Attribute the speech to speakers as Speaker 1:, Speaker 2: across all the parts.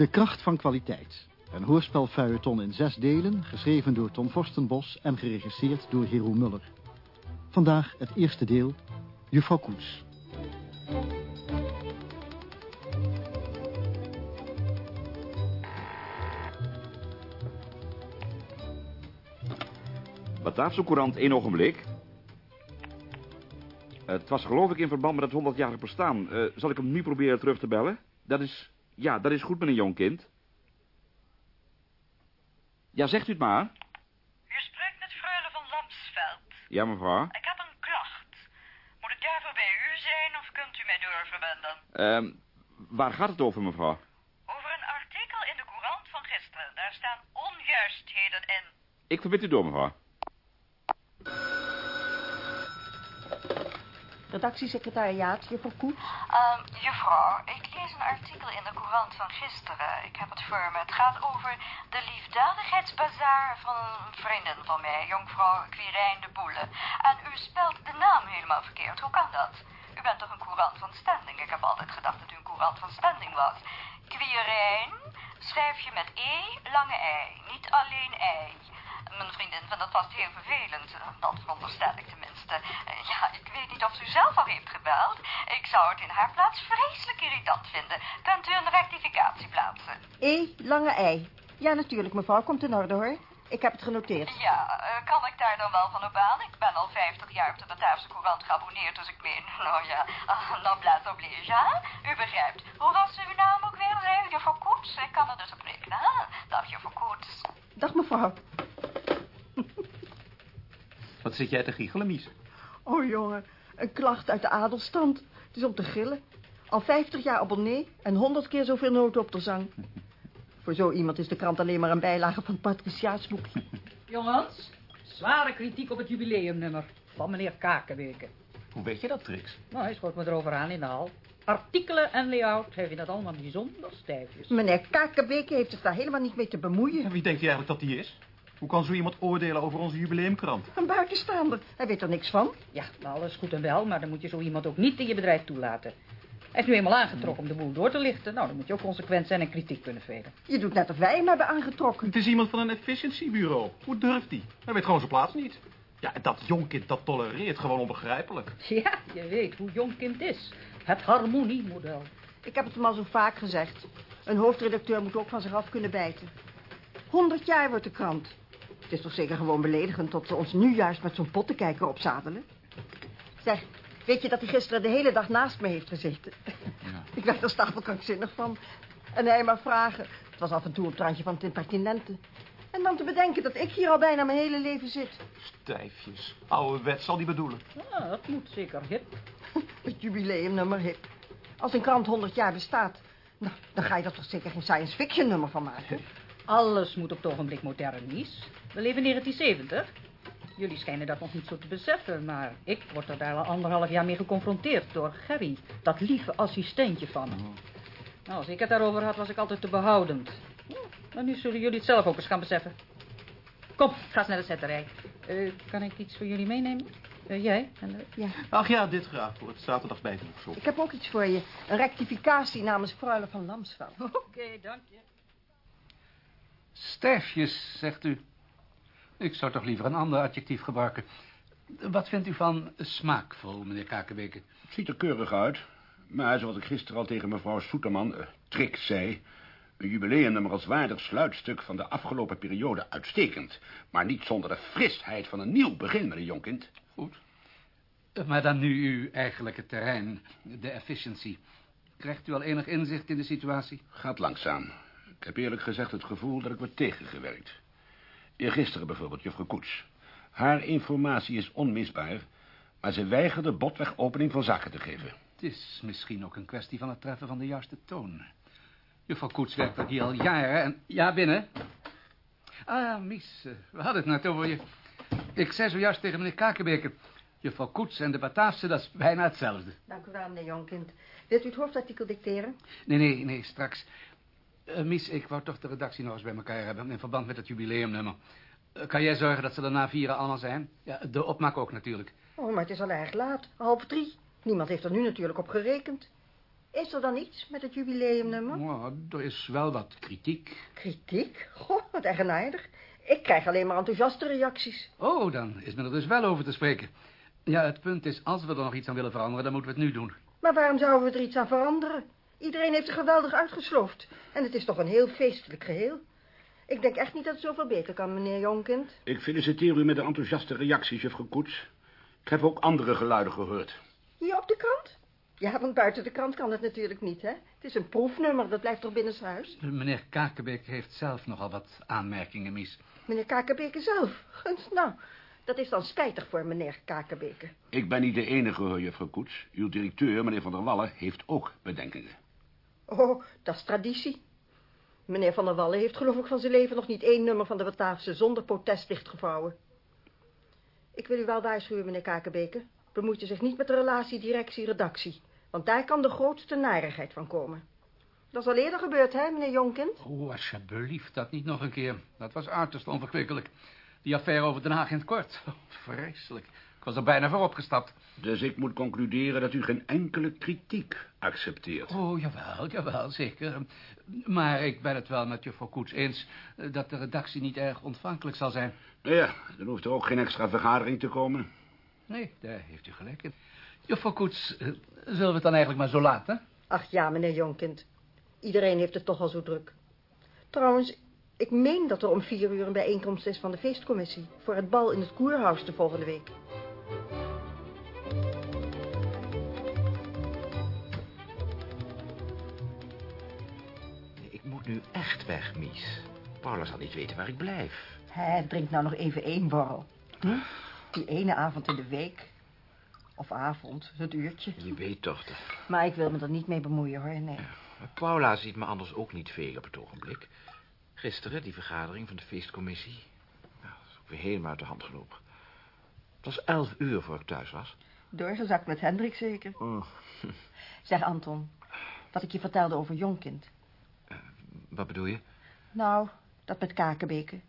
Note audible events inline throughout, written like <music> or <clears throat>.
Speaker 1: De kracht van kwaliteit. Een hoorspelfeuilleton in zes delen, geschreven door Tom Forstenbos en geregisseerd door Hero Muller. Vandaag het eerste deel, Juffrouw Koets.
Speaker 2: Bataafse Courant, één ogenblik. Het was geloof ik in verband met het 100-jarig bestaan. Eh, zal ik hem nu proberen terug te bellen? Dat is... Ja, dat is goed met een jong kind. Ja, zegt u het maar.
Speaker 3: U spreekt met freule van Lamsveld.
Speaker 2: Ja, mevrouw.
Speaker 3: Ik heb een klacht. Moet ik daarvoor bij u zijn of kunt u mij doorverbinden?
Speaker 2: Ehm, waar gaat het over, mevrouw?
Speaker 3: Over een artikel in de courant van gisteren. Daar staan onjuistheden in.
Speaker 2: Ik verbind u door, mevrouw.
Speaker 4: Redactiesecretariaat, juffrouw Koet.
Speaker 3: Um, juffrouw, ik lees een artikel in de courant van gisteren. Ik heb het voor me. Het gaat over de liefdadigheidsbazaar van een vriendin van mij, jonkvrouw Quirijn de Boele. En u spelt de naam helemaal verkeerd. Hoe kan dat? U bent toch een courant van standing? Ik heb altijd gedacht dat u een courant van standing was. Quirijn schrijf je met E, lange ei. Niet alleen ei. Mijn vriendin vindt dat vast heel vervelend. Dat veronderstel ik tenminste. Eh, Ja, ik weet niet of u zelf al heeft gebeld. Ik zou het in haar plaats vreselijk irritant vinden. Kunt u een rectificatie plaatsen?
Speaker 4: E, lange ei. Ja, natuurlijk, mevrouw. Komt in orde, hoor. Ik heb het genoteerd.
Speaker 3: Ja, eh, kan ik daar dan wel van op aan? Ik ben al 50 jaar op de Bataafse Courant geabonneerd, dus ik meen, <laughs> nou ja, <laughs> uh, noblesse oblige, hè? U begrijpt. Hoe was uw naam ook weer, zei u? Juffrouw Koets? Ik kan er dus op rekenen, hè? Dag, juffrouw Koets.
Speaker 4: Dag, mevrouw.
Speaker 5: Wat zit jij te giechelen, Mies?
Speaker 4: Oh, jongen. Een klacht uit de adelstand. Het is om te gillen. Al 50 jaar abonnee en 100 keer zoveel noten op de zang. <laughs> Voor zo iemand is de krant alleen maar een bijlage van het patriciaatsboekje.
Speaker 6: Jongens, zware kritiek op het jubileumnummer van meneer Kakenweken.
Speaker 5: Hoe weet je dat, Trix?
Speaker 6: Nou, hij schoot me erover aan in de hal. Artikelen en layout, hij vindt dat allemaal bijzonder stijfjes.
Speaker 4: Meneer Kakenbeke heeft zich daar helemaal niet mee te bemoeien.
Speaker 5: En wie denkt u eigenlijk dat die is? Hoe kan zo iemand oordelen over onze jubileumkrant?
Speaker 4: Een buitenstaander. Hij weet er niks van.
Speaker 6: Ja, nou, alles goed en wel, maar dan moet je zo iemand ook niet in je bedrijf toelaten. Hij is nu eenmaal aangetrokken om de boel door te lichten. Nou, dan moet je ook consequent zijn en kritiek kunnen velen.
Speaker 4: Je doet net of wij hem hebben aangetrokken.
Speaker 5: Het is iemand van een efficiencybureau. Hoe durft hij? Hij weet gewoon zijn plaats niet. Ja, en dat jongkind dat tolereert gewoon onbegrijpelijk.
Speaker 6: Ja, je weet hoe jong kind is. Het harmoniemodel.
Speaker 4: Ik heb het hem al zo vaak gezegd. Een hoofdredacteur moet ook van zich af kunnen bijten. 100 jaar wordt de krant. Het is toch zeker gewoon beledigend tot ze ons nu juist met zo'n pottenkijker opzadelen? Zeg, weet je dat hij gisteren de hele dag naast me heeft gezeten? <laughs> Ik werd er stapelkrankzinnig van. En hij maar vragen. Het was af en toe op het randje van het impertinente. En dan te bedenken dat ik hier al bijna mijn hele leven zit.
Speaker 5: Stijfjes. Oude wet zal die bedoelen.
Speaker 6: Ja, dat moet zeker hip. <laughs>
Speaker 4: Het jubileumnummer hip. Als een krant 100 jaar bestaat, nou, dan ga je er toch zeker geen science fiction nummer van maken.
Speaker 6: Alles moet op het ogenblik modern, Mies. We leven in 1970. Jullie schijnen dat nog niet zo te beseffen, maar ik word er daar al anderhalf jaar mee geconfronteerd door Gerry, dat lieve assistentje van me. Nou, als ik het daarover had, was ik altijd te behoudend. Ja, Maar nu zullen jullie het zelf ook eens gaan beseffen. Kom, ga eens naar de zetterij. Eh, kan ik iets voor jullie meenemen? Eh, jij? En, eh,
Speaker 4: Ja,
Speaker 5: Ach ja, dit graag voor het zaterdagbijten of zo.
Speaker 4: ik heb ook iets voor je. Een rectificatie namens Freule van Lamsveld.
Speaker 6: Oké, dank je.
Speaker 7: Stijfjes, zegt u. Ik zou toch liever een ander adjectief gebruiken. Wat vindt u van smaakvol, meneer Kakenbeke?
Speaker 8: Het ziet er keurig uit. Maar zoals ik gisteren al tegen mevrouw Soeterman, eh, Trick, zei... een jubileumnummer als waardig sluitstuk van de afgelopen periode uitstekend. Maar niet zonder de frisheid van een nieuw begin met een jongkind.
Speaker 7: Goed. Maar dan nu uw eigenlijke terrein, de efficiency. Krijgt u al enig inzicht in de situatie?
Speaker 8: Gaat langzaam. Ik heb eerlijk gezegd het gevoel dat ik word tegengewerkt. Eergisteren bijvoorbeeld, juffrouw Koets. Haar informatie is onmisbaar... maar ze weigerde botweg opening van zaken te geven.
Speaker 7: Het is misschien ook een kwestie van het treffen van de juiste toon. Juffrouw Koets werkt er hier al jaren en... Ja, binnen. Ah, Mies, eh, we hadden het net over je. Ik zei zojuist tegen meneer Kakenbeker... Juffrouw Koets en de Bataafse, dat is bijna hetzelfde.
Speaker 4: Dank u wel, meneer Jonkind. Wilt u het hoofdartikel dicteren?
Speaker 7: Nee, nee, nee, straks. Eh, Mies, ik wou toch de redactie nog eens bij elkaar hebben... in verband met het jubileumnummer. Eh, kan jij zorgen dat ze er na vieren allemaal zijn? Ja, de opmaak ook natuurlijk.
Speaker 4: Oh, maar het is al erg laat. Half drie. Niemand heeft er nu natuurlijk op gerekend. Is er dan iets met het jubileumnummer?
Speaker 7: Nou, er is wel wat kritiek.
Speaker 4: Kritiek? Goh, wat eigenaardig. Ik krijg alleen maar enthousiaste reacties.
Speaker 7: Oh, dan is men er dus wel over te spreken. Ja, het punt is, als we er nog iets aan willen veranderen, dan moeten we het nu doen.
Speaker 4: Maar waarom zouden we er iets aan veranderen? Iedereen heeft er geweldig uitgesloofd. En het is toch een heel feestelijk geheel. Ik denk echt niet dat het zoveel beter kan, meneer Jonkind.
Speaker 8: Ik feliciteer u met de enthousiaste reacties, juffrouw Koets. Ik heb ook andere geluiden gehoord.
Speaker 4: Hier op de krant? Ja, want buiten de krant kan het natuurlijk niet, hè? Het is een proefnummer, dat blijft toch binnenshuis?
Speaker 7: Meneer Kakenbeek heeft zelf nogal wat aanmerkingen, Mies.
Speaker 4: Meneer Kakenbeke zelf. Gunst, nou, dat is dan spijtig voor meneer Kakenbeke.
Speaker 8: Ik ben niet de enige, hoor, juffrouw Koets. Uw directeur, meneer Van der Wallen, heeft ook bedenkingen.
Speaker 4: Oh, dat is traditie. Meneer Van der Wallen heeft geloof ik van zijn leven nog niet één nummer van de Bataafse zonder protest dichtgevouwen. Ik wil u wel waarschuwen, meneer Kakenbeke. Bemoeit u zich niet met de relatie directie-redactie. Want daar kan de grootste narigheid van komen. Dat is al eerder gebeurd, hè, meneer Jonkind?
Speaker 7: Oh, alsjeblieft, dat niet nog een keer. Dat was uiterst onverkwikkelijk. Die affaire over Den Haag in het kort. <laughs> Vreselijk. Ik was er bijna voor opgestapt.
Speaker 8: Dus ik moet concluderen dat u geen enkele kritiek accepteert.
Speaker 7: Oh, jawel, jawel, zeker. Maar ik ben het wel met juffrouw Koets eens... eh, dat de redactie niet erg ontvankelijk zal zijn.
Speaker 8: Nou ja, dan hoeft er ook geen extra vergadering te komen.
Speaker 7: Nee, daar heeft u gelijk in. Juffrouw Koets, eh, zullen we het dan eigenlijk maar zo laten?
Speaker 4: Ach ja, meneer Jonkind. Iedereen heeft het toch al zo druk. Trouwens, ik meen dat er om vier uur een bijeenkomst is van de feestcommissie... voor het bal in het Koerhuis de volgende week.
Speaker 9: Nu echt weg, Mies. Paula zal niet weten waar ik blijf.
Speaker 4: Hé, drink nou nog even één borrel. Hm? Die ene avond in de week. Of avond, het uurtje.
Speaker 9: Je weet toch dat...
Speaker 4: Maar ik wil me er niet mee bemoeien, hoor, nee.
Speaker 9: Paula ziet me anders ook niet veel op het ogenblik. Gisteren, die vergadering van de feestcommissie. Nou, dat is ook weer helemaal uit de hand gelopen. Het was elf uur voor ik thuis was.
Speaker 4: Doorgezakt met Hendrik zeker.
Speaker 9: Oh,
Speaker 4: Zeg, Anton, wat ik je vertelde over Jonkind.
Speaker 9: Wat bedoel je?
Speaker 4: Nou, dat met kakenbeken.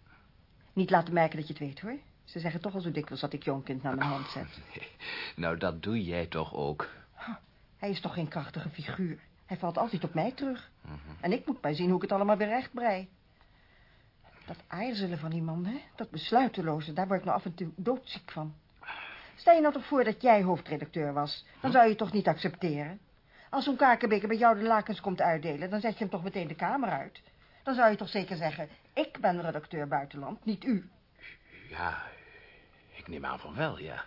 Speaker 4: Niet laten merken dat je het weet, hoor. Ze zeggen toch al zo dikwijls dat ik Jonkind naar mijn hand zet.
Speaker 9: Nou, dat doe jij toch ook.
Speaker 4: Hij is toch geen krachtige figuur. Hij valt altijd op mij terug. En ik moet maar zien hoe ik het allemaal weer recht brei. Dat aarzelen van die man, hè? Dat besluiteloze, daar word ik nou af en toe doodziek van. Stel je nou toch voor dat jij hoofdredacteur was. Dan zou je het toch niet accepteren. Als zo'n kakenbeker bij jou de lakens komt uitdelen... dan zet je hem toch meteen de kamer uit. Dan zou je toch zeker zeggen... ik ben redacteur buitenland, niet u.
Speaker 9: Ja, ik neem aan van wel, ja.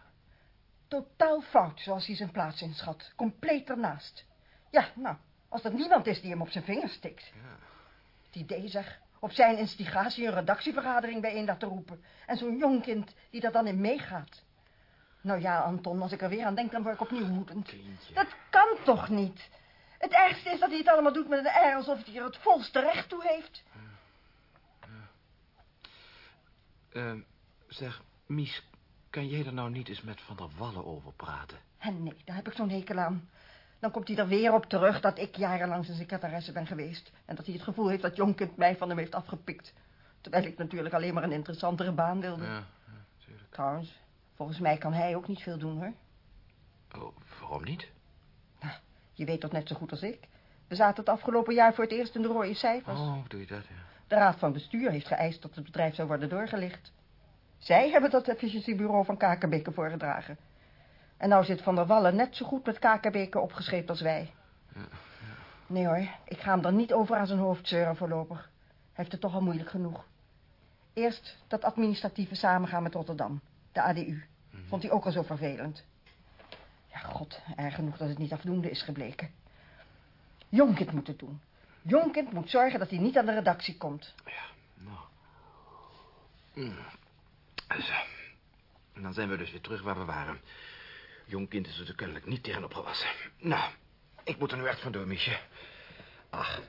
Speaker 4: Totaal fout, zoals hij zijn plaats inschat. Compleet ernaast. Ja, nou, als er niemand is die hem op zijn vingers stikt. Het idee zeg, op zijn instigatie een redactievergadering bijeen laten roepen. En zo'n jong kind die daar dan in meegaat. Nou ja, Anton, als ik er weer aan denk, dan word ik opnieuw woedend. Dat kan toch niet? Het ergste is dat hij het allemaal doet met een air alsof hij er het volste recht toe heeft.
Speaker 9: Eh, zeg, Mies, kan jij er nou niet eens met Van der Wallen over praten?
Speaker 4: En nee, daar heb ik zo'n hekel aan. Dan komt hij er weer op terug dat ik jarenlang zijn secretaresse ben geweest. En dat hij het gevoel heeft dat Jonkind mij van hem heeft afgepikt. Terwijl ik natuurlijk alleen maar een interessantere baan wilde.
Speaker 9: Ja, natuurlijk.
Speaker 4: Trouwens, volgens mij kan hij ook niet veel doen, hoor.
Speaker 9: Oh, waarom niet?
Speaker 4: Je weet dat net zo goed als ik. We zaten het afgelopen jaar voor het eerst in de rode cijfers.
Speaker 9: Oh, doe je dat, ja.
Speaker 4: De raad van bestuur heeft geëist dat het bedrijf zou worden doorgelicht. Zij hebben dat efficiëntiebureau van Kakerbeke voorgedragen. En nou zit Van der Wallen net zo goed met Kakerbeke opgescheept als wij. Nee hoor, ik ga hem er niet over aan zijn hoofd zeuren voorlopig. Hij heeft het toch al moeilijk genoeg. Eerst dat administratieve samengaan met Rotterdam, de ADU. Vond hij ook al zo vervelend. Ja, god, erg genoeg dat het niet afdoende is gebleken. Jonkind moet het doen. Jonkind moet zorgen dat hij niet aan de redactie komt.
Speaker 9: Nou. Mm. Zo. En dan zijn we dus weer terug waar we waren. Jongkind is er kennelijk niet tegen opgewassen. Nou, ik moet er nu echt vandoor, Miesje. Ach,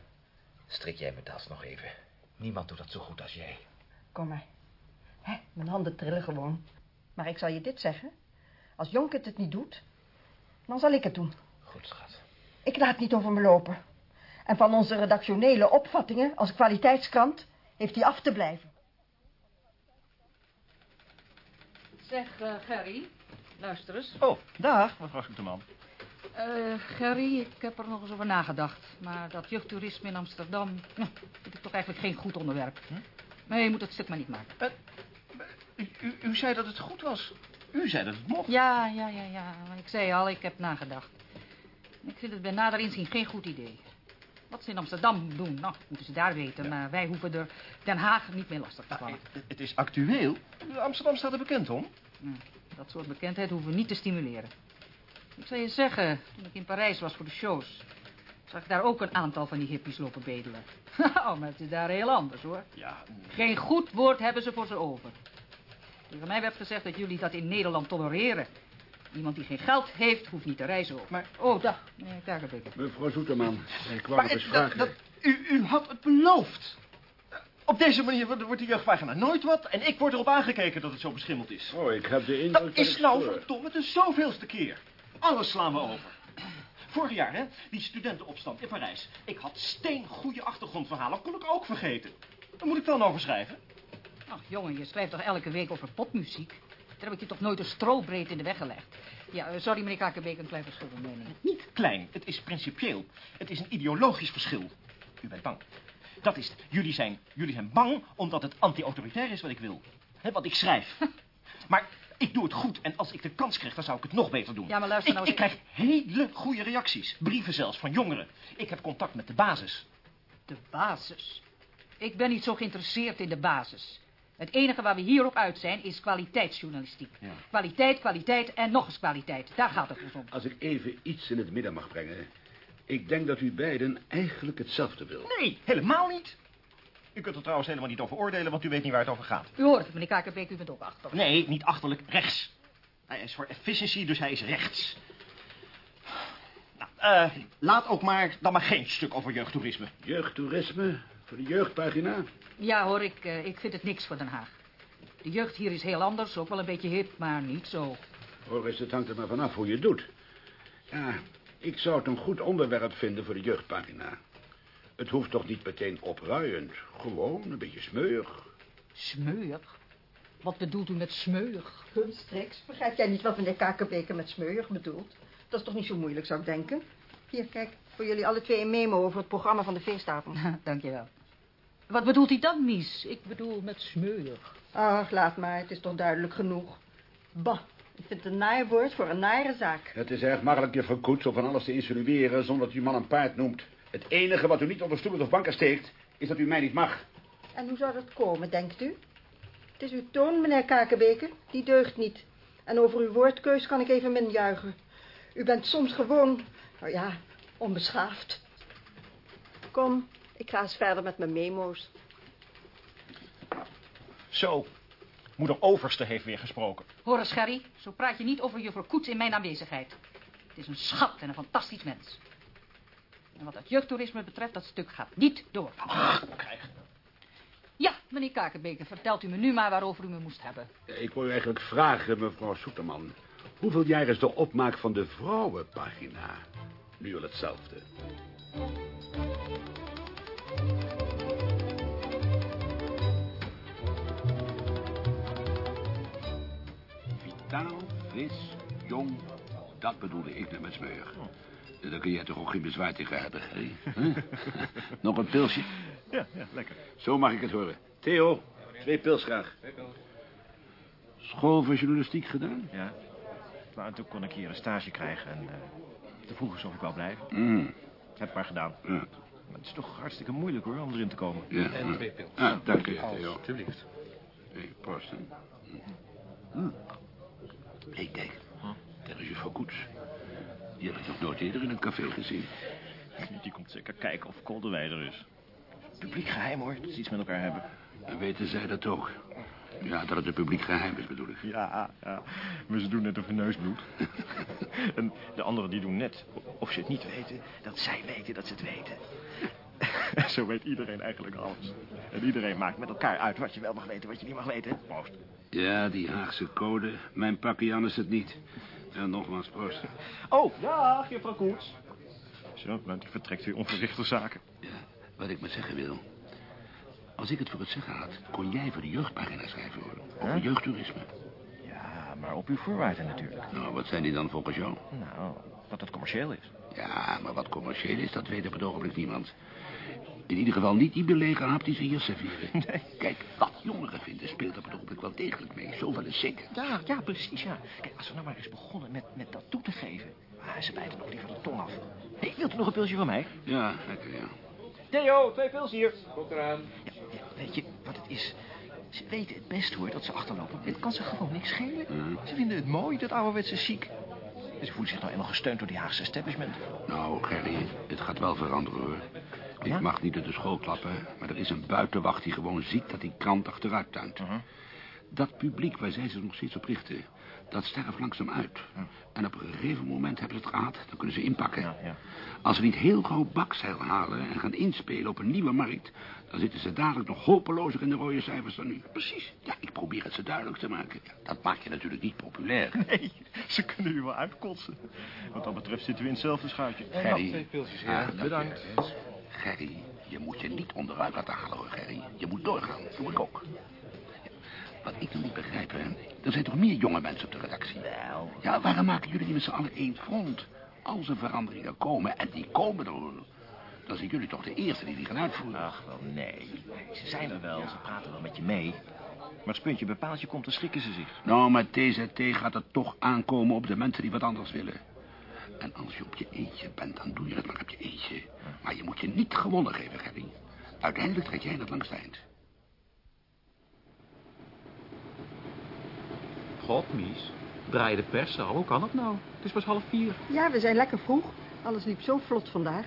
Speaker 9: strik jij mijn das nog even. Niemand doet dat zo goed als jij.
Speaker 4: Kom maar. Hè, mijn handen trillen gewoon. Maar ik zal je dit zeggen. Als Jonkind het niet doet, dan zal ik het doen.
Speaker 9: Goed, schat.
Speaker 4: Ik laat niet over me lopen. En van onze redactionele opvattingen als kwaliteitskrant heeft hij af te blijven.
Speaker 6: Zeg, eh, Gerry, luister eens.
Speaker 5: Oh, dag, mevrouw Schuterman.
Speaker 6: Eh, Gerry, ik heb er nog eens over nagedacht. Maar dat jeugdtoerisme in Amsterdam... Ja, vind ik toch eigenlijk geen goed onderwerp. Nee, je moet het stuk maar niet maken.
Speaker 5: U, u, u zei dat het goed was. U zei dat het mocht.
Speaker 6: Ja, ja, ja, ja. Maar ik zei al, ik heb nagedacht. Ik vind het bij nader inzien geen goed idee. Wat ze in Amsterdam doen, nou, moeten ze daar weten. Maar wij hoeven er Den Haag niet meer lastig te
Speaker 5: Nou,
Speaker 6: vallen.
Speaker 5: het, het is actueel. Amsterdam staat er bekend om.
Speaker 6: Dat soort bekendheid hoeven we niet te stimuleren. Ik zou je zeggen, toen ik in Parijs was voor de shows... zag ik daar ook een aantal van die hippies lopen bedelen. Nou, <laughs> maar het is daar heel anders, hoor.
Speaker 5: Ja,
Speaker 6: Geen goed woord hebben ze voor ze over. Tegen mij werd gezegd dat jullie dat in Nederland tolereren. Iemand die geen geld heeft, hoeft niet te reizen ook. Maar, oh, dag, meneer Kagerbekker.
Speaker 8: Mevrouw Zoeterman, ik kwam
Speaker 5: maar
Speaker 8: nog eens
Speaker 5: het- dat,
Speaker 8: vragen.
Speaker 5: dat, u, u had het beloofd. Op deze manier wordt de jeugdpagina nooit wat... en ik word erop aangekeken dat het zo beschimmeld is.
Speaker 8: Oh, ik heb de indruk
Speaker 5: Dat
Speaker 8: dat
Speaker 5: is
Speaker 8: ik
Speaker 5: nou verdomme de zoveelste keer. Alles slaan we over. Vorig jaar, hè, die studentenopstand in Parijs. Ik had steengoede achtergrondverhalen, kon ik ook vergeten. Daar moet ik dan over schrijven.
Speaker 6: Ach, jongen, je schrijft toch elke week over popmuziek? Daar heb ik je toch nooit een strobreed in de weg gelegd? Ja, eh, sorry, meneer Kakerbeek, een klein verschil van mening.
Speaker 5: Niet klein, het is principieel. Het is een ideologisch verschil. U bent bang. Dat is het. Jullie zijn, jullie zijn bang omdat het anti-autoritair is wat ik wil. Hè, wat ik schrijf. <laughs> maar ik doe het goed en als ik de kans krijg, dan zou ik het nog beter doen.
Speaker 6: Ja, maar luister
Speaker 5: ik,
Speaker 6: nou
Speaker 5: Ik
Speaker 6: eens-
Speaker 5: krijg hele goede reacties. Brieven zelfs van jongeren. Ik heb contact met de basis.
Speaker 6: De basis. Ik ben niet zo geïnteresseerd in de basis. Het enige waar we hierop uit zijn is kwaliteitsjournalistiek.
Speaker 5: Ja.
Speaker 6: Kwaliteit, kwaliteit en nog eens kwaliteit. Daar gaat het ons om.
Speaker 8: Als ik even iets in het midden mag brengen. Ik denk dat u beiden eigenlijk hetzelfde wil.
Speaker 5: Nee, helemaal niet. U kunt er trouwens helemaal niet over oordelen, want u weet niet waar het over gaat.
Speaker 6: U hoort het, meneer Kakerbeek, u bent ook achter.
Speaker 5: Nee, niet achterlijk, rechts. Hij is voor efficiency, dus hij is rechts. Nou, eh, laat ook maar dan maar geen stuk over jeugdtoerisme.
Speaker 8: Jeugdtoerisme voor de jeugdpagina.
Speaker 6: Ja hoor, ik, eh, ik vind het niks voor Den Haag. De jeugd hier is heel anders, ook wel een beetje hip, maar niet zo.
Speaker 8: Hoor eens, het hangt er maar vanaf hoe je het doet. Ja, ik zou het een goed onderwerp vinden voor de jeugdpagina. Het hoeft toch niet meteen opruiend. Gewoon een beetje smeuig.
Speaker 6: Smeur? Wat bedoelt u met smeur?
Speaker 4: Humstrix, begrijp jij niet wat meneer Kakerbeker met smeuig bedoelt? Dat is toch niet zo moeilijk, zou ik denken? Hier, kijk, voor jullie alle twee een memo over het programma van de feestavond. <laughs>
Speaker 6: Dankjewel. Wat bedoelt hij dan, Mies? Ik bedoel met smeur.
Speaker 4: Ach, laat maar, het is toch duidelijk genoeg. Bah, ik vind het een naaiwoord voor een nare zaak.
Speaker 8: Het is erg makkelijk juffrouw Koets om van alles te insinueren zonder dat u man een paard noemt. Het enige wat u niet onder stoelen of banken steekt, is dat u mij niet mag.
Speaker 4: En hoe zou dat komen, denkt u? Het is uw toon, meneer Kakerbeker. Die deugt niet. En over uw woordkeus kan ik even min juichen. U bent soms gewoon, nou ja, onbeschaafd. Kom, ik ga eens verder met mijn memo's.
Speaker 5: Zo, moeder Overste heeft weer gesproken.
Speaker 6: Hoor eens, Gerry, zo praat je niet over juffrouw Koets in mijn aanwezigheid. Het is een schat en een fantastisch mens. En wat het jeugdtoerisme betreft, dat stuk gaat niet door.
Speaker 5: Krijg.
Speaker 6: Ja, meneer Kakerbeker, vertelt u me nu maar waarover u me moest hebben.
Speaker 8: Ik wil u eigenlijk vragen, mevrouw Soeterman. Hoeveel jaar is de opmaak van de vrouwenpagina? Nu al hetzelfde. Vitaal, fris, jong. Dat bedoelde ik net met smeur. Daar kun jij toch ook geen bezwaar tegen hebben, hè? Huh? Nog een pilsje?
Speaker 5: Ja, ja, lekker.
Speaker 8: Zo mag ik het horen. Theo, twee pils graag. School voor journalistiek gedaan?
Speaker 5: Ja. Maar toen kon ik hier een stage krijgen en eh toen vroegen ze of ik wou blijven.
Speaker 8: Mm.
Speaker 5: Heb maar gedaan.
Speaker 8: Ja,
Speaker 5: Maar het is toch hartstikke moeilijk hoor, om erin te komen.
Speaker 8: ja.
Speaker 7: En twee pils.
Speaker 8: Ah, dank u, Theo.
Speaker 7: Alsjeblieft.
Speaker 8: Hey, proost, hè. Hm. Hé, kijk. Daar is juffrouw Koets. Die heb ik nog nooit eerder in een café gezien.
Speaker 5: Die komt zeker kijken of Kolderwij er is. Publiek geheim hoor, dat ze iets met elkaar hebben.
Speaker 8: En weten zij dat ook? Ja, dat het een publiek geheim is, bedoel ik.
Speaker 5: Ja, ja. Maar ze doen net of hun neus bloedt. <laughs> en de anderen die doen net of ze het niet weten, dat zij weten dat ze het weten. <laughs> Zo weet iedereen eigenlijk alles. En iedereen maakt met elkaar uit wat je wel mag weten, wat je niet mag weten. Proost.
Speaker 8: Ja, die Haagse code. Mijn pakje Jan is het niet. En nogmaals, proost.
Speaker 5: Oh, ja, juffrouw Koets. Zo, die vertrekt weer onverrichte zaken.
Speaker 8: Ja, wat ik maar zeggen wil. Als ik het voor het zeggen had, kon jij voor de jeugdpagina schrijven, hoor. Over jeugdtoerisme.
Speaker 5: Ja, maar op uw voorwaarden natuurlijk.
Speaker 8: Nou, wat zijn die dan volgens jou?
Speaker 5: Nou, wat het commercieel is.
Speaker 8: Ja, maar wat commercieel is, dat weet op het ogenblik niemand. In ieder geval niet die belegen hap die ze hier serveren. <laughs>
Speaker 5: Nee.
Speaker 8: Kijk, wat jongeren vinden speelt op het ogenblik wel degelijk mee. Zoveel is zeker.
Speaker 5: Ja, ja, precies, ja. Kijk, als we nou maar eens begonnen met, met dat toe te geven. Ah, ze bijten nog liever de tong af. Hé, wilt u nog een pilsje van mij?
Speaker 8: Ja, lekker, ja.
Speaker 5: Theo, twee pils hier. Komt eraan. Ja, weet je wat het is? Ze weten het best hoor, dat ze achterlopen. Het kan ze gewoon niks schelen. Ze vinden het mooi, dat ouderwetse chic. En ze voelen zich nou eenmaal gesteund door die Haagse establishment.
Speaker 8: Nou, Gerry, het gaat wel veranderen, hoor. Ik
Speaker 5: Ja?
Speaker 8: mag niet uit de school klappen, maar er is een buitenwacht die gewoon ziet dat die krant achteruit tuint. Dat publiek waar zij zich nog steeds op richten, dat sterft langzaam uit. En op een gegeven moment hebben ze het gehad, dan kunnen ze inpakken.
Speaker 5: Ja, ja.
Speaker 8: Als we niet heel gauw bakzeil halen en gaan inspelen op een nieuwe markt... dan zitten ze dadelijk nog hopelozer in de rode cijfers dan nu. Precies. Ja, ik probeer het ze duidelijk te maken. Ja, dat maak je natuurlijk niet populair. <laughs>
Speaker 5: Nee, ze kunnen u wel uitkotsen. Wat dat betreft zitten we in hetzelfde schuitje.
Speaker 8: Gerry.
Speaker 5: twee pilsjes,
Speaker 8: Ja, dank je.
Speaker 5: Bedankt.
Speaker 8: Gerry, je moet je niet onderuit laten halen hoor, Gerry. Je moet doorgaan. Doe ik ook. Ja, Wat ik nog niet begrijp, hè. Er zijn toch meer jonge mensen op de redactie?
Speaker 5: Wel.
Speaker 8: Ja, waarom maken jullie niet met z'n allen één front? Als er veranderingen komen, en die komen er, dan zijn jullie toch de eerste die die gaan uitvoeren.
Speaker 5: Ach, wel nee. Ze zijn er wel, ze praten wel met je mee. Maar als puntje bij paaltje komt, dan schrikken ze zich.
Speaker 8: Nou, met TZT gaat het toch aankomen op de mensen die wat anders willen. En als je op je eentje bent, dan doe je het maar op je eentje. Maar je moet je niet gewonnen geven, Gerry. Uiteindelijk trek jij het langste eind.
Speaker 10: God, Mies. Draai je de persen al? Hoe kan het nou? Het is pas half vier.
Speaker 4: Ja, we zijn lekker vroeg. Alles liep zo vlot vandaag.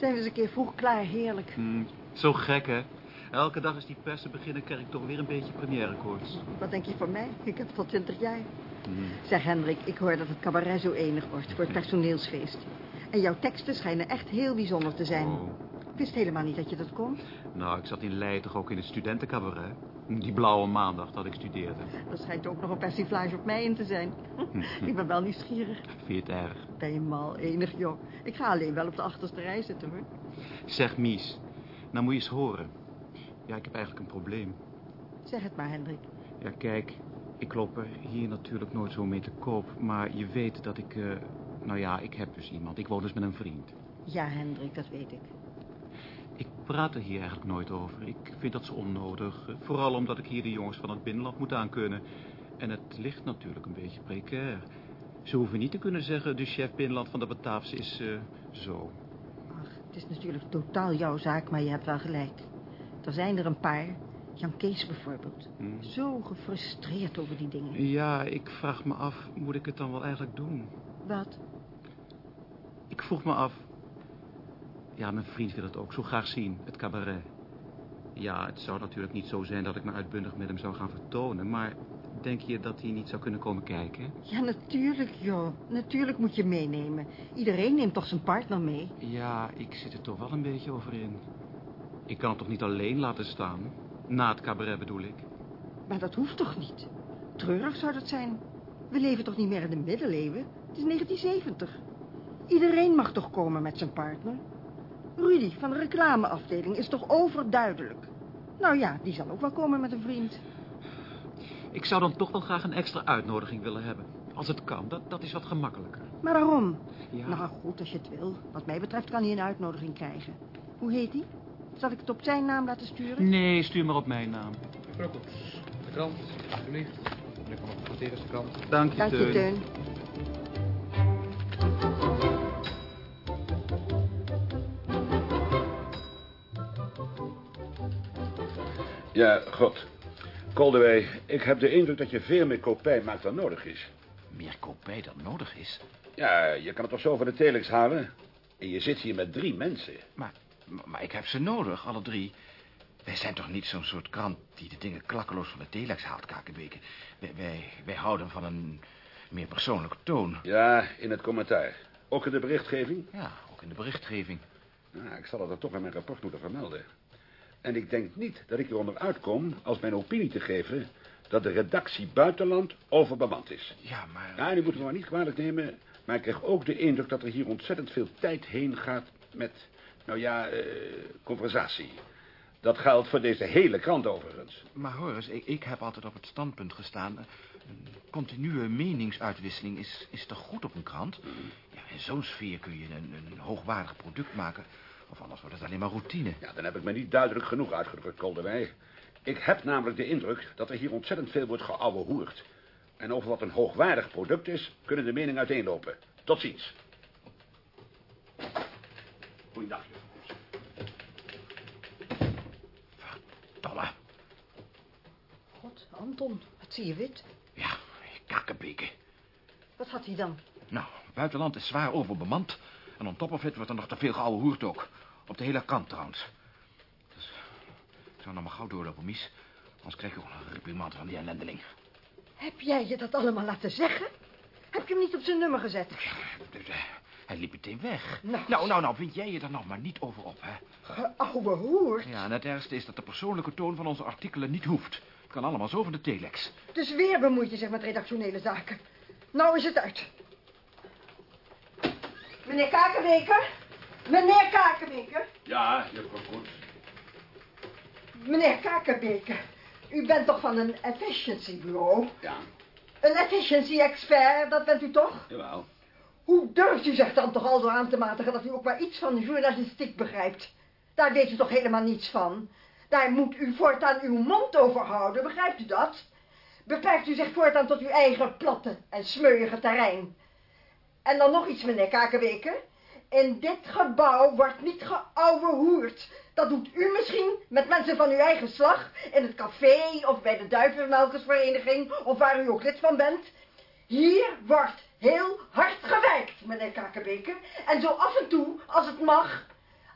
Speaker 4: Zijn we eens een keer vroeg klaar, heerlijk.
Speaker 10: Hm, zo gek, hè? Elke dag als die persen beginnen, krijg ik toch weer een beetje premièrekoorts.
Speaker 4: Wat denk je van mij? Ik heb het al twintig jaar.
Speaker 10: Hm.
Speaker 4: Zeg Hendrik, ik hoor dat het cabaret zo enig wordt voor het personeelsfeest. En jouw teksten schijnen echt heel bijzonder te zijn.
Speaker 10: Oh.
Speaker 4: Ik wist helemaal niet dat je dat kon.
Speaker 10: Nou, ik zat in Leiden toch ook in het studentencabaret. Die blauwe maandag dat ik studeerde.
Speaker 4: Er schijnt ook nog een persiflage op mij in te zijn. <laughs> ik ben wel nieuwsgierig.
Speaker 10: Vind je het erg?
Speaker 4: Ben je mal, enig joh. Ik ga alleen wel op de achterste rij zitten hoor.
Speaker 10: Zeg, Mies. Nou moet je eens horen. Ja, ik heb eigenlijk een probleem.
Speaker 4: Zeg het maar, Hendrik.
Speaker 10: Ja, kijk. Ik loop er hier natuurlijk nooit zo mee te koop. Maar je weet dat ik... eh, nou ja, ik heb dus iemand. Ik woon dus met een vriend.
Speaker 4: Ja, Hendrik, dat weet ik.
Speaker 10: Ik praat er hier eigenlijk nooit over. Ik vind dat zo onnodig. Eh, Vooral omdat ik hier de jongens van het binnenland moet aankunnen. En het ligt natuurlijk een beetje precair. Ze hoeven niet te kunnen zeggen... de chef binnenland van de Bataafse is eh, zo.
Speaker 4: Ach, het is natuurlijk totaal jouw zaak, maar je hebt wel gelijk. Er zijn er een paar. Jan Kees bijvoorbeeld.
Speaker 10: Hm.
Speaker 4: Zo gefrustreerd over die dingen.
Speaker 10: Ja, ik vraag me af... moet ik het dan wel eigenlijk doen?
Speaker 4: Wat?
Speaker 10: Ik vroeg me af... Ja, mijn vriend wil het ook zo graag zien, het cabaret. Ja, het zou natuurlijk niet zo zijn dat ik me uitbundig met hem zou gaan vertonen... maar denk je dat hij niet zou kunnen komen kijken?
Speaker 4: Ja, natuurlijk, joh. Natuurlijk moet je meenemen. Iedereen neemt toch zijn partner mee?
Speaker 10: Ja, ik zit er toch wel een beetje over in. Ik kan het toch niet alleen laten staan? Na het cabaret bedoel ik.
Speaker 4: Maar dat hoeft toch niet? Treurig zou dat zijn. We leven toch niet meer in de middeleeuwen? Het is 1970. Iedereen mag toch komen met zijn partner? Rudy van de reclameafdeling is toch overduidelijk? Nou ja, die zal ook wel komen met een vriend.
Speaker 10: Ik zou dan toch wel graag een extra uitnodiging willen hebben. Als het kan, dat, dat is wat gemakkelijker.
Speaker 4: Maar waarom?
Speaker 10: Ja.
Speaker 4: Nou goed, als je het wil. Wat mij betreft kan hij een uitnodiging krijgen. Hoe heet hij? Zal ik het op zijn naam laten sturen?
Speaker 10: Nee, stuur maar op mijn naam.
Speaker 7: Koets, de krant, alsjeblieft. Meneer de krant.
Speaker 10: Dank je,
Speaker 4: Dank je,
Speaker 10: Teun.
Speaker 8: Ja, God. Koldewey, ik heb de indruk dat je veel meer kopij maakt dan nodig is.
Speaker 9: Meer kopij dan nodig is.
Speaker 8: Ja, je kan het toch zo van de telex halen? En je zit hier met drie mensen.
Speaker 9: Maar, maar ik heb ze nodig, alle drie. Wij zijn toch niet zo'n soort krant die de dingen klakkeloos van de telex haalt, Kakenbeke. Wij, wij, wij houden van een meer persoonlijke toon.
Speaker 8: Ja, in het commentaar. Ook in de berichtgeving?
Speaker 9: Ja, ook in de berichtgeving.
Speaker 8: Nou, ik zal het er toch in mijn rapport moeten vermelden. En ik denk niet dat ik eronder uitkom als mijn opinie te geven... dat de redactie buitenland overbemand is.
Speaker 9: Ja, maar...
Speaker 8: Ja, nu moeten we maar niet kwalijk nemen... maar ik krijg ook de indruk dat er hier ontzettend veel tijd heen gaat met... nou ja, eh, conversatie. Dat geldt voor deze hele krant overigens.
Speaker 9: Maar Horace, ik, ik heb altijd op het standpunt gestaan... eh, Continue meningsuitwisseling is, is toch goed op een krant? Ja, in zo'n sfeer kun je een, een hoogwaardig product maken. Of anders wordt het alleen maar routine.
Speaker 8: Ja, dan heb ik me niet duidelijk genoeg uitgedrukt, Koldewij. Ik heb namelijk de indruk dat er hier ontzettend veel wordt geouwehoerd. En over wat een hoogwaardig product is, kunnen de meningen uiteenlopen. Tot ziens. Goeiedag, juffrouw.
Speaker 9: Dolle.
Speaker 4: God, Anton, wat zie je wit?
Speaker 9: Ja, kakkenbeken.
Speaker 4: Wat had hij dan?
Speaker 9: Nou, buitenland is zwaar overbemand. En on top of it wordt er nog te veel geouwe hoert ook. Op de hele kant trouwens. Dus, ik zou nog maar gauw doorlopen, Mies. Anders krijg je ook nog een reprimand van die ellendeling.
Speaker 4: Heb jij je dat allemaal laten zeggen? Heb je hem niet op zijn nummer gezet?
Speaker 9: Dus, eh, hij liep meteen weg.
Speaker 4: Nou.
Speaker 9: nou, nou, nou, vind jij je er nog maar niet over op, hè?
Speaker 4: Ouwe hoer.
Speaker 9: Ja, en het ergste is dat de persoonlijke toon van onze artikelen niet hoeft. Het kan allemaal zo van de telex.
Speaker 4: Dus weer bemoeit je zich met redactionele zaken. Nou is het uit. Meneer Kakenbeker? Meneer Kakenbeker?
Speaker 8: Ja, juffrouw Koets.
Speaker 4: Meneer Kakenbeker, u bent toch van een efficiency bureau?
Speaker 8: Ja,
Speaker 4: Een efficiency expert, dat bent u toch?
Speaker 8: jawel.
Speaker 4: Hoe durft u zich dan toch al zo aan te matigen dat u ook maar iets van de journalistiek begrijpt? Daar weet u toch helemaal niets van? Daar moet u voortaan uw mond over houden, begrijpt u dat? Beperkt u zich voortaan tot uw eigen platte en smeuïge terrein. En dan nog iets, meneer Kakenbeker. In dit gebouw wordt niet geouwehoerd. Dat doet u misschien met mensen van uw eigen slag... in het café of bij de duivenmelkersvereniging... of waar u ook lid van bent. Hier wordt heel hard gewerkt, meneer Kakenbeker. En zo af en toe, als het mag...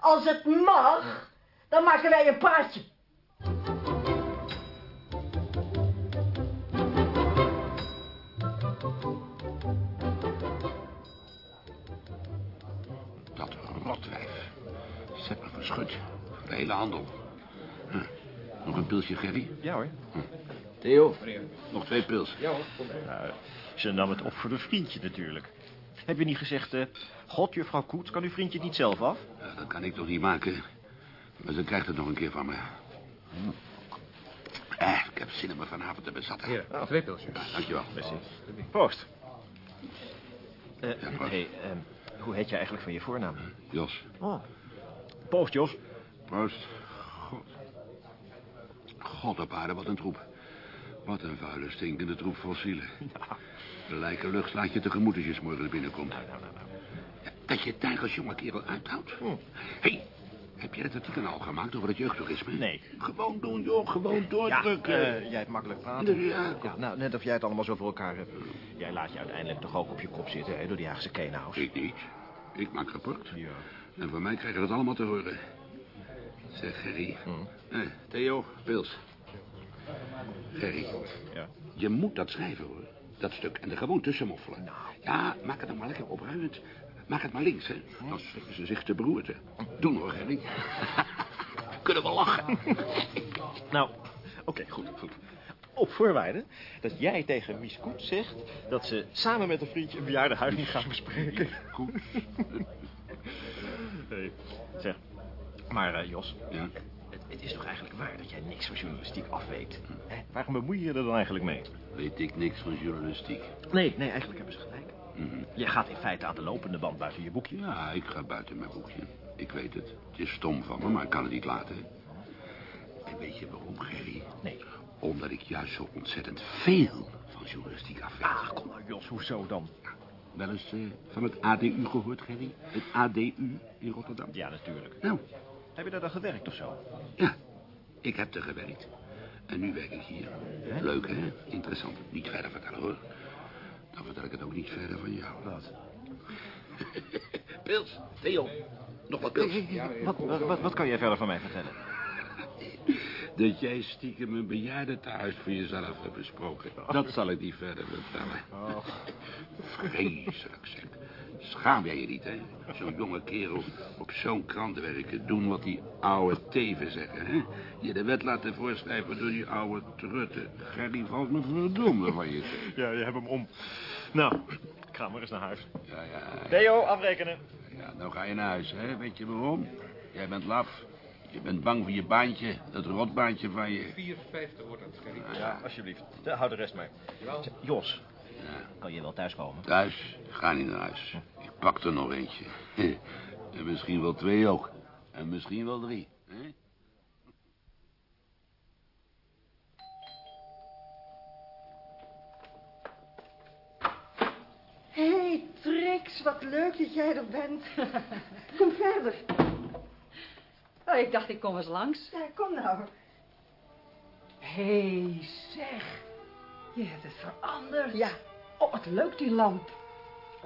Speaker 4: als het mag... dan maken wij een praatje.
Speaker 8: Verschut. De hele handel. Huh. Nog een pilsje, Gerry?
Speaker 5: Ja hoor.
Speaker 8: Theo? Nog twee pils.
Speaker 5: Ja hoor. Nou, ze nam het op voor een vriendje natuurlijk. Heb je niet gezegd, eh, God, juffrouw Koet, kan uw vriendje het niet zelf af?
Speaker 8: Ja, dat kan ik toch niet maken. Maar ze krijgt het nog een keer van me. Eh, ik heb zin om me vanavond te bezatten.
Speaker 5: Hier, nou, twee pilsjes.
Speaker 8: Ja, dankjewel.
Speaker 5: Merci. Proost. Eh,
Speaker 8: Ja, proost.
Speaker 5: hey, ehm, hoe heet je eigenlijk van je voornaam?
Speaker 8: Jos.
Speaker 5: Oh. Proost, Jos.
Speaker 8: Proost. God. God op aarde, wat een troep. Wat een vuile, stinkende troep fossielen. <laughs> De lijke lucht laat je tegemoet als je 's morgens binnenkomt.
Speaker 5: Nou, nou, nou, nou.
Speaker 8: Ja, dat je het als jonge kerel uithoudt.
Speaker 5: Hm.
Speaker 8: hey, heb je het artikel al gemaakt over het jeugdtoerisme?
Speaker 5: Nee.
Speaker 8: Gewoon doen, joh. Gewoon
Speaker 5: Ja,
Speaker 8: doordrukken.
Speaker 5: eh, jij hebt makkelijk praten.
Speaker 8: Ja.
Speaker 5: Ja, nou, net of jij het allemaal zo voor elkaar hebt. Jij laat je uiteindelijk toch ook op je kop zitten, hè, door die Haagse Keenhaus.
Speaker 8: Ik niet. Ik maak rapport.
Speaker 5: Ja.
Speaker 8: En van mij krijgen we het allemaal te horen. Zeg, Gerry.
Speaker 5: Hm.
Speaker 8: Eh, Theo, Pils. Gerry,
Speaker 5: Ja.
Speaker 8: je moet dat schrijven, hoor. Dat stuk. En er gewoon tussen moffelen.
Speaker 5: Nou.
Speaker 8: Ja, maak het dan maar lekker opruimend. Maak het maar links, hè. Dan schrikken ze zich te beroerte. Doen hoor, Gerry. <laughs> Kunnen we lachen.
Speaker 5: Nou, oké, goed, goed. Op voorwaarde dat jij tegen Mies Koet zegt... dat ze samen met een vriendje een bejaardenhuis gaan bespreken.
Speaker 8: Goed.
Speaker 5: Nee. Zeg, maar eh, Jos,
Speaker 8: Ja.
Speaker 5: het, het is toch eigenlijk waar dat jij niks van journalistiek afweet? Hè? Waarom bemoei je je er dan eigenlijk mee?
Speaker 8: Weet ik niks van journalistiek.
Speaker 5: Nee, nee, eigenlijk hebben ze gelijk.
Speaker 8: Mhm.
Speaker 5: Jij gaat in feite aan de lopende band buiten je boekje.
Speaker 8: Ja, ik ga buiten mijn boekje. Ik weet het. Het is stom van me, maar ik kan het niet laten. En weet je waarom, Gerry?
Speaker 5: Nee.
Speaker 8: Omdat ik juist zo ontzettend veel van journalistiek af weet.
Speaker 5: Ah, kom nou Jos, hoezo dan?
Speaker 8: Wel eens eh, van het ADU gehoord, Gerry? Het ADU in Rotterdam.
Speaker 5: Ja, natuurlijk.
Speaker 8: Nou,
Speaker 5: Heb je daar dan gewerkt of zo?
Speaker 8: ja. Ik heb er gewerkt. En nu werk ik hier. Leuk, hè? Interessant. Niet verder vertellen, hoor. Dan vertel ik het ook niet verder van jou.
Speaker 5: Wat? <laughs>
Speaker 8: Pils, Theo. Nog wat pils.
Speaker 5: Wat, wat, wat, wat kan jij verder van mij vertellen?
Speaker 8: Dat jij stiekem een bejaardentehuis voor jezelf hebt besproken. Dat zal ik niet verder vertellen.
Speaker 5: Oh.
Speaker 8: Vreselijk, zeg. Schaam jij je niet, hè? Zo'n jonge kerel op zo'n krant werken, doen wat die oude teven zeggen, hè? Je de wet laten voorschrijven door die oude trutten. Gerry valt me verdomme van je.
Speaker 5: Ja, je hebt hem om. Nou, ik ga maar eens naar huis.
Speaker 8: Ja, ja,
Speaker 5: Theo, afrekenen.
Speaker 8: ja, nou ga je naar huis, hè? Weet je waarom? Jij bent laf. Je bent bang voor je baantje, dat rotbaantje van je.
Speaker 5: 4,50 wordt het, Gerrie. Ja, alsjeblieft. De, hou de rest maar. Zeg, Jos, kan je wel thuiskomen?
Speaker 8: Thuis? Ga niet naar huis. Ik pak er nog eentje. <laughs> En misschien wel twee ook. En misschien wel drie. hè?
Speaker 4: Hé, hey, Trix, wat leuk dat jij er bent. <laughs> Kom verder.
Speaker 6: Oh, ik dacht, ik kom eens langs.
Speaker 4: Ja, kom nou.
Speaker 6: Hé, hey, zeg. Je hebt het veranderd.
Speaker 4: Ja, oh, wat leuk die lamp.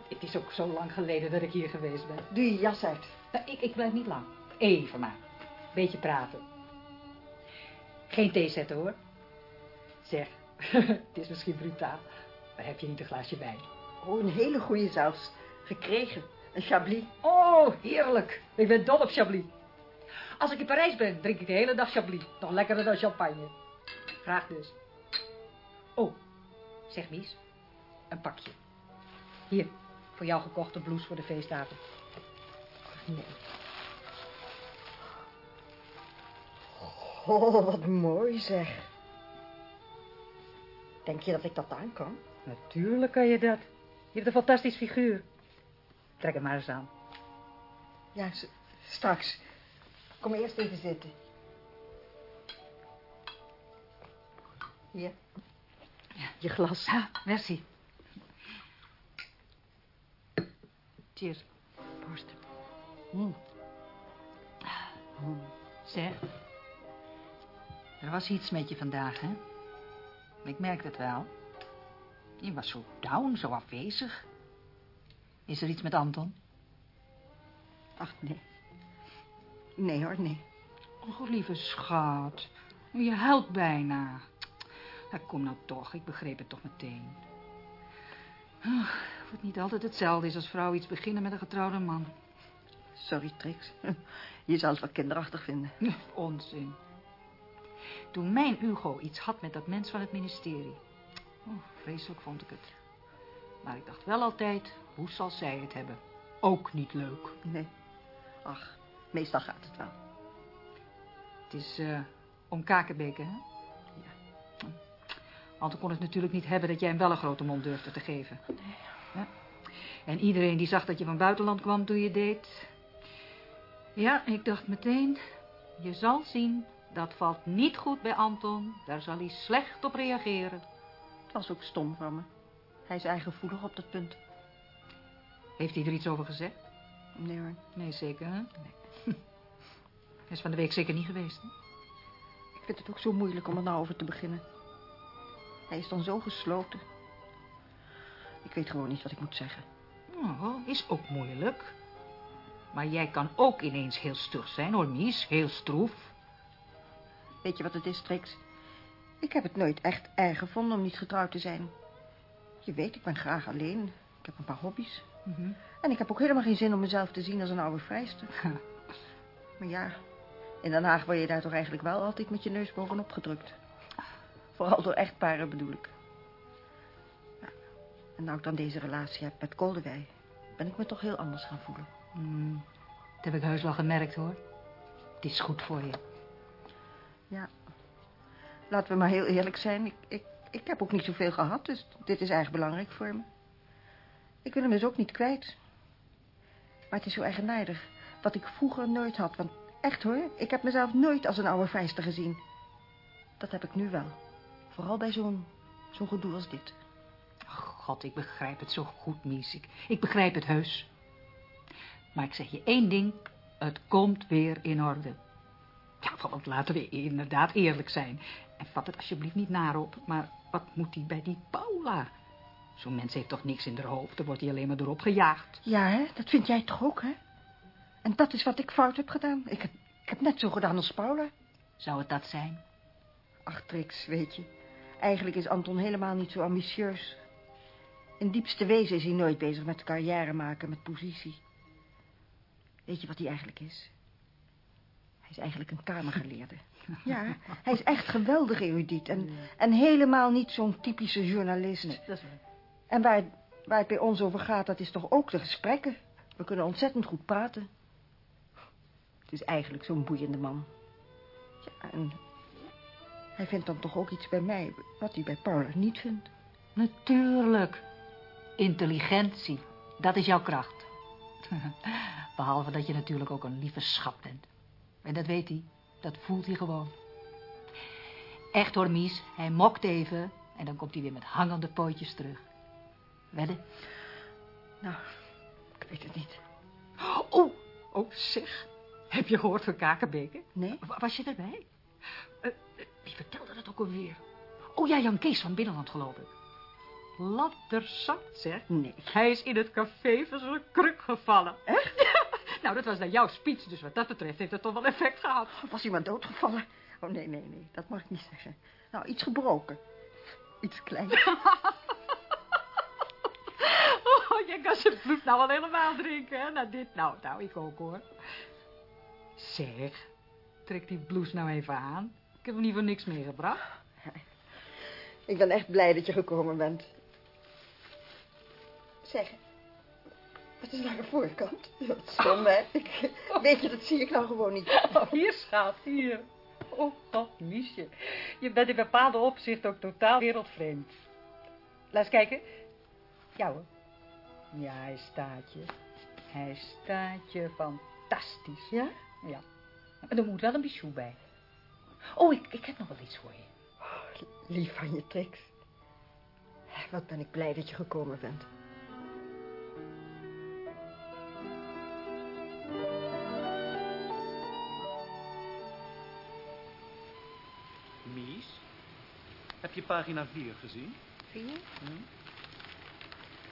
Speaker 6: Het is ook zo lang geleden dat ik hier geweest ben.
Speaker 4: Doe je jas uit.
Speaker 6: Nou, ik, ik blijf niet lang. Even maar. Beetje praten. Geen thee zetten, hoor. Zeg, <laughs> het is misschien brutaal, maar heb je niet een glaasje wijn?
Speaker 4: Oh, een hele goede zelfs. Gekregen. Een chablis.
Speaker 6: Oh, heerlijk. Ik ben dol op Chablis. Als ik in Parijs ben, drink ik de hele dag Chablis. Nog lekkerder dan champagne. Graag dus. Oh, zeg Mies. Een pakje. Hier, voor jou gekochte blouse voor de feestavond.
Speaker 4: Nee. Oh, wat mooi zeg. Denk je dat ik dat aan kan?
Speaker 6: Natuurlijk kan je dat. Je hebt een fantastisch figuur. Trek hem maar eens aan.
Speaker 4: Ja, straks. Kom eerst even zitten. Hier. Je glas.
Speaker 6: Ah, merci. Cheers.
Speaker 4: Proost.
Speaker 6: Mm. Zeg, er was iets met je vandaag, hè? Ik merk het wel. Je was zo down, zo afwezig. Is er iets met Anton?
Speaker 4: Ach, nee. Nee hoor, nee.
Speaker 6: Oh, lieve schat. Je huilt bijna. Nou, kom nou toch, ik begreep het toch meteen. Of het niet altijd hetzelfde is als vrouwen iets beginnen met een getrouwde man.
Speaker 4: Sorry, Trix. Je zal het wel kinderachtig vinden.
Speaker 6: Onzin. Toen mijn Hugo iets had met dat mens van het ministerie. Oh, vreselijk vond ik het. Maar ik dacht wel altijd, hoe zal zij het hebben? Ook niet leuk.
Speaker 4: Nee. Ach, meestal gaat het wel.
Speaker 6: Het is eh, om kakenbeken, hè? Ja. Anton kon het natuurlijk niet hebben dat jij hem wel een grote mond durfde te geven. Nee. En iedereen die zag dat je van buitenland kwam toen je deed. Ja, ik dacht meteen, je zal zien, dat valt niet goed bij Anton. Daar zal hij slecht op reageren.
Speaker 4: Het was ook stom van me. Hij is eigenvoelig op dat punt.
Speaker 6: Heeft hij er iets over gezegd?
Speaker 4: Nee hoor.
Speaker 6: Nee, zeker, hè? Nee. Hij is van de week zeker niet geweest, hè?
Speaker 4: Ik vind het ook zo moeilijk om er nou over te beginnen. Hij is dan zo gesloten. Ik weet gewoon niet wat ik moet zeggen.
Speaker 6: Oh, is ook moeilijk. Maar jij kan ook ineens heel stug zijn, hoor, Mies. Heel stroef.
Speaker 4: Weet je wat het is, Trix? Ik heb het nooit echt erg gevonden om niet getrouwd te zijn. Je weet, ik ben graag alleen. Ik heb een paar hobby's.
Speaker 6: Mhm.
Speaker 4: En ik heb ook helemaal geen zin om mezelf te zien als een oude vrijster. <laughs> maar ja, in Den Haag word je daar toch eigenlijk wel altijd met je neus bovenop gedrukt. Vooral door echtparen bedoel ik. Ja, en nou ik dan deze relatie heb met Koldewij, ben ik me toch heel anders gaan voelen.
Speaker 6: Hmm, dat heb ik heus wel gemerkt, hoor. Het is goed voor je.
Speaker 4: Ja, laten we maar heel eerlijk zijn. Ik, ik, ik heb ook niet zoveel gehad, dus dit is erg belangrijk voor me. Ik wil hem dus ook niet kwijt. Maar het is zo eigenaardig, wat ik vroeger nooit had. Want echt hoor, ik heb mezelf nooit als een oude vrijster gezien. Dat heb ik nu wel. Vooral bij zo'n zo'n gedoe als dit.
Speaker 6: God, ik begrijp het zo goed, Mies. Ik, ik begrijp het heus. Maar ik zeg je één ding. Het komt weer in orde. Ja, want laten we inderdaad eerlijk zijn. En vat het alsjeblieft niet naar op. Maar wat moet hij bij die Paula? Zo'n mens heeft toch niks in haar hoofd. Dan wordt hij alleen maar door opgejaagd.
Speaker 4: Ja, hè? Dat vind jij toch ook, hè? En dat is wat ik fout heb gedaan. Ik heb, ik heb net zo gedaan als Paula.
Speaker 6: Zou het dat zijn?
Speaker 4: Ach, Trix, weet je. Eigenlijk is Anton helemaal niet zo ambitieus. In diepste wezen is hij nooit bezig met carrière maken, met positie. Weet je wat hij eigenlijk is? Hij is eigenlijk een kamergeleerde. <laughs> Ja, hij is echt geweldig erudiet en, en helemaal niet zo'n typische journalist.
Speaker 6: Nee, dat is waar.
Speaker 4: En waar, waar het bij ons over gaat, dat is toch ook de gesprekken. We kunnen ontzettend goed praten. Het is eigenlijk zo'n boeiende man. Ja, en hij vindt dan toch ook iets bij mij wat hij bij Paula niet vindt.
Speaker 6: Natuurlijk. Intelligentie. Dat is jouw kracht. <laughs> Behalve dat je natuurlijk ook een lieve schat bent. En dat weet hij. Dat voelt hij gewoon. Echt hoor, Mies. Hij mokt even en dan komt hij weer met hangende pootjes terug. Wedden?
Speaker 4: Nou, ik weet het niet.
Speaker 6: Oh, oh zeg. Heb je gehoord van Kakenbeke?
Speaker 4: Nee?
Speaker 6: Wa- Was je erbij? Eh, wie vertelde dat ook alweer? Oh ja, Jan Kees van Binnenland, geloof ik. Ladderzat, zeg.
Speaker 4: Nee.
Speaker 6: Hij is in het café van zijn kruk gevallen. Echt? <laughs> nou, dat was dan jouw speech, dus wat dat betreft heeft het toch wel effect gehad.
Speaker 4: Was iemand doodgevallen? Oh, nee, nee, nee. Dat mag ik niet zeggen. Nou, iets gebroken. Iets kleins. <laughs>
Speaker 6: Oh, jij kan zijn bloed nou wel helemaal drinken, hè? Nou, dit, nou, nou, ik ook, hoor. Zeg, trek die blouse nou even aan. Ik heb hem niet voor niks meegebracht.
Speaker 4: Ik ben echt blij dat je gekomen bent. Zeg, wat is nou de voorkant? Wat stom, hè? Ik, weet je, dat zie ik nou gewoon niet.
Speaker 6: Oh, hier, schat, hier. Oh, god, Miesje. Je bent in bepaalde opzicht ook totaal wereldvreemd. Laat eens kijken. Ja hoor. Ja, hij staat je. Hij staat je fantastisch.
Speaker 4: Ja?
Speaker 6: Ja. Maar er moet wel een bijoux bij. Oh, ik, ik heb nog wel iets voor je.
Speaker 4: Lief van je, Trix. Wat ben ik blij dat je gekomen bent.
Speaker 10: Mies, heb je pagina 4 gezien?
Speaker 4: Zie je?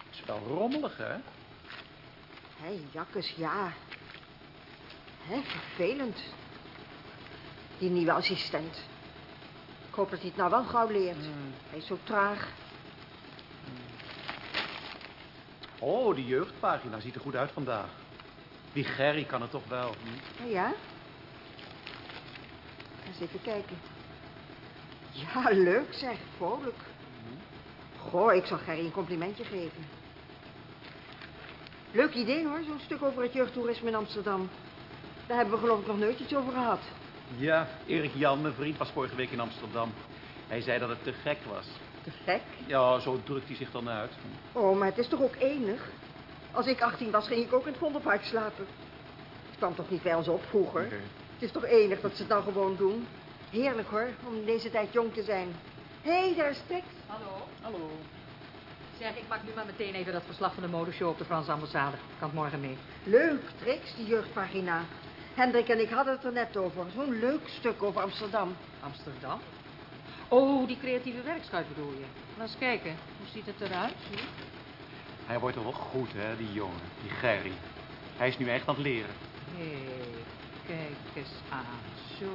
Speaker 10: Het is wel rommelig, hè?
Speaker 4: Hé, Jakkes, ja. Hé, vervelend. Die nieuwe assistent. Ik hoop dat hij het nou wel gauw leert. Hij is zo traag.
Speaker 10: Oh, die jeugdpagina ziet er goed uit vandaag. Die Gerry kan het toch wel. hm?
Speaker 4: Oh ja? Eens even kijken. Ja, leuk zeg, vrolijk. Goh, ik zal Gerry een complimentje geven. Leuk idee hoor, zo'n stuk over het jeugdtoerisme in Amsterdam. Daar hebben we geloof ik nog nooit iets over gehad.
Speaker 10: Ja, Erik Jan, mijn vriend, was vorige week in Amsterdam. Hij zei dat het te gek was.
Speaker 4: Te gek.
Speaker 10: Ja, zo drukt hij zich dan uit.
Speaker 4: Oh, maar het is toch ook enig? Als ik 18 was, ging ik ook in het Vondelpark slapen. Het kwam toch niet bij ons op vroeger? Het is toch enig dat ze het dan gewoon doen? Heerlijk hoor, om in deze tijd jong te zijn. Hé, hey, daar is Tex.
Speaker 6: Hallo.
Speaker 10: Hallo.
Speaker 6: Zeg, ik maak nu maar meteen even dat verslag van de modeshow op de Franse ambassade. Kan het morgen mee.
Speaker 4: Leuk, Trix, die jeugdpagina. Hendrik en ik hadden het er net over. Zo'n leuk stuk over Amsterdam.
Speaker 6: Amsterdam? Oh, die creatieve werkschuit bedoel je. Laat eens kijken. Hoe ziet het eruit? Zie?
Speaker 10: Hij wordt er wel goed, hè, die jongen, die Gerry. Hij is nu echt aan het leren.
Speaker 6: Hé, kijk eens aan. Zo,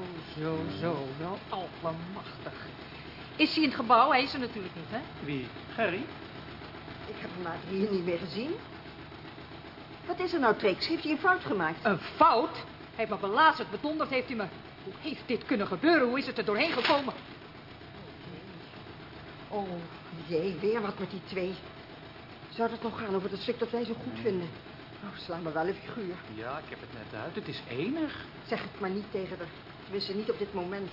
Speaker 6: zo, zo. Wel allemachtig. Is hij in het gebouw? Hij is er natuurlijk niet, hè?
Speaker 10: Wie? Gerry?
Speaker 4: Ik heb hem later hier niet meer gezien. Wat is er nou, Trix? Heeft hij een fout gemaakt?
Speaker 6: Een fout? Hij heeft me belazerd, bedonderd heeft hij me. Hoe heeft dit kunnen gebeuren? Hoe is het er doorheen gekomen?
Speaker 4: Oh, jee, weer wat met die twee. Zou dat nog gaan over dat stuk dat wij zo goed vinden? Oh, sla me wel een figuur.
Speaker 10: Ja, ik heb het net uit. Het is enig.
Speaker 4: Zeg het maar niet tegen haar. Tenminste, niet op dit moment.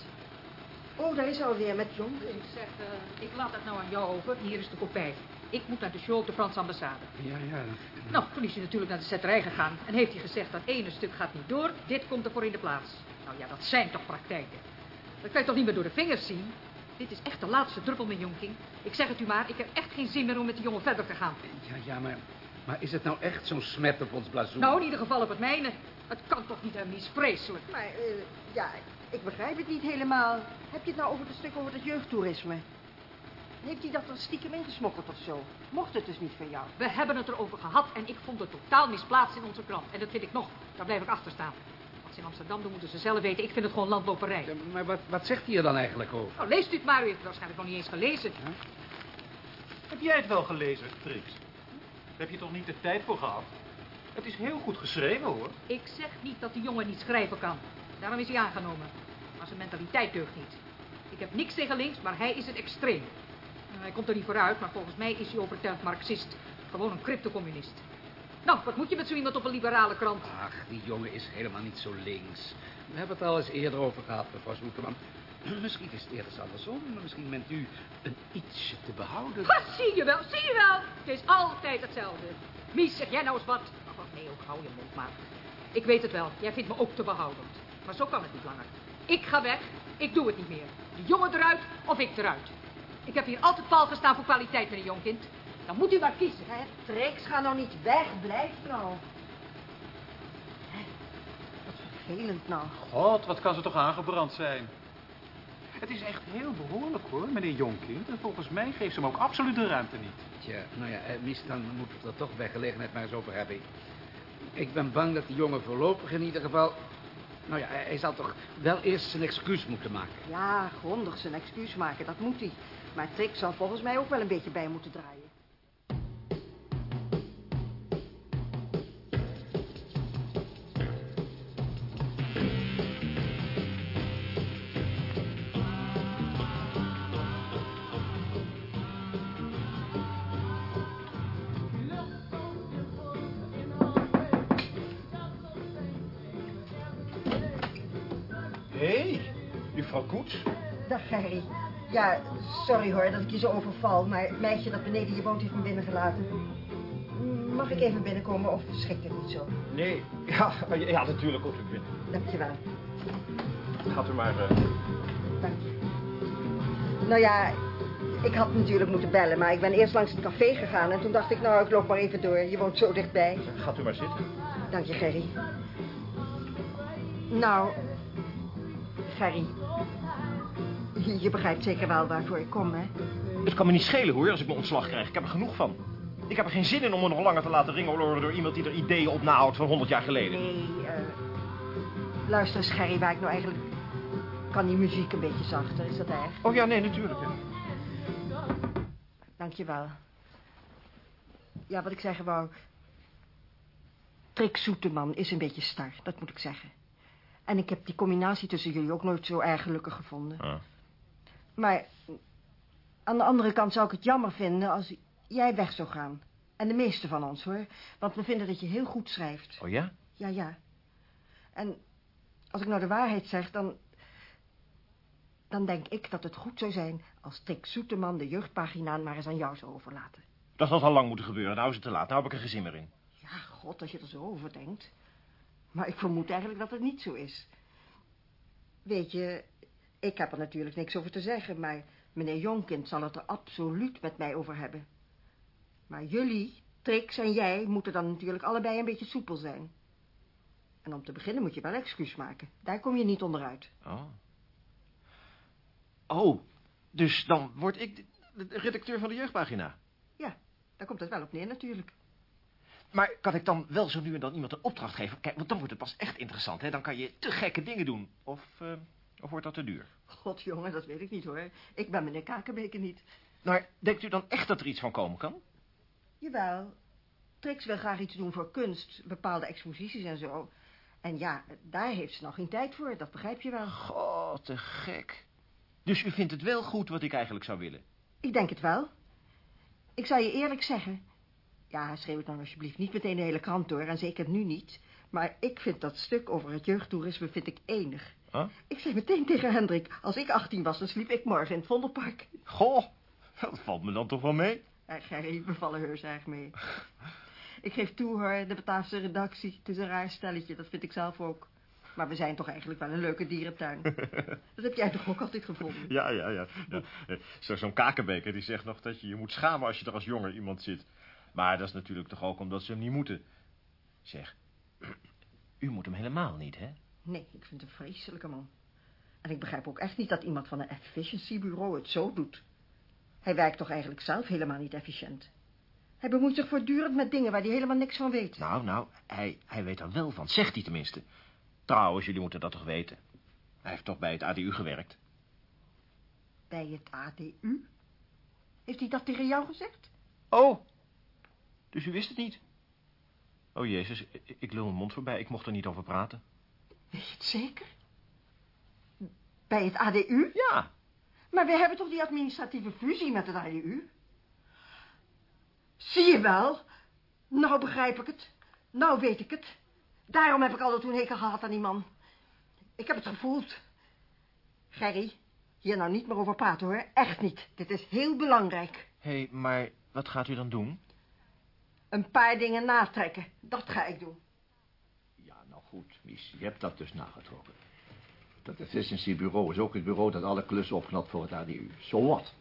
Speaker 4: Oh, daar is alweer met John.
Speaker 6: Ik zeg, eh, ik laat het nou aan jou over. Hier is de kopij. Ik moet naar de show op de Franse ambassade.
Speaker 7: Ja, ja.
Speaker 6: Nou, toen is hij natuurlijk naar de zetterij gegaan. En heeft hij gezegd dat ene stuk gaat niet door. Dit komt ervoor in de plaats. Nou ja, dat zijn toch praktijken. Dat kan je toch niet meer door de vingers zien? Dit is echt de laatste druppel, mijn jonking. Ik zeg het u maar, ik heb echt geen zin meer om met die jongen verder te gaan.
Speaker 7: Ja, ja, maar, maar is het nou echt zo'n smet op ons blazoen?
Speaker 6: Nou, in ieder geval op het mijne. Het kan toch niet niet vreselijk.
Speaker 4: Maar, eh, ja, ik begrijp het niet helemaal. Heb je het nou over het stuk over het jeugdtoerisme? Heeft hij dat er stiekem ingesmokkeld of zo? Mocht het dus niet van jou?
Speaker 6: We hebben het erover gehad en ik vond het totaal misplaatst in onze krant. En dat vind ik nog. Daar blijf ik achter staan. Wat ze in Amsterdam doen, moeten ze zelf weten. Ik vind het gewoon landloperij.
Speaker 7: Ja, maar wat, wat zegt hij er dan eigenlijk over?
Speaker 6: Nou, leest u het maar. U heeft het waarschijnlijk nog niet eens gelezen.
Speaker 10: Heb jij het wel gelezen, Trix? Daar heb je toch niet de tijd voor gehad? Het is heel goed geschreven, hoor.
Speaker 6: Ik zeg niet dat die jongen niet schrijven kan. Daarom is hij aangenomen. Maar zijn mentaliteit deugt niet. Ik heb niks tegen links, maar hij is het extreem. Nou, hij komt er niet vooruit, maar volgens mij is hij overtuigd marxist. Gewoon een cryptocommunist. Nou, wat moet je met zo iemand op een liberale krant?
Speaker 7: Ach, die jongen is helemaal niet zo links. We hebben het al eens eerder over gehad, mevrouw Zoeterman. <clears throat> Misschien is het eerder andersom. Misschien bent u een ietsje te behouden.
Speaker 6: Ha, zie je wel, zie je wel. Het is altijd hetzelfde. Mies, zeg jij nou eens wat? Ach, nee, ook hou je mond maar. Ik weet het wel, jij vindt me ook te behoudend. Maar zo kan het niet langer. Ik ga weg, ik doe het niet meer. De jongen eruit of ik eruit. Ik heb hier altijd pal gestaan voor kwaliteit, meneer Jongkind. Dan moet u maar kiezen.
Speaker 4: Hè, Trix, ga nou niet weg. Blijf nou. Hè, Wat vervelend nou.
Speaker 10: God, wat kan ze toch aangebrand zijn? Het is echt heel behoorlijk hoor, meneer Jonkind. En volgens mij geeft ze hem ook absoluut de ruimte niet.
Speaker 7: Tja, nou ja, eh, Mies, dan moeten we het er toch bij gelegenheid maar eens over hebben. Ik ben bang dat die jongen voorlopig in ieder geval... Nou ja, hij zal toch wel eerst zijn excuus moeten maken.
Speaker 4: Ja, grondig zijn excuus maken, dat moet hij. Maar Trix zal volgens mij ook wel een beetje bij moeten draaien.
Speaker 5: Koets.
Speaker 4: Dag, Gerry. Ja, sorry hoor dat ik je zo overval, maar het meisje dat beneden je woont heeft me binnengelaten. Mag ik even binnenkomen of schikt het niet zo?
Speaker 5: Nee, ja, ja natuurlijk komt u binnen.
Speaker 4: Dankjewel.
Speaker 5: Gaat u maar... eh,
Speaker 4: Dank je. Nou ja, ik had natuurlijk moeten bellen, maar ik ben eerst langs het café gegaan en toen dacht ik, nou, ik loop maar even door. Je woont zo dichtbij.
Speaker 5: gaat u maar zitten.
Speaker 4: Dank je, Gerry. Nou, Gerry. Je, begrijpt zeker wel waarvoor ik kom, hè?
Speaker 5: Het kan me niet schelen hoor, als ik mijn ontslag krijg. Ik heb er genoeg van. Ik heb er geen zin in om me nog langer te laten ringeloren door iemand die er ideeën op nahoudt van 100 jaar geleden.
Speaker 4: Nee, eh... luister eens, Gerry, waar ik nou eigenlijk... Kan die muziek een beetje zachter, is dat erg?
Speaker 5: Oh ja, nee, natuurlijk. ja.
Speaker 4: Dank je wel. Ja, wat ik zeggen wou... Trix Soeteman is een beetje star, dat moet ik zeggen. En ik heb die combinatie tussen jullie ook nooit zo erg gelukkig gevonden.
Speaker 5: Ah.
Speaker 4: Maar aan de andere kant zou ik het jammer vinden als jij weg zou gaan. En de meeste van ons, hoor. Want we vinden dat je heel goed schrijft.
Speaker 5: Oh ja?
Speaker 4: Ja, ja. En als ik nou de waarheid zeg, dan... Dan denk ik dat het goed zou zijn als Trix Soeteman de jeugdpagina maar eens aan jou zou overlaten.
Speaker 5: Dat had al lang moeten gebeuren. Nou is het te laat. Nou heb ik er geen zin meer in.
Speaker 4: Ja, god, als je er zo over denkt. Maar ik vermoed eigenlijk dat het niet zo is. Weet je, ik heb er natuurlijk niks over te zeggen, maar meneer Jonkind zal het er absoluut met mij over hebben. Maar jullie, Trix en jij, moeten dan natuurlijk allebei een beetje soepel zijn. En om te beginnen moet je wel excuus maken. Daar kom je niet onderuit.
Speaker 5: Oh. Oh, dus dan word ik de, redacteur van de jeugdpagina.
Speaker 4: Ja, daar komt het wel op neer natuurlijk.
Speaker 5: Maar kan ik dan wel zo nu en dan iemand een opdracht geven? Kijk, want dan wordt het pas echt interessant, hè? Dan kan je te gekke dingen doen. Of, eh, of wordt dat te duur?
Speaker 4: God, jongen, dat weet ik niet, hoor. Ik ben meneer Kakenbeke niet.
Speaker 5: Maar denkt u dan echt dat er iets van komen kan?
Speaker 4: Jawel. Trix wil graag iets doen voor kunst, bepaalde exposities en zo. En ja, daar heeft ze nog geen tijd voor, dat begrijp je wel.
Speaker 5: God, te gek. Dus u vindt het wel goed wat ik eigenlijk zou willen?
Speaker 4: Ik denk het wel. Ik zal je eerlijk zeggen. Ja, schreeuw het dan alsjeblieft niet meteen de hele krant door, en zeker nu niet. Maar ik vind dat stuk over het jeugdtoerisme vind ik enig.
Speaker 5: Huh?
Speaker 4: Ik zei meteen tegen Hendrik, als ik 18 was, dan sliep ik morgen in het Vondelpark.
Speaker 5: Goh, dat valt me dan toch wel mee.
Speaker 4: Ja, Gerry, we vallen heus erg mee. ik geef toe hoor, de Bataafse redactie. Het is een raar stelletje, dat vind ik zelf ook. Maar we zijn toch eigenlijk wel een leuke dierentuin. <laughs> dat heb jij toch ook altijd gevonden?
Speaker 5: Ja, ja, ja. ja. Eh, Zo, Zo'n kakenbeker die zegt nog dat je je moet schamen als je er als jonger iemand zit. Maar dat is natuurlijk toch ook omdat ze hem niet moeten. Zeg, <clears throat> u moet hem helemaal niet, hè?
Speaker 4: Nee, ik vind hem een vreselijke man. En ik begrijp ook echt niet dat iemand van een efficiencybureau het zo doet. Hij werkt toch eigenlijk zelf helemaal niet efficiënt. Hij bemoeit zich voortdurend met dingen waar hij helemaal niks van weet.
Speaker 5: Nou, nou, hij, hij weet er wel van. Zegt hij tenminste. Trouwens, jullie moeten dat toch weten. Hij heeft toch bij het ADU gewerkt?
Speaker 4: Bij het ADU? Heeft hij dat tegen jou gezegd?
Speaker 5: Oh, dus u wist het niet? Oh, jezus, ik, lul mijn mond voorbij. Ik mocht er niet over praten.
Speaker 4: Weet je het zeker? Bij het ADU?
Speaker 5: Ja,
Speaker 4: Maar we hebben toch die administratieve fusie met het ADU? Zie je wel? Nou begrijp ik het. Nou weet ik het. Daarom heb ik altijd toen hekel gehad aan die man. Ik heb het gevoeld. Gerry, hier nou niet meer over praten hoor. Echt niet. Dit is heel belangrijk.
Speaker 9: Hé, hey, maar wat gaat u dan doen?
Speaker 4: Een paar dingen natrekken. Dat ga ik doen.
Speaker 11: Ja, nou goed, Mies. Je hebt dat dus nagetrokken. Dat efficiëntiebureau is ook het bureau dat alle klussen opknapt voor het ADU. Zo wat.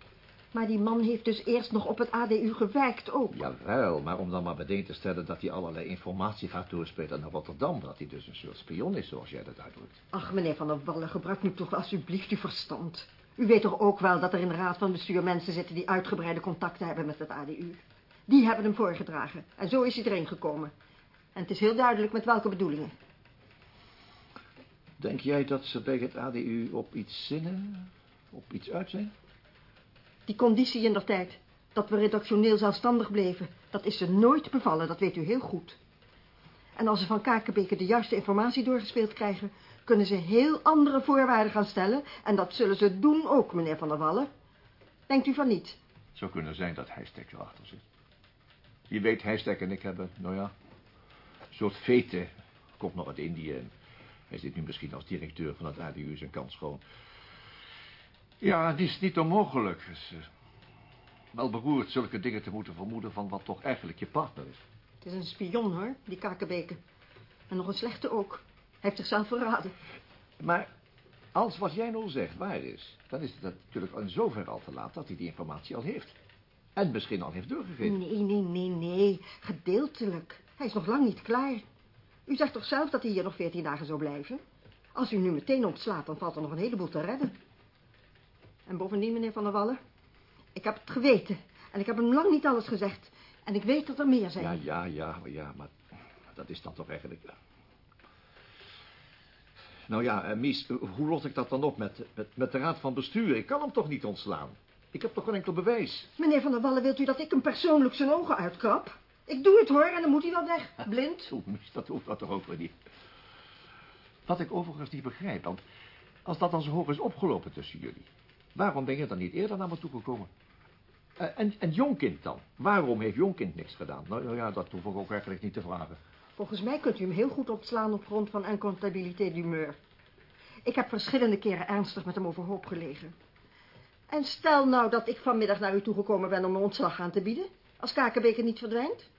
Speaker 4: Maar die man heeft dus eerst nog op het ADU gewerkt ook.
Speaker 11: Jawel, maar om dan maar meteen te stellen dat hij allerlei informatie gaat doorspelen naar Rotterdam. Dat hij dus een soort spion is, zoals jij dat uitdrukt.
Speaker 4: Ach, meneer Van der Wallen, gebruik nu toch alsjeblieft uw verstand. U weet toch ook wel dat er in de raad van bestuur mensen zitten die uitgebreide contacten hebben met het ADU. Die hebben hem voorgedragen. En zo is hij erin gekomen. En het is heel duidelijk met welke bedoelingen.
Speaker 11: Denk jij dat ze bij het ADU op iets zinnen, op iets uit zijn?
Speaker 4: Die conditie in der tijd, dat we redactioneel zelfstandig bleven, dat is ze nooit bevallen, dat weet u heel goed. En als ze van Kakenbeke de juiste informatie doorgespeeld krijgen, kunnen ze heel andere voorwaarden gaan stellen. En dat zullen ze doen ook, meneer Van der Wallen. Denkt u van niet?
Speaker 11: Het zou kunnen zijn dat Heistek erachter zit. Je weet, Heistek en ik hebben, nou ja, een soort vete. Komt nog uit Indië en hij zit nu misschien als directeur van het ADU zijn kans schoon. Ja, het is niet onmogelijk. Het is uh, wel beroerd zulke dingen te moeten vermoeden van wat toch eigenlijk je partner is.
Speaker 4: Het is een spion, hoor, die Kakenbeke. En nog een slechte ook. Hij heeft zichzelf verraden.
Speaker 11: Maar als wat jij nou zegt waar is, dan is het natuurlijk in zover al te laat dat hij die informatie al heeft. En misschien al heeft doorgegeven.
Speaker 4: Nee, nee, nee, nee. Gedeeltelijk. Hij is nog lang niet klaar. U zegt toch zelf dat hij hier nog veertien dagen zou blijven? Als u nu meteen ontslaat, dan valt er nog een heleboel te redden. En bovendien, meneer Van der Wallen, ik heb het geweten. En ik heb hem lang niet alles gezegd. En ik weet dat er meer zijn.
Speaker 11: Ja, ja, ja, ja, maar dat is dan toch eigenlijk... Nou ja, uh, Mies, hoe los ik dat dan op met, met, met de raad van bestuur? Ik kan hem toch niet ontslaan? Ik heb toch geen enkel bewijs?
Speaker 4: Meneer Van der Wallen, wilt u dat ik hem persoonlijk zijn ogen uitkrap? Ik doe het hoor, en dan moet hij wel weg. <laughs> Blind.
Speaker 11: Oeh, dat hoeft dat toch ook weer niet. Wat ik overigens niet begrijp, want als dat dan zo hoog is opgelopen tussen jullie... waarom ben je dan niet eerder naar me toegekomen? Uh, en, en Jonkind dan? Waarom heeft Jonkind niks gedaan? Nou, nou ja, dat hoef ik ook eigenlijk niet te vragen.
Speaker 4: Volgens mij kunt u hem heel goed opslaan op grond van incontabilité d'humeur. Ik heb verschillende keren ernstig met hem overhoop gelegen. En stel nou dat ik vanmiddag naar u toegekomen ben om een ontslag aan te bieden. Als Kakenbeker niet verdwijnt.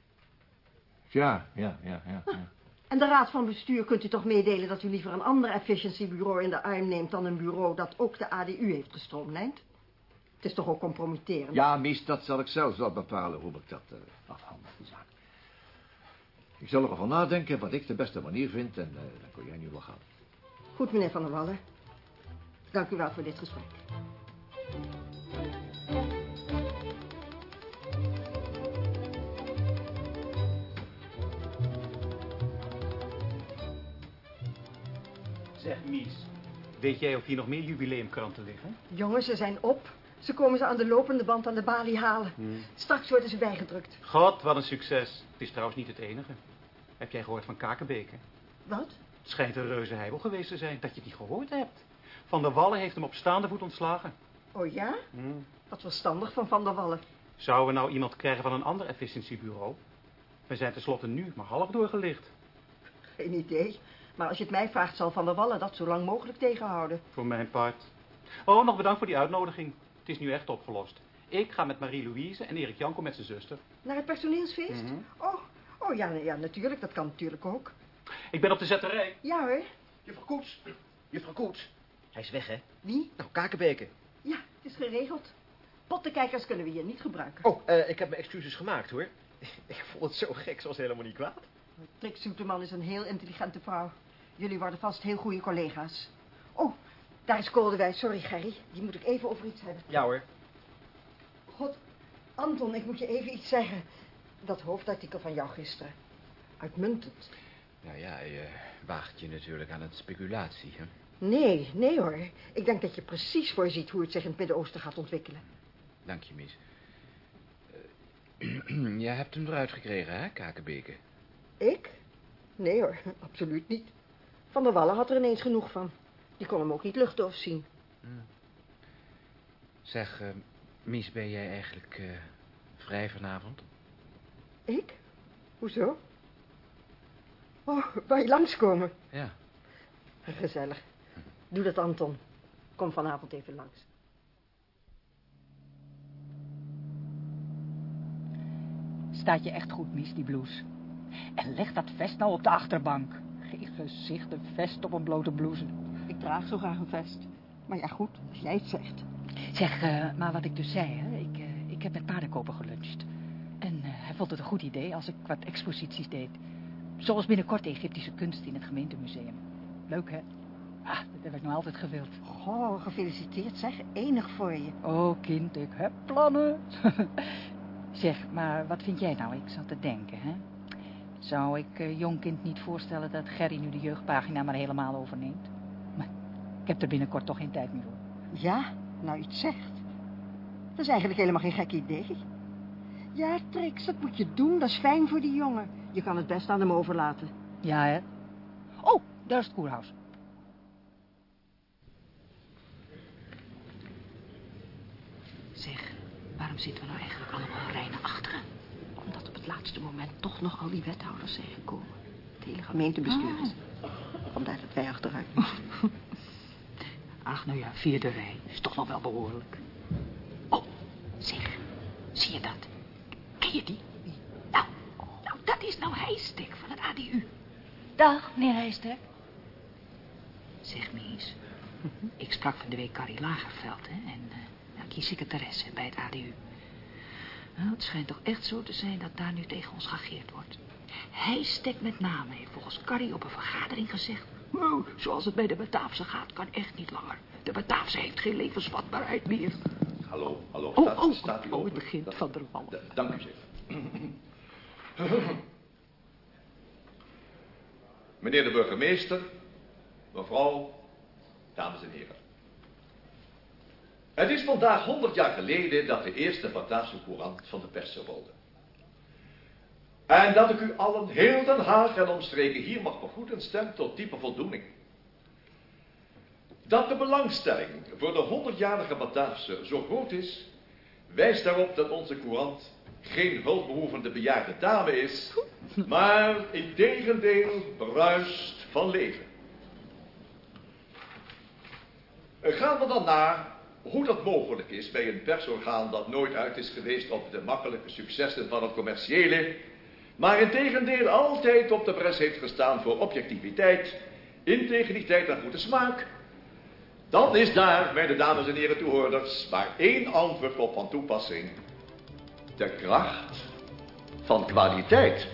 Speaker 11: Ja, ja, ja, ja. ja.
Speaker 4: En de raad van bestuur kunt u toch meedelen dat u liever een ander efficiëntiebureau in de arm neemt dan een bureau dat ook de ADU heeft gestroomlijnd? Het is toch ook compromitterend?
Speaker 11: Ja, Mies, dat zal ik zelfs wel bepalen hoe ik dat uh, afhandel, die zaak. Ik zal erover nadenken wat ik de beste manier vind en uh, dan kun jij nu wel gaan.
Speaker 4: Goed, meneer Van der Wallen. Dank u wel voor dit gesprek.
Speaker 10: Zeg, Mies, weet jij of hier nog meer jubileumkranten liggen?
Speaker 4: Jongens, ze zijn op. Ze komen ze aan de lopende band aan de balie halen.
Speaker 10: Hmm.
Speaker 4: Straks worden ze bijgedrukt.
Speaker 10: God, wat een succes. Het is trouwens niet het enige. Heb jij gehoord van Kakenbeke?
Speaker 4: Wat?
Speaker 10: Het schijnt een reuze heibel geweest te zijn dat je niet gehoord hebt. Van der Wallen heeft hem op staande voet ontslagen.
Speaker 4: Oh ja?
Speaker 10: Hmm.
Speaker 4: Wat verstandig van Van der Wallen.
Speaker 10: Zouden we nou iemand krijgen van een ander efficiëntiebureau? We zijn tenslotte nu maar half doorgelicht.
Speaker 4: Geen idee. Maar als je het mij vraagt, zal Van der Wallen dat zo lang mogelijk tegenhouden.
Speaker 10: Voor mijn part. Oh, nog bedankt voor die uitnodiging. Het is nu echt opgelost. Ik ga met Marie-Louise en Erik Janko met zijn zuster.
Speaker 4: Naar het personeelsfeest?
Speaker 10: Mhm.
Speaker 4: Oh, oh ja, ja, natuurlijk. Dat kan natuurlijk ook.
Speaker 10: Ik ben op de zetterij.
Speaker 4: Ja hoor.
Speaker 9: Juffrouw Koets. Juffrouw Koets. Hij is weg, hè?
Speaker 4: Wie?
Speaker 9: Nou, Kakenbeke.
Speaker 4: Ja, het is geregeld. Pottenkijkers kunnen we hier niet gebruiken.
Speaker 9: Oh, uh, ik heb mijn excuses gemaakt, hoor. <laughs> Ik vond het zo gek, ze was helemaal niet kwaad.
Speaker 4: Soeterman is een heel intelligente vrouw. Jullie worden vast heel goede collega's. Oh, daar is Koldewij. Sorry, Gerry. Die moet ik even over iets hebben.
Speaker 9: Ja, hoor.
Speaker 4: God, Anton, ik moet je even iets zeggen. Dat hoofdartikel van jou gisteren. Uitmuntend.
Speaker 9: Nou ja, je waagt je natuurlijk aan het speculatie, hè?
Speaker 4: Nee, nee hoor. Ik denk dat je precies voorziet hoe het zich in het Midden-Oosten gaat ontwikkelen.
Speaker 9: Dank je, mis. Uh, <clears throat> jij hebt hem eruit gekregen, hè, Kakenbeke?
Speaker 4: Ik? Nee hoor, <laughs> absoluut niet. Van der Wallen had er ineens genoeg van. Die kon hem ook niet luchtdoof zien.
Speaker 9: Hmm. Zeg, uh, Mies, ben jij eigenlijk uh, vrij vanavond?
Speaker 4: Ik? Hoezo? Oh, wou je langskomen?
Speaker 7: Ja.
Speaker 4: Gezellig. Doe dat, Anton. Kom vanavond even langs.
Speaker 6: Staat je echt goed, Mies, die blouse. En leg dat vest nou op de achterbank. Geen gezicht, een vest op een blote blouse.
Speaker 4: Ik draag zo graag een vest. Maar ja, goed, als jij het zegt.
Speaker 6: Zeg, eh, maar wat ik dus zei, hè. Ik, eh, ik heb met paardenkoper geluncht. En eh, hij vond het een goed idee als ik wat exposities deed. Zoals binnenkort de Egyptische kunst in het gemeentemuseum. Leuk, hè? Ah, dat heb ik nog altijd gewild.
Speaker 4: Oh, gefeliciteerd zeg. Enig voor je.
Speaker 6: Oh, kind, ik heb plannen. <laughs> zeg, maar wat vind jij nou? Ik zat te denken, hè? Zou ik uh, jongkind niet voorstellen dat Gerry nu de jeugdpagina maar helemaal overneemt? Maar ik heb er binnenkort toch geen tijd meer voor.
Speaker 4: Ja, nou iets zegt. Dat is eigenlijk helemaal geen gek idee. Ja, Trix, dat moet je doen. Dat is fijn voor die jongen. Je kan het best aan hem overlaten.
Speaker 6: Ja, hè? Oh, daar is het koerhuis.
Speaker 12: Zeg, waarom zitten we nou eigenlijk allemaal naar achteren?
Speaker 4: Omdat op het laatste moment toch nog al die wethouders zijn gekomen. Het hele gemeentebestuur is. Vandaar dat wij achteruit. <laughs>
Speaker 12: Ach, nou ja, vierde rij. Is toch nog wel behoorlijk. Oh, zeg, zie je dat? Ken je die? Nou, nou, dat is nou Heistek van het ADU.
Speaker 6: Dag, meneer Heistek.
Speaker 12: Zeg, Mies, ik sprak van de week Carrie Lagerveld, hè, en uh, nou, die secretaresse bij het ADU. Nou, het schijnt toch echt zo te zijn dat daar nu tegen ons geageerd wordt. Heistek met name heeft volgens Carrie op een vergadering gezegd... Oh, zoals het bij de Bataafse gaat, kan echt niet langer. De Bataafse heeft geen levensvatbaarheid meer.
Speaker 11: Hallo, hallo.
Speaker 12: Oh,
Speaker 11: Staat,
Speaker 12: oh,
Speaker 11: staat u
Speaker 12: oh, het begint van der Wallen.
Speaker 11: Dank u zeer. <clears throat> Meneer de burgemeester, mevrouw, dames en heren. Het is vandaag 100 jaar geleden dat de eerste Bataafse courant van de persen rolde. En dat ik u allen heel Den Haag en omstreken hier mag begroeten stemt tot diepe voldoening. Dat de belangstelling voor de 100-jarige Bataafse zo groot is, wijst daarop dat onze courant geen hulpbehoevende bejaarde dame is, maar in tegendeel bruist van leven. Gaan we dan na hoe dat mogelijk is bij een persorgaan dat nooit uit is geweest op de makkelijke successen van het commerciële, maar in tegendeel altijd op de pres heeft gestaan voor objectiviteit, integriteit en goede smaak, dan is daar, bij de dames en heren toehoorders, maar één antwoord op van toepassing. De kracht van kwaliteit.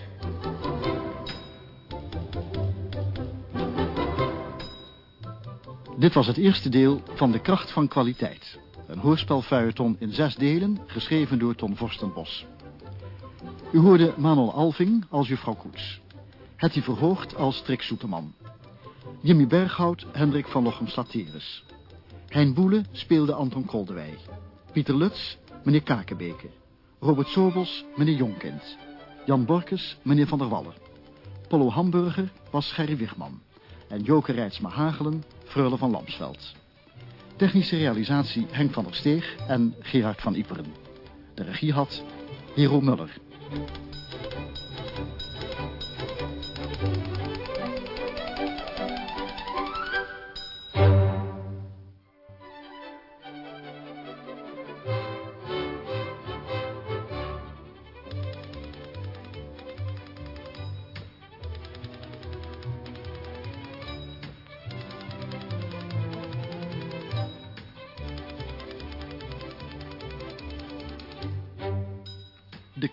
Speaker 1: Dit was het eerste deel van De Kracht van Kwaliteit. Een hoorspelfeuilleton in zes delen, geschreven door Ton Vorstenbos. U hoorde Manuel Alving als juffrouw Koets. Hetty Verhoogd als Trick Soeterman. Jimmy Berghout, Hendrik van Lochem Slateris. Hein Boele speelde Anton Koldewij. Pieter Lutz, meneer Kakenbeke. Robert Sobels, meneer Jonkind. Jan Borkes, meneer Van der Wallen. Pollo Hamburger was Gerry Wigman. En Joke Rijtsma Hagelen, Freule van Lamsveld. Technische realisatie Henk van der Steeg en Gerard van Iperen. De regie had Hero Muller.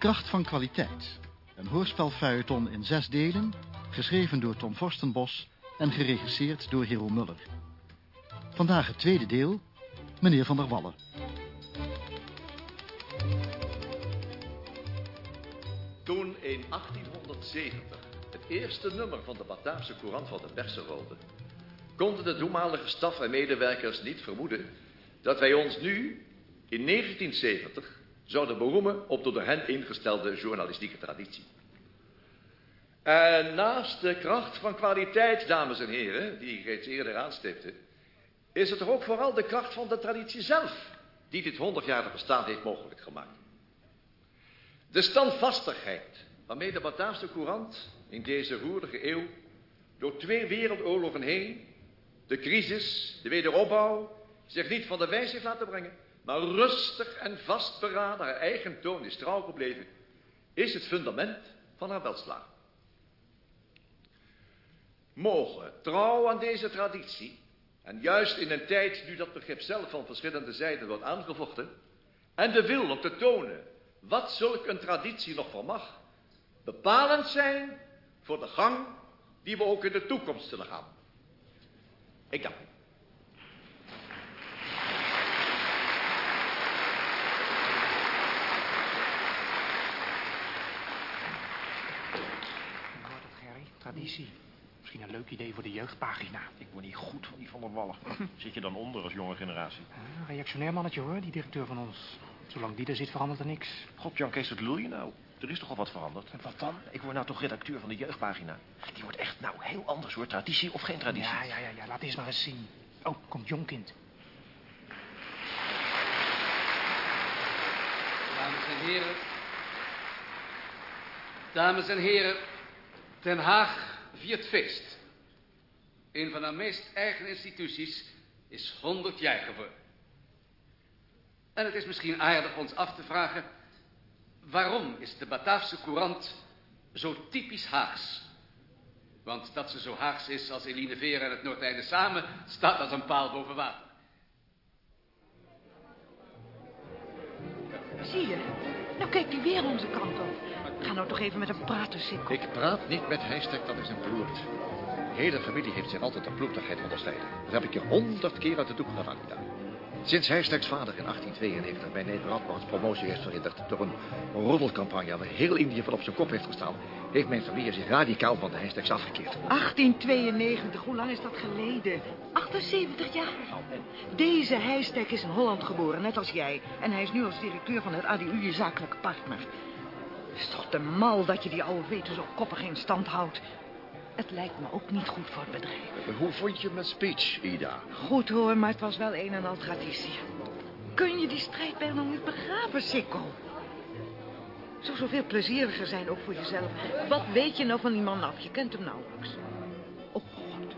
Speaker 1: Kracht van kwaliteit. Een hoorspelfeuilleton in zes delen, geschreven door Tom Vorstenbos en geregisseerd door Hero Muller. Vandaag het tweede deel, meneer Van der Wallen.
Speaker 11: Toen in 1870 het eerste nummer van de Bataafse Courant van de persen rolde, konden de toenmalige staf en medewerkers niet vermoeden dat wij ons nu, in 1970, zouden beroemen op de door hen ingestelde journalistieke traditie. En naast de kracht van kwaliteit, dames en heren, die ik reeds eerder aanstipte, is het toch ook vooral de kracht van de traditie zelf die dit honderdjarige bestaan heeft mogelijk gemaakt. De standvastigheid
Speaker 9: waarmee de Bataafse courant in deze roerige eeuw door twee wereldoorlogen heen, de crisis, de wederopbouw, zich niet van de wijs heeft laten brengen, maar rustig en vastberaden haar eigen toon is trouw gebleven, is het fundament van haar welslagen. Mogen, trouw aan deze traditie, en juist in een tijd nu dat begrip zelf van verschillende zijden wordt aangevochten, en de wil om te tonen wat zulk een traditie nog vermag, bepalend zijn voor de gang die we ook in de toekomst zullen gaan. Ik dank.
Speaker 13: Hoort het, Gerry? Traditie. Misschien een leuk idee voor de jeugdpagina.
Speaker 5: Ik word niet goed van die Van der Wallen. <laughs> Zit je dan onder als jonge generatie?
Speaker 13: Een reactionair mannetje hoor, die directeur van ons. Zolang die er zit, verandert er niks.
Speaker 5: God, Jan Kees, wat lul je nou? Er is toch al wat veranderd? En wat dan? Ik word nou toch redacteur van de jeugdpagina. Die wordt echt nou heel anders hoor. Traditie of geen traditie?
Speaker 13: Ja, ja, ja, ja. laat eens maar eens zien. Oh, komt Jonkind.
Speaker 7: Dames en heren. Dames en heren. Den Haag viert feest. Een van haar meest eigen instituties is 100 jaar geworden. En het is misschien aardig ons af te vragen... waarom is de Bataafse Courant zo typisch Haags? Want dat ze zo Haags is als Eline Veer en het Noordeinde samen... staat als een paal boven water.
Speaker 14: Zie je? Nou kijkt hij weer onze kant op. Ga nou toch even met hem praten, Sikko.
Speaker 9: Ik praat niet met Heistek, dat is een ploert. De hele familie heeft zich altijd een ploertigheid onderscheiden. Dat heb ik je honderd keer uit de doek gedaan. Sinds Heisteks vader in 1892 bij Nederland promotie heeft verhinderd... door een roddelcampagne waar heel Indië van op zijn kop heeft gestaan... heeft mijn familie zich radicaal van de Heisteks afgekeerd.
Speaker 14: 1892, hoe lang is dat geleden? 78 jaar. Deze Heistek is in Holland geboren, net als jij. En hij is nu als directeur van het ADU je zakelijke partner. Het is toch te mal dat je die oude weten zo koppig in stand houdt. Het lijkt me ook niet goed voor het bedrijf.
Speaker 9: Hoe vond je mijn speech, Ida?
Speaker 14: Goed hoor, maar het was wel een en al traditie. Kun je die strijdbijl nog niet begraven, Sikko? Zou zoveel plezieriger zijn, ook voor jezelf. Wat weet je nou van die man af? Je kent hem nauwelijks. Oh, God.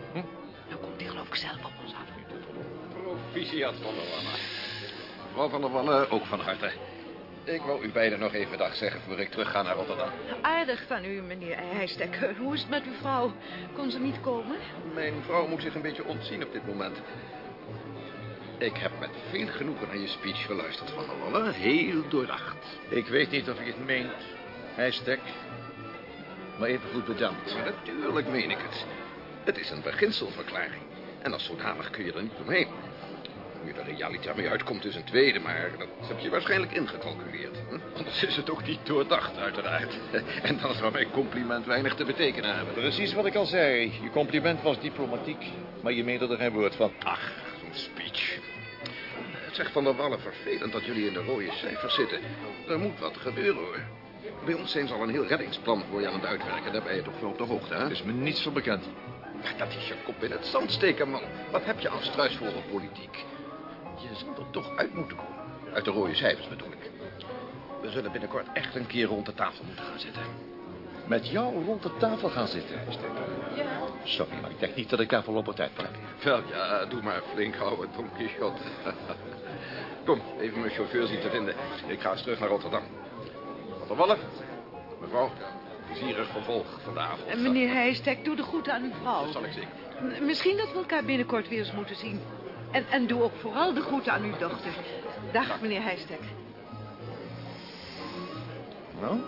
Speaker 14: Nou komt hij geloof ik zelf op ons af.
Speaker 9: Proficiat van der Wallen. Mevrouw van der Wallen, ook van harte. Ik wou u beiden nog even dag zeggen voor ik terug ga naar Rotterdam.
Speaker 14: Aardig van u, meneer Heijstek. Hoe is het met uw vrouw? Kon ze niet komen?
Speaker 9: Mijn vrouw moet zich een beetje ontzien op dit moment. Ik heb met veel genoegen naar je speech geluisterd, Van der Wallen. Heel doordacht. Ik weet niet of je het meent, Heistek. Maar even goed bedankt. Maar natuurlijk meen ik het. Het is een beginselverklaring. En als zodanig kun je er niet omheen. Je de realita mee uitkomt is een tweede, maar dat heb je waarschijnlijk ingecalculeerd. Hm? Anders is het ook niet doordacht, uiteraard. <laughs> En dan zou mijn compliment weinig te betekenen hebben. Precies wat ik al zei. Je compliment was diplomatiek, maar je meende er geen woord van. Ach, zo'n speech. Het zegt Van der Wallen vervelend dat jullie in de rode cijfers zitten. Er moet wat gebeuren, hoor. Bij ons zijn ze al een heel reddingsplan voor je aan het uitwerken. Daar ben je toch wel op de hoogte, hè? is me niets van bekend. Dat is je kop in het zand steken, man. Wat heb je aan struisvolle politiek? Je zal er toch uit moeten komen. Uit de rode cijfers bedoel ik. We zullen binnenkort echt een keer rond de tafel moeten gaan zitten. Met jou rond de tafel gaan zitten, Ja. Sorry, maar ik denk niet dat ik daarvoor op tijd heb. Wel, ja, doe maar flink houden, Don Quixote. <laughs> Kom, even mijn chauffeur zien te vinden. Ik ga eens terug naar Rotterdam. Wat er Wallen? Mevrouw, plezierig vervolg van de avond.
Speaker 14: En meneer Heijstek, doe de groeten aan uw vrouw.
Speaker 9: Dat zal ik zeker.
Speaker 14: Misschien dat we elkaar binnenkort weer eens moeten zien. En, en doe ook vooral de groeten aan uw dochter. Dag, meneer Heijstek.
Speaker 9: Nou?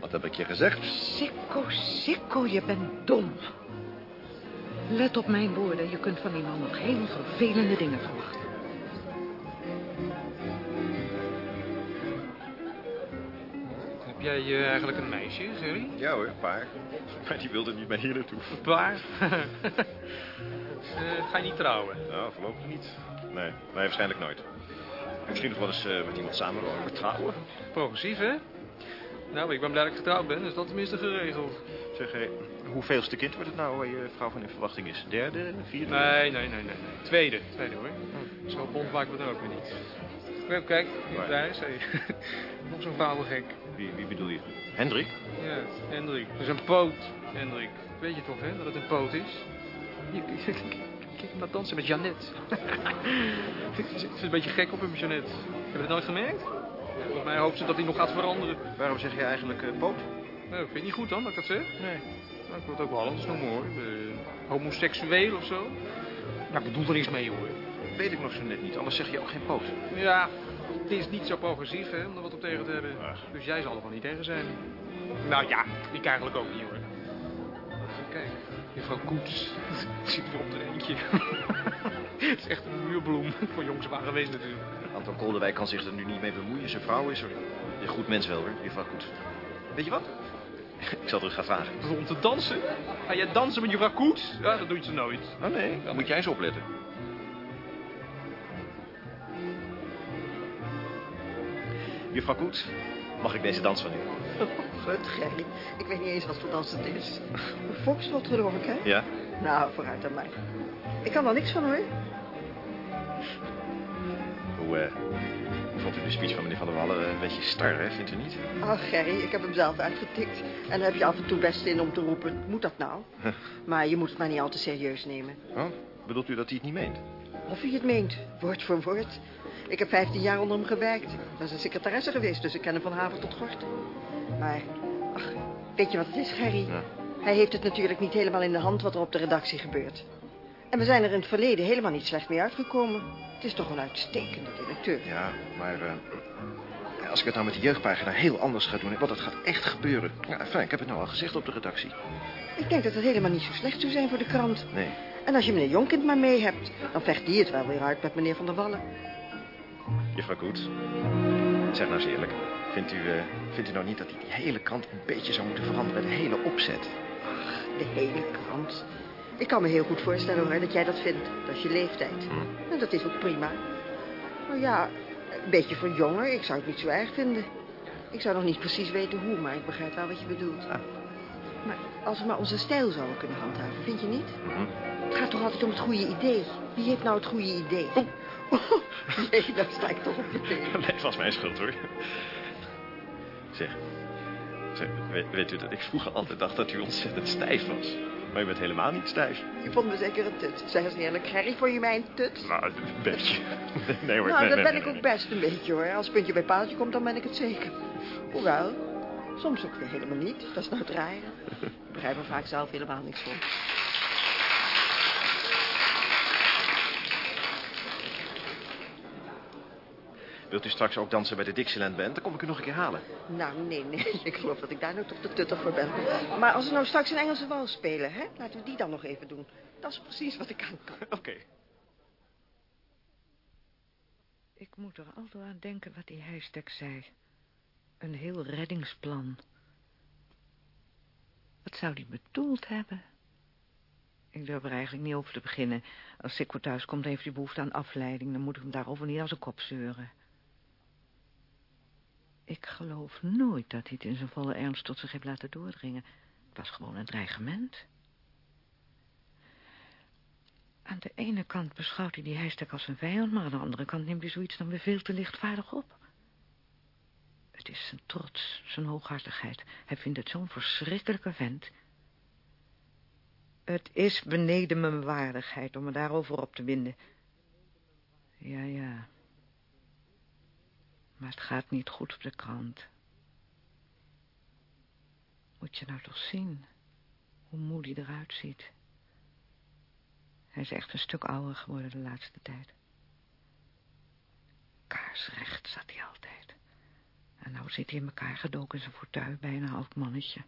Speaker 9: Wat heb ik je gezegd?
Speaker 14: Sikko, Sikko, je bent dom. Let op mijn woorden. Je kunt van die man nog heel vervelende dingen verwachten.
Speaker 15: Heb jij eh, eigenlijk een meisje, Gerry?
Speaker 5: Ja hoor, een paar. Maar die wilde niet meer hier naartoe.
Speaker 15: Een paar? <laughs> Eh, ga je niet trouwen?
Speaker 5: Nou, voorlopig niet. Nee, nee, waarschijnlijk nooit. Misschien nog wel eens eh, met iemand samen wonen. Trouwen?
Speaker 15: Progressief, hè? Nou, ik ben blij dat ik getrouwd ben, is dat tenminste geregeld.
Speaker 5: Zeg, hé, hoeveelste kind wordt het nou waar je vrouw van in verwachting is? Derde, vierde?
Speaker 15: Nee, nee, nee, nee. nee. Tweede, tweede hoor. Zo bond maakt me dan ook weer niet. Kijk, kijk,
Speaker 5: Waar?
Speaker 15: prijs, hé. <laughs> Nog zo'n vrouwengek.
Speaker 16: Wie, wie bedoel je? Hendrik?
Speaker 15: Ja, Hendrik. Dat is een poot, Hendrik. Weet je toch, hè, dat het een poot is? Kijk, hem maar dansen met vind <laughs> het een beetje gek op hem, Jeannette. Heb je het nooit gemerkt? Volgens mij hoopt ze dat hij nog gaat veranderen.
Speaker 5: Waarom zeg je eigenlijk eh, poot?
Speaker 15: Nou, vind je niet goed dan, dat ik dat zeg? Nee. Nou, ik wil het ook wel anders noemen, hoor. Eh, homoseksueel of zo. Nou, ik bedoel er niks mee, hoor.
Speaker 5: Weet ik nog zo net niet, anders zeg je ook geen poot.
Speaker 15: Ja, het is niet zo progressief, hè, om er wat op tegen te hebben. Dus jij zal er wel niet tegen zijn. Nou ja, ik eigenlijk ook niet, hoor. Kijk, juffrouw Koets <laughs> zit weer op er eentje. <laughs> Het is echt een muurbloem voor jongens waar geweest natuurlijk.
Speaker 5: Anton Koldewijk kan zich er nu niet mee bemoeien. Zijn vrouw is er. Een goed mens wel, hoor, juffrouw Koets. Weet je wat? <laughs> Ik zal het gaan vragen.
Speaker 15: Om te dansen? Ga jij dansen met juffrouw Koets? Ja, dat doet ze nooit.
Speaker 5: Oh nee, dan moet jij eens opletten. Juffrouw Koets, mag ik deze dans van u? <laughs>
Speaker 4: Gut, Gerry. Ik weet niet eens wat voor dans het is. Een foxtrot geloof ik, hè?
Speaker 5: Ja?
Speaker 4: Nou, vooruit aan mij. Ik kan er niks van, hoor.
Speaker 5: Hoe, eh, hoe vond u de speech van meneer Van der Wallen? Eh, Een beetje star, hè? Vindt u niet?
Speaker 4: Ach, Gerry, ik heb hem zelf uitgetikt. En dan heb je af en toe best zin om te roepen. Moet dat nou? <laughs> Maar je moet het maar niet al te serieus nemen.
Speaker 5: Oh, bedoelt u dat hij het niet meent?
Speaker 4: Of hij het meent, woord voor woord. Ik heb 15 jaar onder hem gewerkt. Dat is een secretaresse geweest, dus ik ken hem van haven tot gort. Maar, ach, weet je wat het is, Gerry?
Speaker 5: Ja.
Speaker 4: Hij heeft het natuurlijk niet helemaal in de hand wat er op de redactie gebeurt. En we zijn er in het verleden helemaal niet slecht mee uitgekomen. Het is toch een uitstekende directeur.
Speaker 5: Ja, maar eh, als ik het nou met de jeugdpagina heel anders ga doen... want dat gaat echt gebeuren. Ja, fijn, ik heb het nou al gezegd op de redactie.
Speaker 4: Ik denk dat het helemaal niet zo slecht zou zijn voor de krant.
Speaker 5: Nee.
Speaker 4: En als je meneer Jonkind maar mee hebt, dan vecht die het wel weer uit met meneer Van der Wallen.
Speaker 5: Juffrouw Koets, zeg nou eens eerlijk. Vindt u, eh, vindt u nou niet dat die, die hele krant een beetje zou moeten veranderen? De hele opzet.
Speaker 4: De hele krant. Ik kan me heel goed voorstellen hoor, dat jij dat vindt. Dat is je leeftijd.
Speaker 5: Hm.
Speaker 4: En dat is ook prima. Nou ja, een beetje voor jonger. Ik zou het niet zo erg vinden. Ik zou nog niet precies weten hoe, maar ik begrijp wel wat je bedoelt. Maar als we maar onze stijl zouden kunnen handhaven, vind je niet?
Speaker 5: Mhm.
Speaker 4: Het gaat toch altijd om het goede idee. Wie heeft nou het goede idee? <laughs> nee, daar sta ik toch op je. <laughs>
Speaker 5: Nee, het was mijn schuld, hoor. Zeg, zeg weet, weet u dat ik vroeger altijd dacht dat u ontzettend stijf was? Maar u bent helemaal niet stijf.
Speaker 4: Je vond me zeker een tut. Zeg eens eerlijk, Gerry, vond je mij een tut?
Speaker 5: Nou, een beetje. <laughs> Nee hoor,
Speaker 4: nou,
Speaker 5: nee,
Speaker 4: dat
Speaker 5: nee,
Speaker 4: ben
Speaker 5: nee,
Speaker 4: ik ook best een beetje hoor. Als puntje bij paaltje komt, dan ben ik het zeker. Hoewel, soms ook weer helemaal niet. Dat is nou het rare. <laughs> Ik begrijp er vaak zelf helemaal niks van.
Speaker 5: Wilt u straks ook dansen bij de Dixieland Band? Dan kom ik u nog een keer halen.
Speaker 4: Nou, nee, nee. <laughs> Ik geloof dat ik daar nou toch te tutter voor ben. Maar als we nou straks een Engelse wals spelen, hè? Laten we die dan nog even doen. Dat is precies wat ik aan kan.
Speaker 5: Oké.
Speaker 14: Ik moet er altijd aan denken wat die hijstek zei. Een heel reddingsplan. Wat zou die bedoeld hebben? Ik durf er eigenlijk niet over te beginnen. Als Sikko thuis komt, heeft hij behoefte aan afleiding. Dan moet ik hem daarover niet aan zijn kop zeuren. Ik geloof nooit dat hij het in zijn volle ernst tot zich heeft laten doordringen. Het was gewoon een dreigement. Aan de ene kant beschouwt hij die hijstek als een vijand... maar aan de andere kant neemt hij zoiets dan weer veel te lichtvaardig op. Het is zijn trots, zijn hooghartigheid. Hij vindt het zo'n verschrikkelijke vent. Het is beneden mijn waardigheid om me daarover op te winden. Ja, ja. Maar het gaat niet goed op de krant. Moet je nou toch zien hoe moe die eruit ziet. Hij is echt een stuk ouder geworden de laatste tijd. Kaarsrecht zat hij altijd. En nou zit hij in elkaar gedoken in zijn fauteuil bij een oud mannetje.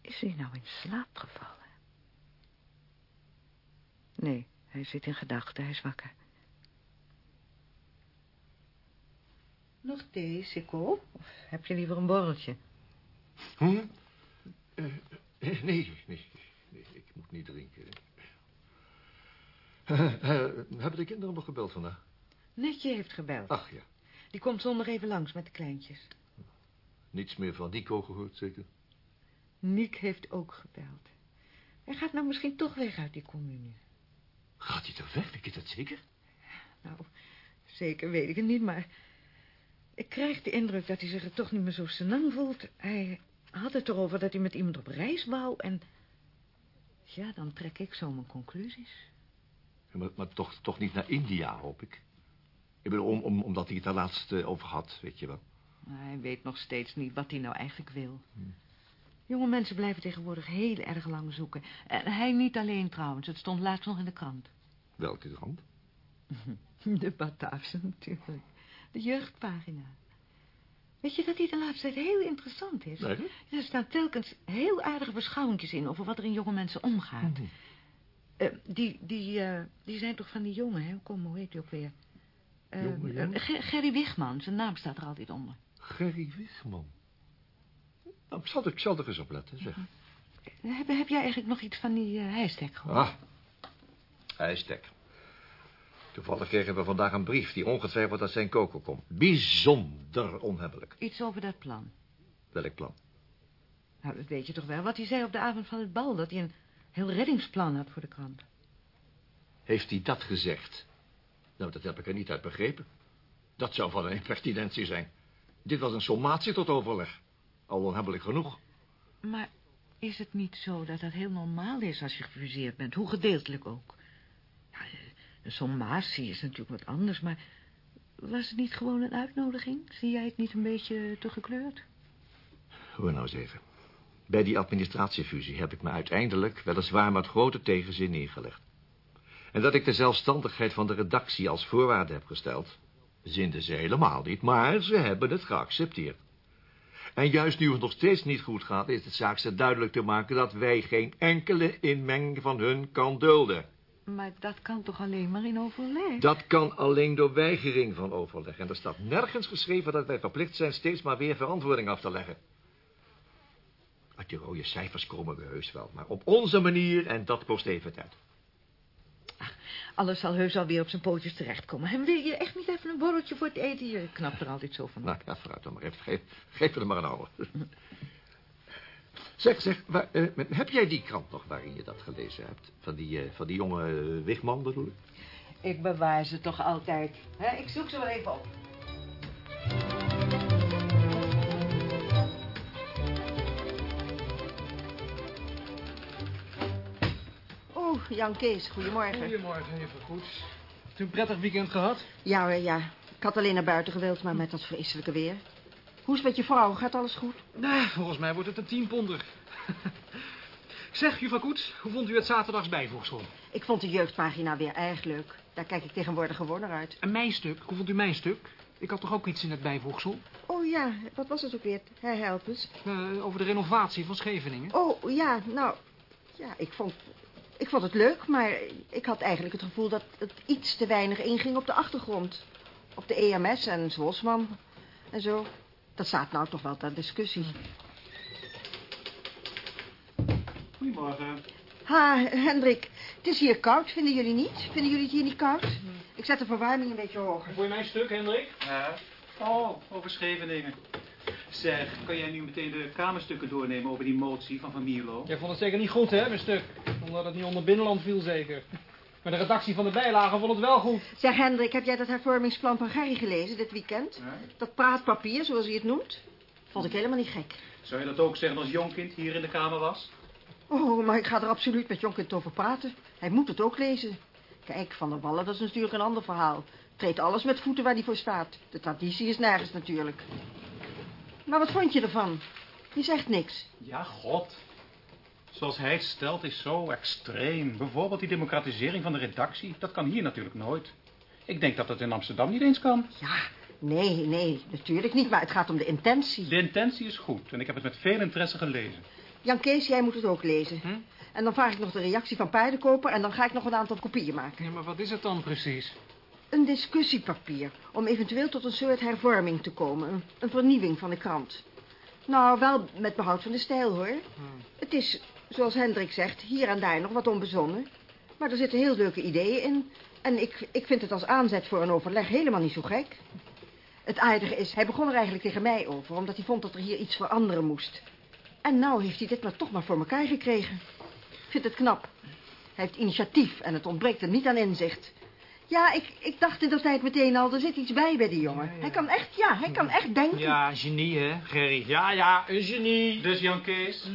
Speaker 14: Is hij nou in slaap gevallen? Nee, hij zit in gedachten, hij is wakker. Nog thee, Sikko? Of heb je liever een borreltje?
Speaker 11: Hm? Eh, eh, nee, nee, nee, ik moet niet drinken. Eh, hebben de kinderen nog gebeld vandaag?
Speaker 14: Netje heeft gebeld.
Speaker 11: Ach ja,
Speaker 14: Die komt zondag even langs met de kleintjes.
Speaker 11: niets meer van Nico gehoord zeker?
Speaker 14: Niek heeft ook gebeld. Hij gaat nou misschien toch weg uit die commune.
Speaker 11: Gaat hij toch weg? Weet je dat zeker?
Speaker 14: Nou, zeker weet ik het niet, maar... Ik krijg de indruk dat hij zich er toch niet meer zo senang voelt. Hij had het erover dat hij met iemand op reis wou en... Ja, dan trek ik zo mijn conclusies.
Speaker 11: Ja, Maar, maar toch, toch niet naar India, hoop ik. Ik bedoel, om, om, omdat hij het daar laatst eh, over had, weet je wel.
Speaker 14: Hij weet nog steeds niet wat hij nou eigenlijk wil. Jonge mensen blijven tegenwoordig heel erg lang zoeken. En hij niet alleen trouwens, het stond laatst nog in de krant.
Speaker 11: Welke krant? <laughs>
Speaker 14: De Bataafse natuurlijk. De jeugdpagina. Weet je dat die de laatste tijd heel interessant is?
Speaker 11: Nee?
Speaker 14: Er staan telkens heel aardige beschouwingjes in over wat er in jonge mensen omgaat. Eh, die, die, eh, die zijn toch van die jongen, hè? Kom, hoe heet die ook weer? Eh,
Speaker 11: Jonge,
Speaker 14: eh, Ger- Gerry Wigman, zijn naam staat er altijd onder.
Speaker 11: Gerry Wigman. Nou, ik zal, er- ik zal er eens op letten, zeg.
Speaker 14: Heb, heb jij eigenlijk nog iets van die uh, hijstek gehoord?
Speaker 11: Ah, ijstek. Toevallig kregen we vandaag een brief die ongetwijfeld uit zijn koker komt. Bijzonder onhebbelijk.
Speaker 14: Iets over dat plan.
Speaker 11: Welk plan?
Speaker 14: Nou, dat weet je toch wel. Wat hij zei op de avond van het bal. Dat hij een heel reddingsplan had voor de krant.
Speaker 11: Heeft hij dat gezegd? Nou, dat heb ik er niet uit begrepen. Dat zou van een impertinentie zijn. Dit was een sommatie tot overleg. Al onhebbelijk genoeg.
Speaker 14: Maar is het niet zo dat dat heel normaal is als je gefuseerd bent? Hoe gedeeltelijk ook. Ja, een sommatie is natuurlijk wat anders, maar... Was het niet gewoon een uitnodiging? Zie jij het niet een beetje te gekleurd?
Speaker 11: Hoor nou eens even. Bij die administratiefusie heb ik me uiteindelijk weliswaar met grote tegenzin neergelegd. En dat ik de zelfstandigheid van de redactie als voorwaarde heb gesteld, zinden ze helemaal niet, maar ze hebben het geaccepteerd. En juist nu het nog steeds niet goed gaat, is het zaak ze duidelijk te maken dat wij geen enkele inmenging van hun kan dulden.
Speaker 14: Maar dat kan toch alleen maar in overleg?
Speaker 11: Dat kan alleen door weigering van overleg. En er staat nergens geschreven dat wij verplicht zijn steeds maar weer verantwoording af te leggen. Uit die rode cijfers komen we heus wel, maar op onze manier en dat kost even tijd.
Speaker 14: Alles zal heus alweer op zijn pootjes terechtkomen. En wil je echt niet even een borreltje voor het eten? Je knapt er altijd zo van.
Speaker 11: Nou, ja, vooruit dan maar even. Geef, geef er maar een oude. <laughs> Zeg, zeg, waar, eh, heb jij die krant nog waarin je dat gelezen hebt? Van die, eh, van die jonge eh, Wigman bedoel ik?
Speaker 14: Ik bewaar ze toch altijd. Hè? Ik zoek ze wel even op.
Speaker 4: Jan Kees, goedemorgen.
Speaker 15: Goedemorgen, juffrouw Koets. Heeft u een prettig weekend gehad?
Speaker 4: Ja hoor, ja. Ik had alleen naar buiten gewild, maar met dat vreselijke weer. Hoe is het met je vrouw? Gaat alles goed?
Speaker 15: Nee, volgens mij wordt het een tienponder. <laughs> zeg, juffrouw Koets, hoe vond u het zaterdags bijvoegsel?
Speaker 4: Ik vond de jeugdpagina weer erg leuk. Daar kijk ik tegenwoordig gewoon naar uit.
Speaker 15: En mijn stuk, hoe vond u mijn stuk? Ik had toch ook iets in het bijvoegsel?
Speaker 4: Oh ja, wat was het ook weer? Hij helpt eens.
Speaker 15: Eh, over de renovatie van Scheveningen.
Speaker 4: Oh ja, nou, ja, ik vond, ik vond het leuk, maar ik had eigenlijk het gevoel dat het iets te weinig inging op de achtergrond. Op de EMS en Zwolsman en zo. Dat staat nou toch wel ter discussie.
Speaker 10: Goedemorgen.
Speaker 4: Ha, Hendrik, het is hier koud, vinden jullie niet? Vinden jullie het hier niet koud? Ik zet de verwarming een beetje hoger.
Speaker 15: Voor je mijn stuk, Hendrik?
Speaker 10: Ja. Oh, over Scheveningen. Zeg, kan jij nu meteen de kamerstukken doornemen over die motie van Van Mierlo?
Speaker 15: Jij vond het zeker niet goed, hè, mijn stuk? Omdat het niet onder binnenland viel, zeker. Maar de redactie van de bijlage vond het wel goed.
Speaker 4: Zeg Hendrik, heb jij dat hervormingsplan van Gerry gelezen dit weekend? Dat praatpapier, zoals hij het noemt? Vond ik helemaal niet gek.
Speaker 10: Zou je dat ook zeggen als Jonkind hier in de kamer was?
Speaker 4: Oh, maar ik ga er absoluut met Jonkind over praten. Hij moet het ook lezen. Kijk, Van der Wallen, dat is natuurlijk een ander verhaal. Treedt alles met voeten waar hij voor staat. De traditie is nergens natuurlijk. Maar wat vond je ervan? Je zegt niks.
Speaker 10: Ja, god. Zoals hij het stelt is zo extreem. Bijvoorbeeld die democratisering van de redactie. Dat kan hier natuurlijk nooit. Ik denk dat dat in Amsterdam niet eens kan.
Speaker 4: Ja, nee, nee, natuurlijk niet. Maar het gaat om de intentie.
Speaker 10: De intentie is goed en ik heb het met veel interesse gelezen.
Speaker 4: Jan Kees, jij moet het ook lezen. En dan vraag ik nog de reactie van Paardenkoper... en dan ga ik nog een aantal kopieën maken.
Speaker 15: Ja, maar wat is het dan precies?
Speaker 4: Een discussiepapier om eventueel tot een soort hervorming te komen. Een, een vernieuwing van de krant. Nou, wel met behoud van de stijl, hoor. Het is, zoals Hendrik zegt, hier en daar nog wat onbezonnen. Maar er zitten heel leuke ideeën in. En ik, ik vind het als aanzet voor een overleg helemaal niet zo gek. Het aardige is, hij begon er eigenlijk tegen mij over... omdat hij vond dat er hier iets veranderen moest. En nou heeft hij dit maar toch maar voor elkaar gekregen. Ik vind het knap. Hij heeft initiatief en het ontbreekt hem niet aan inzicht. Ja, ik, ik dacht in de tijd meteen al, er zit iets bij bij die jongen. Hij kan echt, ja, hij kan echt denken.
Speaker 9: Ja, genie, hè, Gerry. Ja, ja, een genie.
Speaker 10: Dus Jan Kees,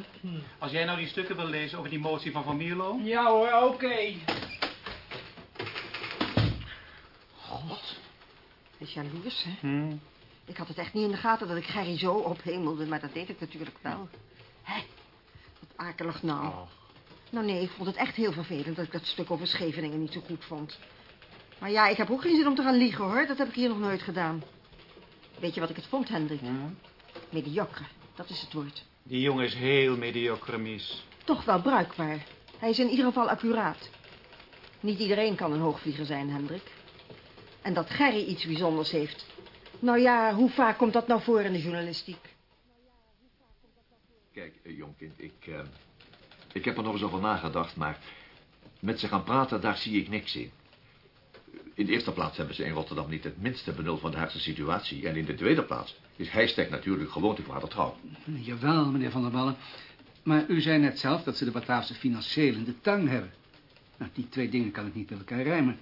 Speaker 10: als jij nou die stukken wil lezen over die motie van Van Mierlo...
Speaker 9: Ja hoor, oké.
Speaker 4: God, hij is jaloers, hè? Ik had het echt niet in de gaten dat ik Gerry zo ophemelde, maar dat deed ik natuurlijk wel. Hé, wat akelig nou. Nou nee, ik vond het echt heel vervelend dat ik dat stuk over Scheveningen niet zo goed vond. Maar ja, ik heb ook geen zin om te gaan liegen, hoor. Dat heb ik hier nog nooit gedaan. Weet je wat ik het vond, Hendrik? Mediocre, dat is het woord.
Speaker 10: Die jongen is heel mediocre, mis.
Speaker 4: Toch wel bruikbaar. Hij is in ieder geval accuraat. Niet iedereen kan een hoogvlieger zijn, Hendrik. En dat Gerry iets bijzonders heeft. Nou ja, hoe vaak komt dat nou voor in de journalistiek?
Speaker 11: Kijk, eh, jongkind, ik, eh, ik heb er nog eens over nagedacht, maar met ze gaan praten, daar zie ik niks in. In de eerste plaats hebben ze in Rotterdam niet het minste benul van de Haagse situatie. En in de tweede plaats is Heijstek natuurlijk gewoon te vader trouw.
Speaker 7: Jawel, meneer Van der Wallen. Maar u zei net zelf dat ze de Bataafse financieel in de tang hebben. Nou, die twee dingen kan ik niet met elkaar rijmen.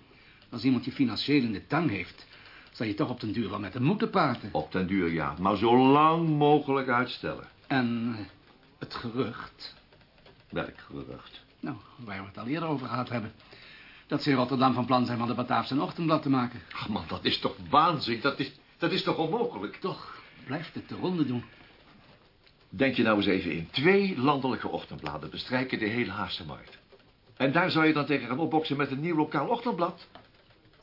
Speaker 7: Als iemand je financieel in de tang heeft... zal je toch op den duur wel met hem moeten praten.
Speaker 11: Op den duur, ja. Maar zo lang mogelijk uitstellen.
Speaker 7: En eh, het gerucht...
Speaker 11: Welk gerucht?
Speaker 7: Nou, waar we het al eerder over gehad hebben. Dat ze in Rotterdam van plan zijn van de Bataafse een ochtendblad te maken.
Speaker 11: Ach man, dat is toch waanzin? Dat is, dat is toch onmogelijk?
Speaker 7: Toch blijft het de ronde doen.
Speaker 11: Denk je nou eens even in. Twee landelijke ochtendbladen bestrijken de hele Haagse markt. En daar zou je dan tegen gaan opboksen met een nieuw lokaal ochtendblad?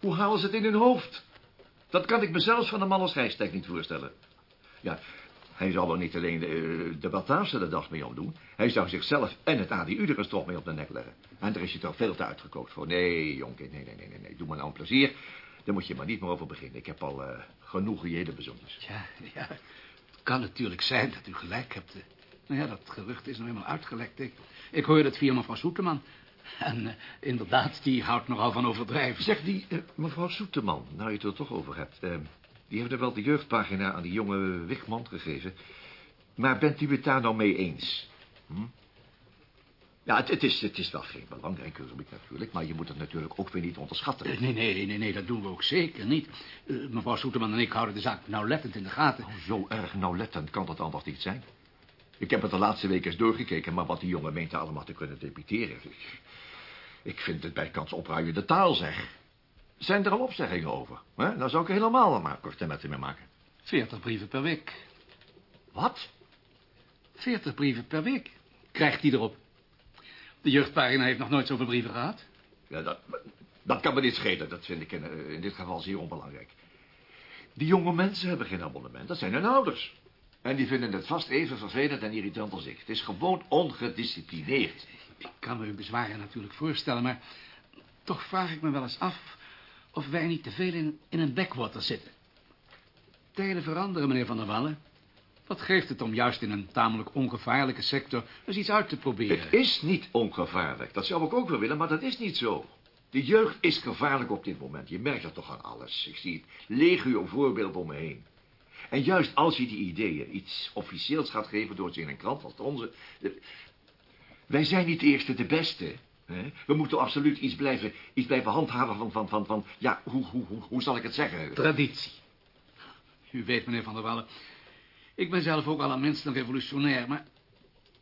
Speaker 11: Hoe halen ze het in hun hoofd? Dat kan ik me zelfs van een man als niet voorstellen. Ja, hij zou er niet alleen de, de Bataafse de dag mee omdoen. Hij zou zichzelf en het ADU er een strop mee op de nek leggen. En daar is je toch veel te uitgekookt voor. Nee, jonkie, nee, nee, nee, nee, nee. Doe me nou een plezier. Daar moet je maar niet meer over beginnen. Ik heb al eh, genoeg reële bezoekjes.
Speaker 7: Ja, ja. Het kan natuurlijk zijn dat u gelijk hebt. eh. Nou ja, dat gerucht is nou eenmaal uitgelekt. Ik, ik hoorde het via mevrouw Soeteman. En eh, inderdaad, die houdt nogal van overdrijven.
Speaker 11: Zeg, die eh, mevrouw Soeteman, nou je het er toch over hebt... die heeft er wel de jeugdpagina aan die jonge Wigman gegeven. Maar bent u het daar nou mee eens? Hm? Ja, het, het, is, het is wel geen belangrijke rubriek natuurlijk... maar je moet het natuurlijk ook weer niet onderschatten.
Speaker 7: Eh, Nee, nee, nee, nee, dat doen we ook zeker niet. Eh, mevrouw Soeteman en ik houden de zaak nauwlettend in de gaten.
Speaker 11: Oh, zo erg nauwlettend kan dat anders niet zijn. Ik heb het de laatste week eens doorgekeken... maar wat die jongen meent allemaal te kunnen debiteren... Ik, ik vind het bij kans opruiende taal, zeg. Zijn er al opzeggingen over? Hè? Dan zou ik helemaal maar korte metten mee maken.
Speaker 7: 40 brieven per week.
Speaker 11: Wat?
Speaker 7: 40 brieven per week krijgt hij erop. De jeugdpagina heeft nog nooit zoveel brieven gehad.
Speaker 11: Ja, dat, dat kan me niet schelen. Dat vind ik in, eh, in dit geval zeer onbelangrijk. Die jonge mensen hebben geen abonnement. Dat zijn hun ouders. En die vinden het vast even vervelend en irritant als ik. Het is gewoon ongedisciplineerd.
Speaker 7: Ik kan me uw bezwaren natuurlijk voorstellen, maar toch vraag ik me wel eens af of wij niet te veel in, in een backwater zitten. Tijden veranderen, meneer Van der Wallen. Wat geeft het om juist in een tamelijk ongevaarlijke sector eens iets uit te proberen?
Speaker 11: Het is niet ongevaarlijk. Dat zou ik ook wel willen, maar dat is niet zo. De jeugd is gevaarlijk op dit moment. Je merkt dat toch aan alles. Ik zie het legio voorbeeld om me heen. En juist als je die ideeën iets officieels gaat geven... door ze in een krant als onze... Wij zijn niet de eerste, de beste. We moeten absoluut iets blijven, iets blijven handhaven van, van, van, van... Ja, hoe, hoe, hoe, hoe zal ik het zeggen?
Speaker 7: Traditie. U weet, meneer Van der Wallen, ik ben zelf ook al aan minst een revolutionair, maar...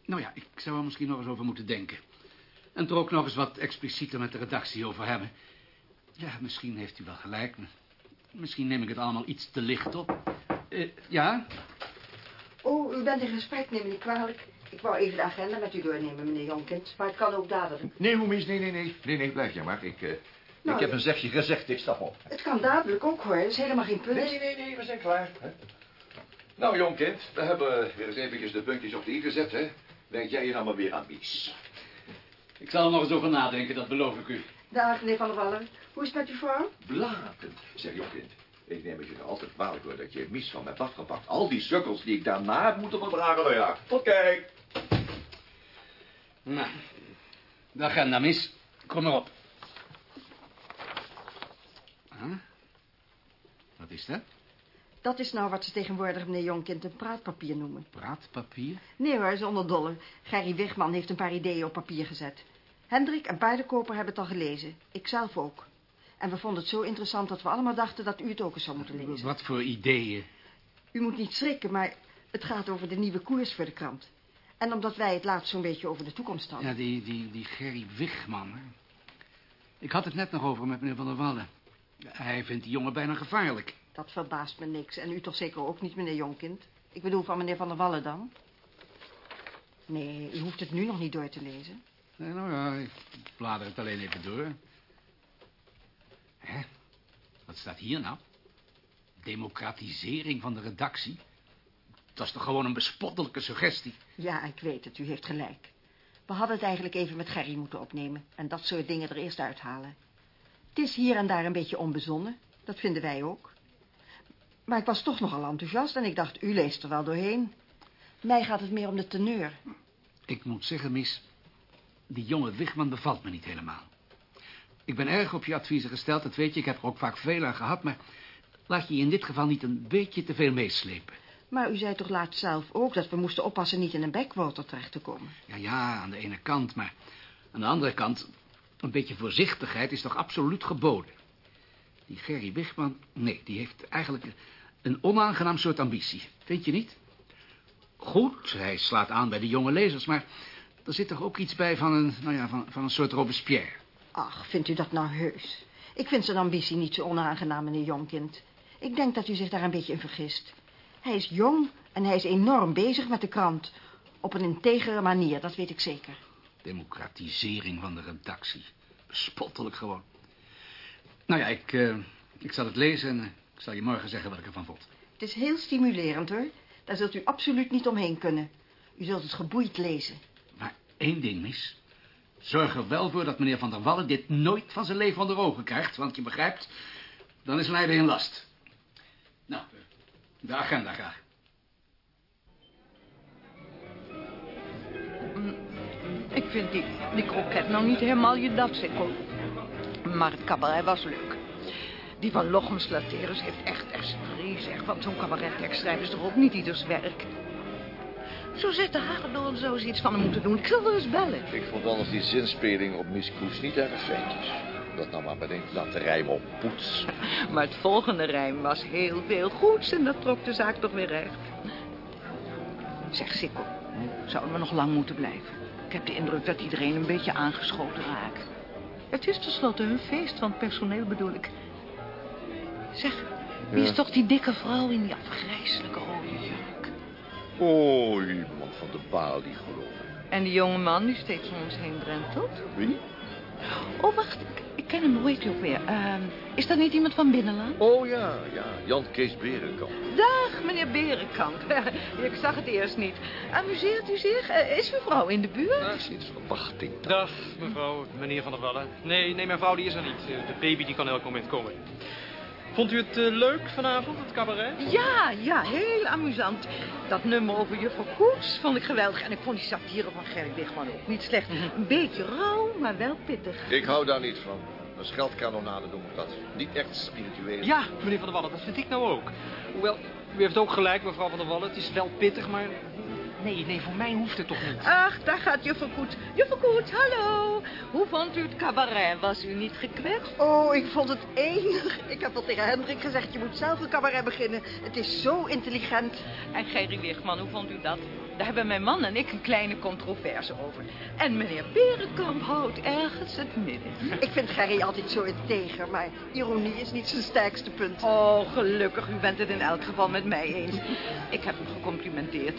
Speaker 7: Nou ja, ik zou er misschien nog eens over moeten denken. En er ook nog eens wat explicieter met de redactie over hebben. Ja, misschien heeft u wel gelijk. Misschien neem ik het allemaal iets te licht op. Eh, ja?
Speaker 4: Oh, u bent in gesprek, neem me niet kwalijk. Ik wou even de agenda met u doornemen, meneer Jonkind. Maar het kan ook dadelijk.
Speaker 11: Nee, Hoemies, nee, nee, nee. Nee, nee, blijf jij maar. Ik, eh,
Speaker 4: Nou,
Speaker 11: ik heb een zegje gezegd, ik stap op.
Speaker 4: Het kan dadelijk ook, hoor. Dat is helemaal geen punt.
Speaker 11: Nee, nee, nee, we zijn klaar. Hè? Nou, jongkind, we hebben weer eens eventjes de puntjes op de i gezet, hè? Denk jij je nou maar weer aan Mies?
Speaker 7: Ik zal er nog eens over nadenken, dat beloof ik u.
Speaker 4: Dag, meneer Van der Wallen. Hoe is het met uw vrouw?
Speaker 11: Blakend, zeg jongkind. Ik neem het je nog altijd kwalijk hoor dat je Mies van me hebt afgepakt. Al die sukkels die ik daarna heb moeten verdragen, nou ja. Tot kijk.
Speaker 7: Nou, de agenda, mis. Kom maar op. Huh? Wat is dat?
Speaker 4: Dat is nou wat ze tegenwoordig, meneer Jonkind, een praatpapier noemen.
Speaker 7: Praatpapier?
Speaker 4: Nee hoor, zonder dolle. Gerry Wigman heeft een paar ideeën op papier gezet. Hendrik en Paardenkoper hebben het al gelezen. Ik zelf ook. En we vonden het zo interessant dat we allemaal dachten dat u het ook eens zou moeten lezen.
Speaker 7: Wat voor ideeën?
Speaker 4: U moet niet schrikken, maar het gaat over de nieuwe koers voor de krant. En omdat wij het laatst zo'n beetje over de toekomst hadden.
Speaker 7: Ja, die, die, die Gerry Wigman. hè. Ik had het net nog over met meneer Van der Wallen. Hij vindt die jongen bijna gevaarlijk.
Speaker 4: Dat verbaast me niks. En u toch zeker ook niet, meneer Jonkind? Ik bedoel, van meneer Van der Wallen dan? Nee, u hoeft het nu nog niet door te lezen.
Speaker 7: Nee, nou ja, ik blader het alleen even door. Hè? Wat staat hier nou? Democratisering van de redactie? Dat is toch gewoon een bespottelijke suggestie?
Speaker 4: Ja, ik weet het. U heeft gelijk. We hadden het eigenlijk even met Gerry moeten opnemen... en dat soort dingen er eerst uithalen. Het is hier en daar een beetje onbezonnen. Dat vinden wij ook. Maar ik was toch nogal enthousiast en ik dacht, u leest er wel doorheen. Mij gaat het meer om de teneur.
Speaker 7: Ik moet zeggen, mis... die jonge Wigman bevalt me niet helemaal. Ik ben erg op je adviezen gesteld, dat weet je. Ik heb er ook vaak veel aan gehad, maar... laat je in dit geval niet een beetje te veel meeslepen.
Speaker 4: Maar u zei toch laatst zelf ook dat we moesten oppassen niet in een backwater terecht te komen?
Speaker 7: Ja, ja, aan de ene kant, maar aan de andere kant... een beetje voorzichtigheid is toch absoluut geboden. Die Gerry Wigman, nee, die heeft eigenlijk een onaangenaam soort ambitie. Vind je niet? Goed, hij slaat aan bij de jonge lezers, maar... er zit toch ook iets bij van een, nou ja, van, van een soort Robespierre.
Speaker 4: Ach, vindt u dat nou heus? Ik vind zijn ambitie niet zo onaangenaam, meneer Jonkind. Ik denk dat u zich daar een beetje in vergist. Hij is jong en hij is enorm bezig met de krant. Op een integere manier, dat weet ik zeker.
Speaker 7: Democratisering van de redactie. Bespottelijk gewoon. Nou ja, ik, eh, ik zal het lezen en eh, ik zal je morgen zeggen wat ik ervan vond.
Speaker 4: Het is heel stimulerend, hoor. Daar zult u absoluut niet omheen kunnen. U zult het geboeid lezen.
Speaker 7: Maar één ding, mis. Zorg er wel voor dat meneer Van der Wallen dit nooit van zijn leven onder ogen krijgt. Want je begrijpt, dan is Leiden in last. De agenda graag.
Speaker 14: Ik vind die, die kroket nou niet helemaal je dat, Sikkel. Maar het cabaret was leuk. Die van Lochems Laterus heeft echt esprit, zeg. Want zo'n cabarettekst schrijven is toch ook niet ieders werk. Zo zegt de Hagedorn zo eens iets van hem moeten doen. Ik zal wel eens bellen.
Speaker 11: Ik vond anders die zinspeling op Miss Koes niet erg fijntjes. Dat nou maar bedenkt laten rijmen op poets. <laughs>
Speaker 14: Maar het volgende rijm was heel veel goeds en dat trok de zaak toch weer recht. Zeg, Sikkel, zouden we nog lang moeten blijven? Ik heb de indruk dat iedereen een beetje aangeschoten raakt. Het is tenslotte hun feest van personeel, bedoel ik. Zeg, wie
Speaker 11: Ja.
Speaker 14: is toch die dikke vrouw in die afgrijzelijke rode jurk?
Speaker 11: Oh, iemand van de baal die geloof ik.
Speaker 14: En die jonge man die steeds om ons heen drentelt?
Speaker 11: Wie?
Speaker 14: Oh, wacht, ik, ken hem, hoe heet hij ook weer? Ehm, is dat niet iemand van Binnenland?
Speaker 11: Oh ja, ja, Jan Kees Berenkamp.
Speaker 14: Dag, meneer Berenkamp. <laughs> ik zag het eerst niet. Amuseert u zich? Eh, is mevrouw in de buurt?
Speaker 11: Sinds verwachting.
Speaker 15: Dag, mevrouw, meneer Van der Wallen. Nee, nee, mijn vrouw die is er niet. Eh, De baby die kan elk moment komen. Vond u het eh, leuk vanavond, het cabaret?
Speaker 14: Ja, ja, heel amusant. Dat nummer over juffrouw Koets vond ik geweldig. En ik vond die satire van Gerry Wigman ook niet slecht. Een beetje rauw, maar wel pittig.
Speaker 11: Ik hou daar niet van. Een scheldkanonade noem ik dat. Niet echt spiritueel.
Speaker 15: Ja, meneer Van der Wallen, dat vind ik nou ook. Hoewel, u heeft ook gelijk, mevrouw Van der Wallen. Het is wel pittig, maar... Nee, nee, voor mij hoeft het toch niet.
Speaker 14: Ach, daar gaat juffrouw Koets. Juffrouw Koets, hallo. Hoe vond u het cabaret? Was u niet gekwetst?
Speaker 4: Oh, ik vond het enig. Ik heb al tegen Hendrik gezegd, je moet zelf een cabaret beginnen. Het is zo intelligent.
Speaker 14: En Gerry Wigman, hoe vond u dat? Daar hebben mijn man en ik een kleine controverse over. En meneer Berenkamp houdt ergens het midden.
Speaker 4: Ik vind Gerry altijd zo integer, maar ironie is niet zijn sterkste punt.
Speaker 14: Oh, gelukkig, u bent het in elk geval met mij eens. Ik heb hem gecomplimenteerd.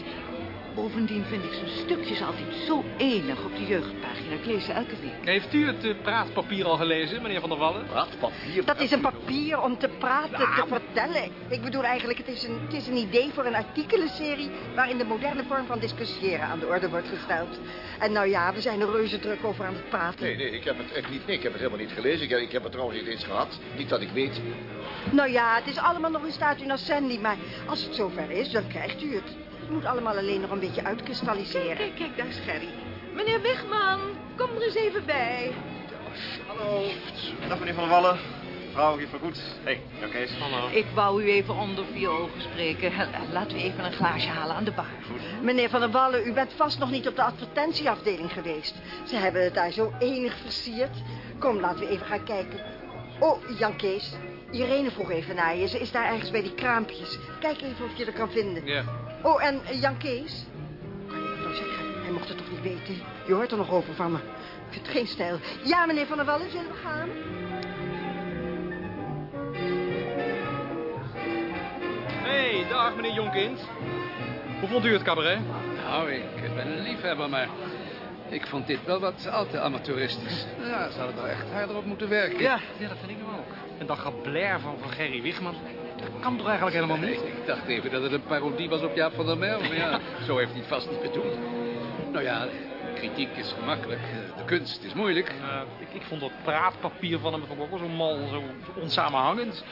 Speaker 14: Bovendien vind ik zijn stukjes altijd zo enig op de jeugdpagina. Ik lees ze elke week.
Speaker 15: Heeft u het eh, praatpapier al gelezen, meneer Van der Wallen?
Speaker 11: Praatpapier?
Speaker 4: Dat is een papier om te praten, te vertellen. Ik bedoel eigenlijk, het is, een, het is een idee voor een artikelenserie... waarin de moderne vorm van discussiëren aan de orde wordt gesteld. En nou ja, we zijn er reuze druk over aan het praten.
Speaker 11: Nee, nee, ik heb het echt niet. Nee, ik heb het helemaal niet gelezen. Ik, heb- ik heb het trouwens niet eens gehad. Niet dat ik weet.
Speaker 4: Nou ja, het is allemaal nog in statu nascendi, maar als het zover is, dan krijgt u het. Het moet allemaal alleen nog een beetje uitkristalliseren.
Speaker 14: Kijk, kijk, daar is Gerry. Meneer Wigman, kom er eens even bij.
Speaker 5: Hallo. Dag meneer Van der Wallen. Mevrouw, juffrouw Goed. Hé, hey, Kees. Hallo.
Speaker 14: Ik wou u even onder vier ogen spreken. Laten we even een glaasje halen aan de bar.
Speaker 4: Meneer Van der Wallen, u bent vast nog niet op de advertentieafdeling geweest. Ze hebben het daar zo enig versierd. Kom, laten we even gaan kijken. Oh, Jan Kees. Irene vroeg even naar je. Ze is daar ergens bij die kraampjes. Kijk even of je er kan vinden.
Speaker 15: Ja.
Speaker 4: Oh, en eh, Jan Kees? Kan je dat nou zeggen? Hij mocht het toch niet weten? Je hoort er nog over van me. Ik vind het geen stijl. Ja, meneer Van der Wallen, zullen we gaan?
Speaker 15: Hé, hey, dag meneer Jonkind. Hoe vond u het cabaret?
Speaker 7: Nou, ik ben een liefhebber, maar ik vond dit wel wat al te amateuristisch. Ja, ze hadden er echt harder op moeten werken.
Speaker 15: Ja, ja dat vind ik hem ook. En dat geblair van, van Gerry Wigman, dat kan toch eigenlijk helemaal niet?
Speaker 7: Ik dacht even dat het een parodie was op Jaap van der Merwe, maar ja, <laughs> zo heeft hij het vast niet bedoeld. Nou ja, kritiek is gemakkelijk, eh, de kunst is moeilijk.
Speaker 15: Ja, ik, ik vond dat praatpapier van hem ook wel zo mal, zo onsamenhangend.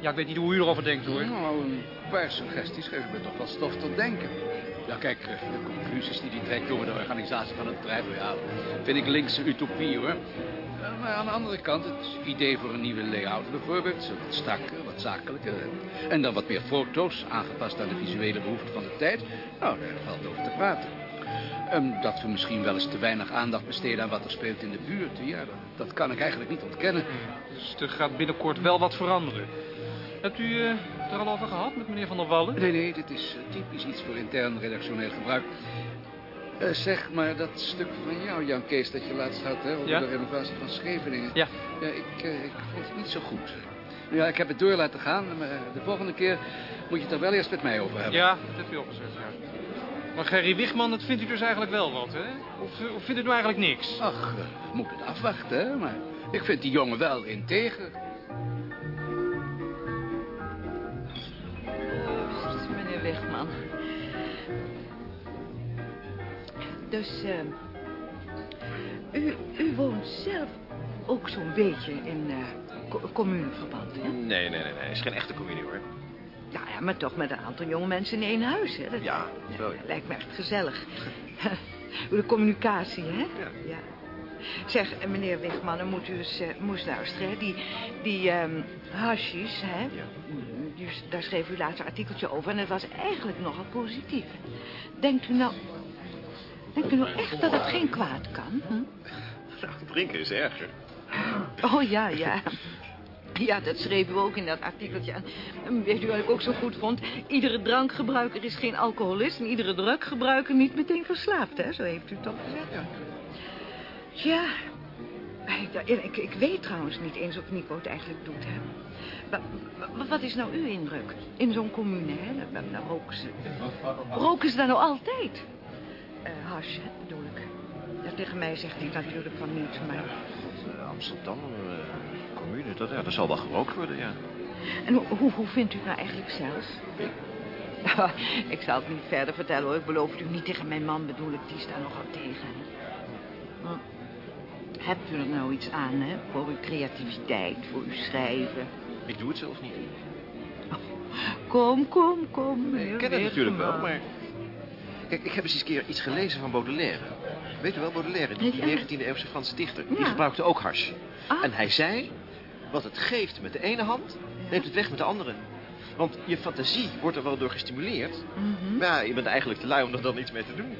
Speaker 15: Ja, ik weet niet hoe u erover denkt, hoor.
Speaker 7: Nou, een paar suggesties geven me toch wel stof tot denken. Ja, kijk, eh, de conclusies die hij trekt over de organisatie van het bedrijf, ja, vind ik linkse utopie, hoor. Eh, Maar aan de andere kant, het idee voor een nieuwe layout bijvoorbeeld, zo wat strakker, wat zakelijker. En dan wat meer foto's, aangepast aan de visuele behoeften van de tijd. Nou, daar valt over te praten. Ehm, dat we misschien wel eens te weinig aandacht besteden aan wat er speelt in de buurt. Ja, dat, dat kan ik eigenlijk niet ontkennen.
Speaker 15: Dus er gaat binnenkort wel wat veranderen. Hebt u het er al over gehad met meneer Van der Wallen?
Speaker 7: Nee, nee, dit is eh, typisch iets voor intern redactioneel gebruik. Eh, zeg maar dat stuk van jou, Jan Kees, dat je laatst had, hè, over
Speaker 15: Ja?
Speaker 7: de renovatie van Scheveningen.
Speaker 15: Ja.
Speaker 7: Ja, ik, eh, ik vond het niet zo goed. Ja, ik heb het door laten gaan, maar de volgende keer moet je het er wel eerst met mij over hebben.
Speaker 15: Ja, dat heeft u opgezet, ja. Maar Gerry Wigman, dat vindt u dus eigenlijk wel wat, hè? Of, of vindt u nou eigenlijk niks?
Speaker 7: Ach, eh, we moeten het afwachten, hè, maar ik vind die jongen wel integer.
Speaker 14: Dus, eh, u, u woont zelf ook zo'n beetje in eh co- communeverband, hè?
Speaker 5: Nee, nee, nee, nee. Het is geen echte communie, hoor.
Speaker 14: Ja, ja, maar toch met een aantal jonge mensen in één huis, hè? Dat
Speaker 5: Ja, wel, ja.
Speaker 14: lijkt me echt gezellig. <laughs> de communicatie, hè?
Speaker 5: Ja.
Speaker 14: ja. Zeg, eh, meneer Wigman, dan moet u eens eh, moest luisteren. Hè? Die, die ehm hashish, hè? Dus daar schreef u laatst een artikeltje over en het was eigenlijk nogal positief. Denkt u nou... Denkt u nou echt dat het geen kwaad kan? Hm?
Speaker 5: Nou, drinken is erger.
Speaker 14: Oh ja, ja. Ja, dat schreef u ook in dat artikeltje. En en weet u wat ik ook zo goed vond? Iedere drankgebruiker is geen alcoholist... en iedere druggebruiker niet meteen verslaafd, hè? Zo heeft u het toch gezegd? Ja. Tja, ik, ik, ik weet trouwens niet eens of Nico het eigenlijk doet, hè? Wa- Wat is nou uw indruk in zo'n commune, hè? Nou, roken ze... Roken ze daar nou altijd? Eh hash, hè, bedoel ik. Ja, tegen mij zegt hij natuurlijk van niet, maar...
Speaker 5: Amsterdam, eh, commune, dat, ja, dat zal wel gerookt worden, ja.
Speaker 14: En hoe, hoe, hoe vindt u het nou eigenlijk zelf? <laughs> ik zal het niet verder vertellen hoor. Ik beloof het u niet tegen mijn man bedoel ik. Die is daar nogal tegen. Hm. Hebt u er nou iets aan, hè? Voor uw creativiteit, voor uw schrijven.
Speaker 5: Ik doe het zelf niet.
Speaker 14: Kom, kom, kom.
Speaker 5: Ik ken het natuurlijk wel, maar... Kijk, ik heb eens eens een keer iets gelezen van Baudelaire. Weet u wel, Baudelaire, die
Speaker 14: Ja.
Speaker 5: 19e-eeuwse Franse dichter. Die gebruikte ook hars.
Speaker 14: Ah.
Speaker 5: En hij zei, wat het geeft met de ene hand, neemt het weg met de andere. Want je fantasie wordt er wel door gestimuleerd.
Speaker 14: Mhm.
Speaker 5: Maar ja, je bent eigenlijk te lui om er dan iets mee te doen.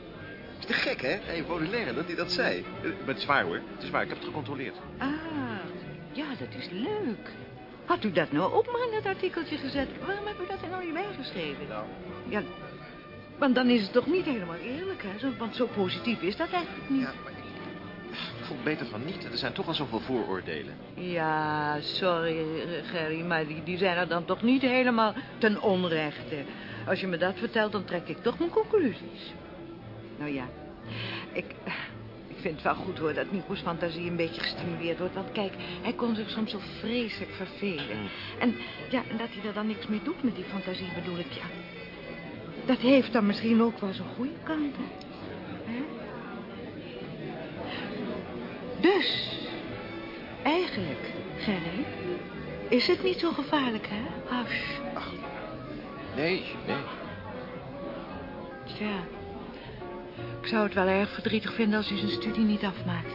Speaker 5: is te gek, hè? Hey, Baudelaire, dat hij dat zei. Eh, Maar het is waar, hoor. Het is waar, ik heb het gecontroleerd.
Speaker 14: Ah, ja, dat is leuk. Had u dat nou ook maar in dat artikeltje gezet? Waarom heb u dat er nou niet bijgeschreven?
Speaker 5: Nou.
Speaker 14: Ja, want dan is het toch niet helemaal eerlijk, hè? Zo, want zo positief is dat eigenlijk niet.
Speaker 5: Ik vond beter van niet. Er zijn toch al zoveel vooroordelen.
Speaker 14: Ja, sorry, Gerry, maar die, die zijn er dan toch niet helemaal ten onrechte. Als je me dat vertelt, dan trek ik toch mijn conclusies. Nou ja, ik, ik vind het wel goed hoor dat Nico's fantasie een beetje gestimuleerd wordt. Want kijk, hij kon zich soms zo vreselijk vervelen. En ja, en dat hij er dan niks mee doet met die fantasie bedoel ik, ja. Dat heeft dan misschien ook wel zijn goede kanten. Hè? Dus, eigenlijk, Gerry, is het niet zo gevaarlijk, hè, hash?
Speaker 5: Nee, nee.
Speaker 14: Tja, ik zou het wel erg verdrietig vinden als u zijn studie niet afmaakte.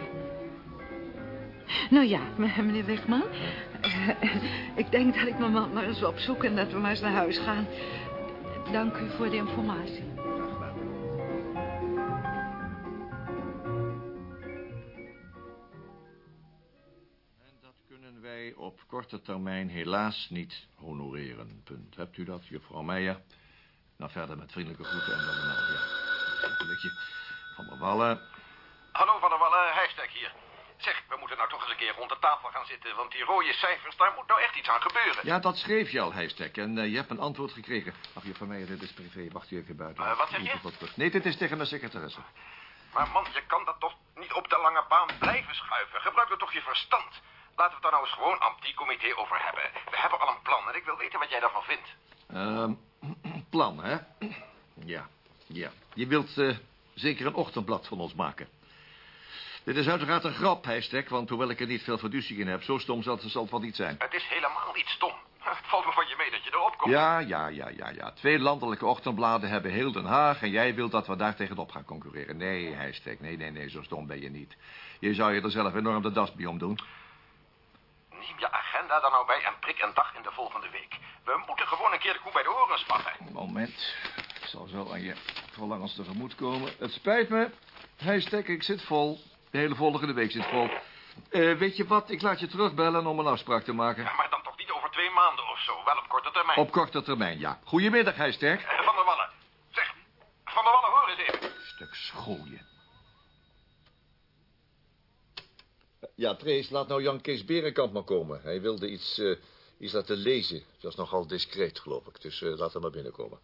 Speaker 14: Nou ja, <laughs> meneer Wegman, <laughs> ik denk dat ik mijn man maar eens opzoek en dat we maar eens naar huis gaan. Dank u voor de informatie.
Speaker 11: Dat kunnen wij op korte termijn helaas niet honoreren. Punt. Hebt u dat, juffrouw Meijer? Nou, verder met vriendelijke groeten en dan een nou, ja. Een van der Wallen.
Speaker 9: Hallo Van der Wallen, Heijstek hier. Zeg, we moeten nou toch eens een keer rond de tafel gaan zitten... want die rode cijfers, daar moet nou echt iets aan gebeuren.
Speaker 11: Ja, dat schreef je al, Heistek. En eh, je hebt een antwoord gekregen. Ach, juffrouw Meijer, dit is privé. Wacht u even buiten.
Speaker 9: Eh, wat zeg je?
Speaker 11: Nee, dit is tegen de secretaresse.
Speaker 9: Maar man, je kan dat toch niet op de lange baan blijven schuiven. Gebruik dan toch je verstand. Laten we het daar nou eens gewoon aan die comité over hebben. We hebben al een plan en ik wil weten wat jij daarvan vindt.
Speaker 11: Ehm, <clears throat> plan, hè? <clears throat> Ja, ja. Je wilt eh, zeker een ochtendblad van ons maken. Dit is uiteraard een grap, Heistek, want hoewel ik er niet veel fiducie in heb... zo stom zal het, zal niet zijn.
Speaker 9: Het is helemaal niet stom. Het valt me van je mee dat je erop komt.
Speaker 11: Ja, ja, ja, ja, ja. Twee landelijke ochtendbladen hebben heel Den Haag... en jij wilt dat we daar tegenop gaan concurreren. Nee, Heistek, nee, nee, nee, zo stom ben je niet. Je zou je er zelf enorm de das bij omdoen.
Speaker 9: Neem je agenda dan nou bij en prik een dag in de volgende week. We moeten gewoon een keer de koe bij de oren spatten.
Speaker 11: Moment. Ik zal zo aan je verlangens tegemoet komen. Het spijt me. Heistek, ik zit vol. De hele volgende week zit vol. Eh, weet je wat? Ik laat je terugbellen om een afspraak te maken.
Speaker 9: Ja, maar dan toch niet over twee maanden of zo. Wel op korte termijn.
Speaker 11: Op korte termijn, ja. Goedemiddag, Heistek.
Speaker 9: Eh, Van der Wallen. Zeg, Van der Wallen, hoor eens even.
Speaker 11: Stuk schooien. Ja, Trace, laat nou Jan Kees Berenkamp maar komen. Hij wilde iets, eh, iets laten lezen. Dat is nogal discreet, geloof ik. Dus eh, laat hem maar binnenkomen.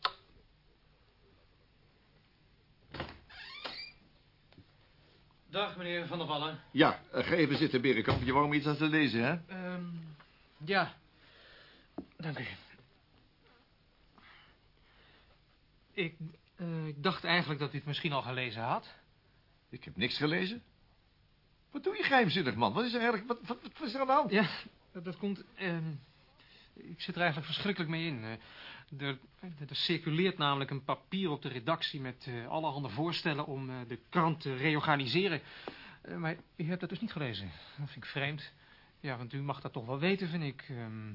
Speaker 15: Dag, meneer Van der Wallen.
Speaker 11: Ja, eh, ga even zitten, Berenkamp. Je wou me iets laten lezen, hè?
Speaker 15: Ehm, ja. Dank u. Ik, eh, ik dacht eigenlijk dat u het misschien al gelezen had.
Speaker 11: Ik heb niks gelezen. Wat doe je geheimzinnig, man? Wat is er eigenlijk... Wat, wat, wat is er aan de hand?
Speaker 15: Ja, dat, komt... ehm, ik zit er eigenlijk verschrikkelijk mee in. Er, er circuleert namelijk een papier op de redactie... met eh, allerhande voorstellen om eh, de krant te reorganiseren. Eh, maar u hebt dat dus niet gelezen. Dat vind ik vreemd. Ja, want u mag dat toch wel weten, vind ik. Ehm,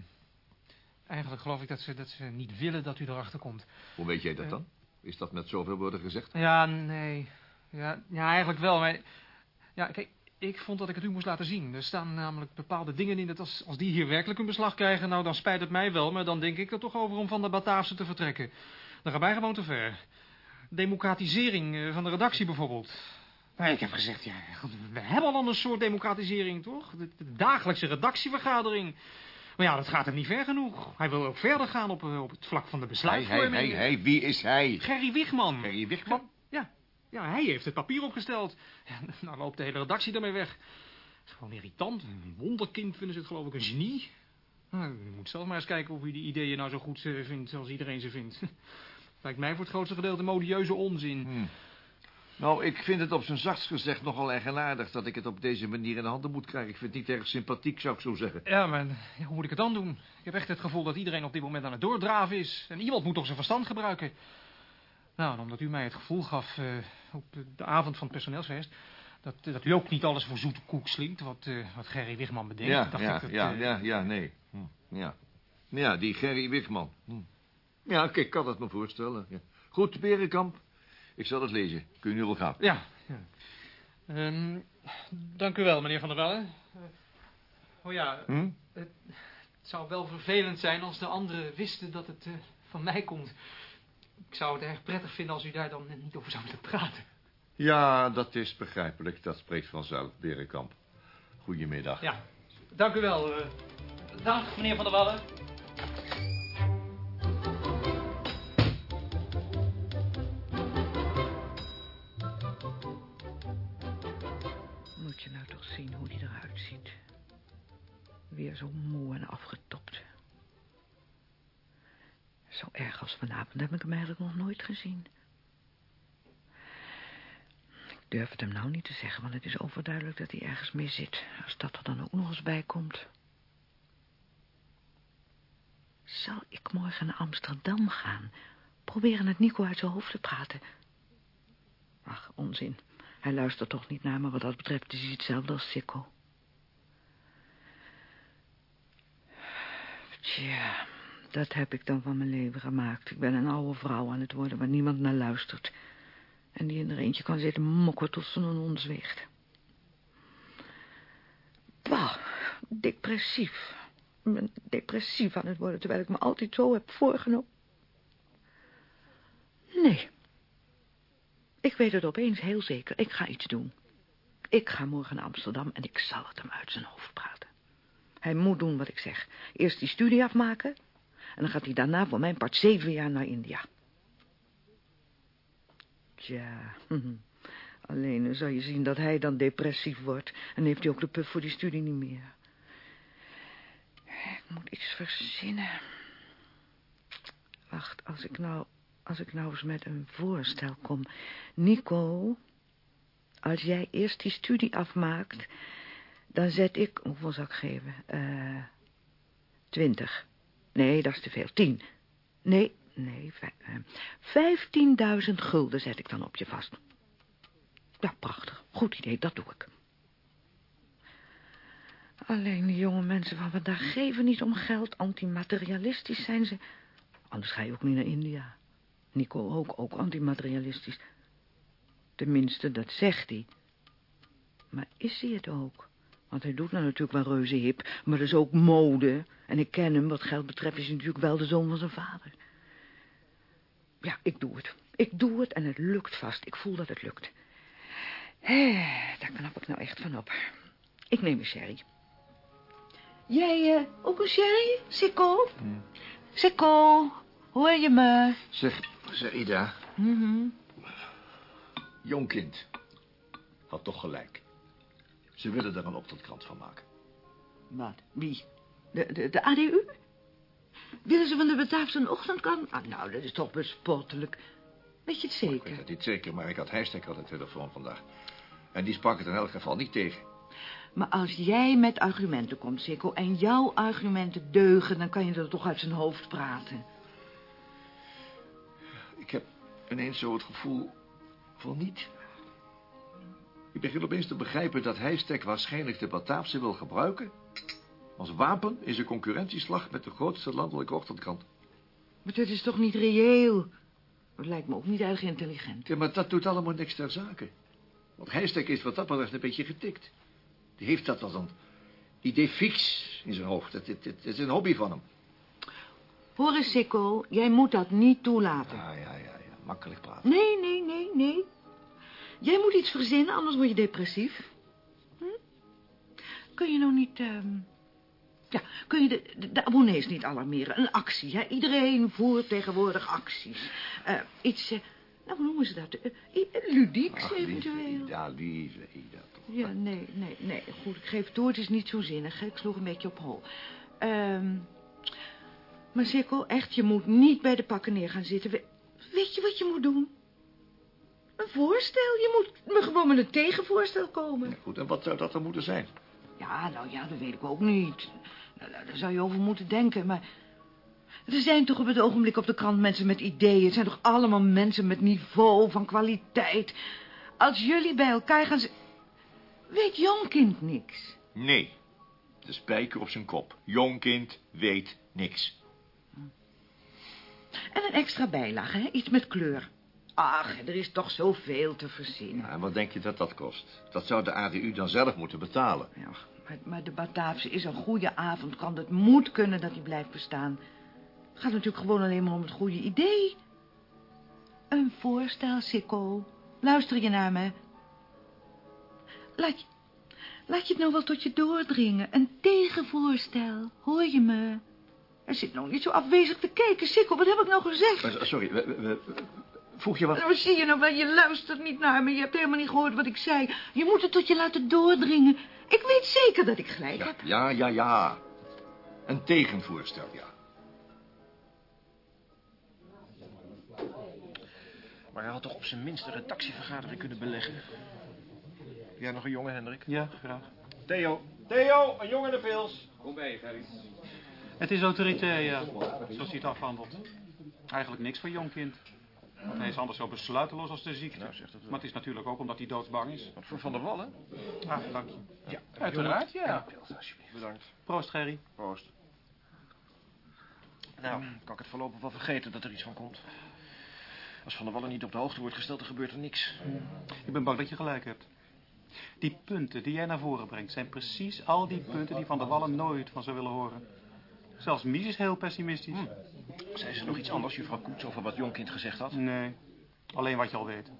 Speaker 15: eigenlijk geloof ik dat ze, dat ze niet willen dat u erachter komt.
Speaker 11: Hoe weet jij dat dan? Is dat met zoveel woorden gezegd?
Speaker 15: Ja, nee. Ja, ja eigenlijk wel, maar... Ja, kijk, ik vond dat ik het u moest laten zien. Er staan namelijk bepaalde dingen in dat als, als die hier werkelijk een beslag krijgen... nou, dan spijt het mij wel, maar dan denk ik er toch over om van de Bataafse te vertrekken. Dan gaan wij gewoon te ver. Democratisering eh, van de redactie bijvoorbeeld. Maar ik heb gezegd, ja, we hebben al een soort democratisering, toch? De, de dagelijkse redactievergadering. Maar ja, dat gaat hem niet ver genoeg. Hij wil ook verder gaan op, eh, op het vlak van de besluitvorming.
Speaker 11: hij, hij, hij. Wie is hij?
Speaker 15: Gerry Wigman.
Speaker 11: Gerry Wigman?
Speaker 15: Ja, hij heeft het papier opgesteld. Ja, nou loopt de hele redactie ermee weg. Het is gewoon irritant. Een wonderkind vinden ze het geloof ik een genie. Nou, u moet zelf maar eens kijken of u die ideeën nou zo goed eh, vindt als iedereen ze vindt. <laughs> Lijkt mij voor het grootste gedeelte modieuze onzin.
Speaker 11: Hmm. Nou, ik vind het op zijn zachtst gezegd nogal eigenaardig... dat ik het op deze manier in de handen moet krijgen. Ik vind het niet erg sympathiek, zou ik zo zeggen.
Speaker 15: Ja, maar hoe moet ik het dan doen? Ik heb echt het gevoel dat iedereen op dit moment aan het doordraven is. En iemand moet toch zijn verstand gebruiken. Nou, omdat u mij het gevoel gaf eh, op de avond van het personeelsfeest... Dat, dat u ook niet alles voor zoete koek slinkt, wat, eh, wat Gerry Wigman bedenkt.
Speaker 11: Ja,
Speaker 15: dacht
Speaker 11: ja,
Speaker 15: ik dat,
Speaker 11: ja,
Speaker 15: eh,
Speaker 11: ja, ja, nee. Hm, Ja. ja, die Gerry Wigman. Hm. Ja, ik kan het me voorstellen. Ja. Goed, Berenkamp. Ik zal het lezen. Kun je nu wel gaan?
Speaker 15: Ja. ja. Ehm, dank u wel, meneer Van der Wellen. Eh, oh ja,
Speaker 11: Hm?
Speaker 15: het zou wel vervelend zijn als de anderen wisten dat het eh, van mij komt. Ik zou het erg prettig vinden als u daar dan niet over zou willen praten.
Speaker 11: Ja, dat is begrijpelijk. Dat spreekt vanzelf, Berenkamp. Goedemiddag.
Speaker 15: Ja, dank u wel. eh. dag, meneer Van der Wallen.
Speaker 14: Zo erg als vanavond heb ik hem eigenlijk nog nooit gezien. Ik durf het hem nou niet te zeggen, want het is overduidelijk dat hij ergens mee zit. Als dat er dan ook nog eens bij komt. Zal ik morgen naar Amsterdam gaan? Proberen het Nico uit zijn hoofd te praten. Ach, onzin. Hij luistert toch niet naar me. Wat dat betreft is hij hetzelfde als Sikko. Tja, dat heb ik dan van mijn leven gemaakt. Ik ben een oude vrouw aan het worden waar niemand naar luistert. En die in er eentje kan zitten mokken tot ze een onzweegt. Bah, depressief. ben depressief aan het worden, terwijl ik me altijd zo heb voorgenomen. Nee. Ik weet het opeens heel zeker. Ik ga iets doen. Ik ga morgen naar Amsterdam en ik zal het hem uit zijn hoofd praten. Hij moet doen wat ik zeg. Eerst die studie afmaken en dan gaat hij daarna voor mijn part zeven jaar naar India. Tja, <laughs> alleen dan zal je zien dat hij dan depressief wordt en heeft hij ook de puf voor die studie niet meer. Ik moet iets verzinnen. Wacht, als ik nou, als ik nou eens met een voorstel kom. Nico, als jij eerst die studie afmaakt, dan zet ik, hoeveel zal ik geven? Eh, twintig. Nee, dat is te veel. Tien. Nee, nee, eh, vijftienduizend gulden zet ik dan op je vast. Ja, prachtig. Goed idee, dat doe ik. Alleen die jonge mensen van vandaag geven niet om geld. Antimaterialistisch zijn ze. Anders ga je ook niet naar India. Nico ook, ook antimaterialistisch. Tenminste, dat zegt hij. Maar is hij het ook? Want hij doet nou natuurlijk wel reuze hip, maar dat is ook mode. En ik ken hem, wat geld betreft is hij natuurlijk wel de zoon van zijn vader. Ja, ik doe het. Ik doe het en het lukt vast. Ik voel dat het lukt. Hé, daar knap ik nou echt van op. Ik neem een sherry. Jij uh, ook een sherry, Sikko?
Speaker 11: Hmm.
Speaker 14: Sikko, hoor je me?
Speaker 11: Zeg, zeg Ida,
Speaker 14: Mhm.
Speaker 11: jong kind. Had toch gelijk. Ze willen er een ochtendkrant van maken.
Speaker 14: Wat? Wie? De, de, de ADU? Willen ze van de Bataafse een ochtendkrant? Ah, nou, dat is toch bespottelijk. Weet je het
Speaker 11: Ik
Speaker 14: zeker?
Speaker 11: weet het niet zeker, maar ik had Heijstek aan de telefoon vandaag. En die sprak het in elk geval niet tegen.
Speaker 14: Maar als jij met argumenten komt, Sikko, en jouw argumenten deugen... dan kan je er toch uit zijn hoofd praten.
Speaker 11: Ik heb ineens zo het gevoel van niet. Ik begin opeens te begrijpen dat Heijstek waarschijnlijk de Bataafse wil gebruiken... als wapen in zijn concurrentieslag met de grootste landelijke ochtendkrant.
Speaker 14: Maar dat is toch niet reëel? Dat lijkt me ook niet erg intelligent.
Speaker 11: Ja, maar dat doet allemaal niks ter zake. Want Heijstek is wat dat betreft een beetje getikt. Die heeft dat als een idee fix in zijn hoofd. Het, het, het is een hobby van hem.
Speaker 14: Hoor eens, Sikko, jij moet dat niet toelaten.
Speaker 11: Ja, ja, ja, ja. Makkelijk praten.
Speaker 14: Nee, nee, nee, nee. Jij moet iets verzinnen, anders word je depressief. Hm? Kun je nou niet... ehm, Ja, kun je de, de, de abonnees niet alarmeren? Een actie, hè? Iedereen voert tegenwoordig acties. Eh, iets... eh, nou, hoe noemen ze dat? I- ludieks
Speaker 11: Ach,
Speaker 14: eventueel.
Speaker 11: Ida, lieve Ida. toch.
Speaker 14: Ja, nee, nee, nee. Goed, ik geef het door. Het is niet zo zinnig. hè. Ik sloeg een beetje op hol. Ehm maar Sikko, echt, je moet niet bij de pakken neer gaan zitten. We- weet je wat je moet doen? Een voorstel. Je moet me gewoon met een tegenvoorstel komen.
Speaker 11: Goed, en wat zou dat dan moeten zijn?
Speaker 14: Ja, nou ja, dat weet ik ook niet. Daar zou je over moeten denken, maar... Er zijn toch op het ogenblik op de krant mensen met ideeën. Het zijn toch allemaal mensen met niveau, van kwaliteit. Als jullie bij elkaar gaan... Weet Jonkind niks?
Speaker 11: Nee. De spijker op zijn kop. Jong kind weet niks.
Speaker 14: En een extra bijlage, hè? Iets met kleur. Ach, er is toch zoveel te verzinnen.
Speaker 11: En wat denk je dat dat kost? Dat zou de ADU dan zelf moeten betalen.
Speaker 14: Ja, maar, de Bataafse is een goede avondkrant. Het moet kunnen dat hij blijft bestaan. Het gaat natuurlijk gewoon alleen maar om het goede idee. Een voorstel, Sikko. Luister je naar me? Laat je, laat je het nou wel tot je doordringen. Een tegenvoorstel. Hoor je me? Hij zit nog niet zo afwezig te kijken. Sikko, wat heb ik nou gezegd?
Speaker 11: Sorry, we, we- we- vroeg je wat?
Speaker 14: Nou, zie je nou wel, je luistert niet naar me. Je hebt helemaal niet gehoord wat ik zei. Je moet het tot je laten doordringen. Ik weet zeker dat ik gelijk heb.
Speaker 11: Ja, ja, ja. Een tegenvoorstel, ja.
Speaker 5: Maar hij had toch op zijn minst een redactievergadering kunnen beleggen. Jij nog een jongen, Hendrik?
Speaker 10: Ja, graag.
Speaker 5: Theo. Theo, een jongen in de pils.
Speaker 15: Kom bij je, Ferry.
Speaker 10: Het is autoritair, ja. Zoals hij het afhandelt. Eigenlijk niks voor jong kind. Want hij is anders zo besluiteloos als de ziekte.
Speaker 5: Nou, zegt het wel.
Speaker 10: Maar het is natuurlijk ook omdat hij doodsbang is.
Speaker 5: Wat voor Van der Wallen?
Speaker 10: Ah, dank je.
Speaker 5: Ja,
Speaker 10: Uiteraard, ja.
Speaker 5: Een pils, alsjeblieft. Bedankt.
Speaker 10: Proost, Gerry.
Speaker 5: Proost. Nou, kan ik het voorlopig wel vergeten dat er iets van komt. Als Van der Wallen niet op de hoogte wordt gesteld, dan gebeurt er niks.
Speaker 10: Ik ben bang dat je gelijk hebt. Die punten die jij naar voren brengt... zijn precies al die punten die Van der Wallen nooit van zou willen horen. Zelfs Mies is heel pessimistisch.
Speaker 5: Zei ze nog iets anders, juffrouw Koets, over wat Jonkind gezegd had?
Speaker 10: Nee, alleen wat je al weet.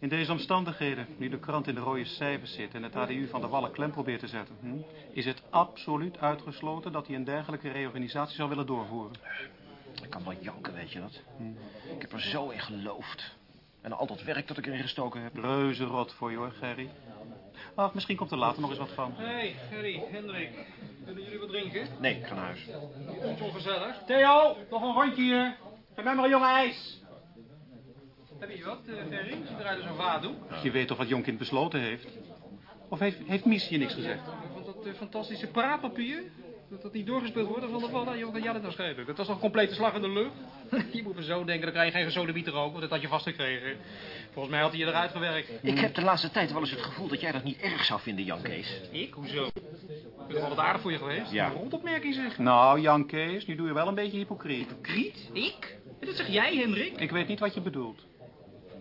Speaker 10: In deze omstandigheden, nu de krant in de rode cijfers zit... en het ADU van de Wallen klem probeert te zetten... Hm, is het absoluut uitgesloten dat hij een dergelijke reorganisatie zou willen doorvoeren.
Speaker 5: Ik kan wel janken, weet je dat? Ik heb er zo in geloofd. En al dat werk dat ik erin gestoken heb.
Speaker 10: Reuze rot voor je hoor, Gerry. Ach, misschien komt er later nog eens wat van.
Speaker 15: Hé, hey, Gerry, Hendrik. Willen jullie wat drinken?
Speaker 5: Nee, ik ga naar huis.
Speaker 15: Niet ongezellig.
Speaker 17: Theo, nog een rondje hier. Geef mij maar een jonge ijs.
Speaker 15: Heb je wat, uh, Gerry? Ze draaien zo'n vaatdoek.
Speaker 10: Je weet toch wat Jonkind besloten heeft? Of heeft, heeft Mies je niks gezegd?
Speaker 15: Van dat uh, fantastische praatpapier? Dat dat niet doorgespeeld wordt van de vallen? Joh, jij dat nou schrijven? Dat was toch een complete slag in de lucht? <laughs> je moet me zo denken, dan krijg je geen gesodemieter ook, want dat had je vastgekregen. Volgens mij had hij je eruit gewerkt.
Speaker 5: Ik heb de laatste tijd wel eens het gevoel dat jij dat niet erg zou vinden, Jan Kees.
Speaker 15: Ik? Hoezo? Ik ben toch wel wat aardig voor je geweest?
Speaker 5: Ja.
Speaker 15: Een rondopmerking zeg.
Speaker 10: Nou, Jan Kees, nu doe je wel een beetje hypocriet.
Speaker 15: Hypocriet? Ik? Dat zeg jij, Hendrik?
Speaker 10: Ik weet niet wat je bedoelt.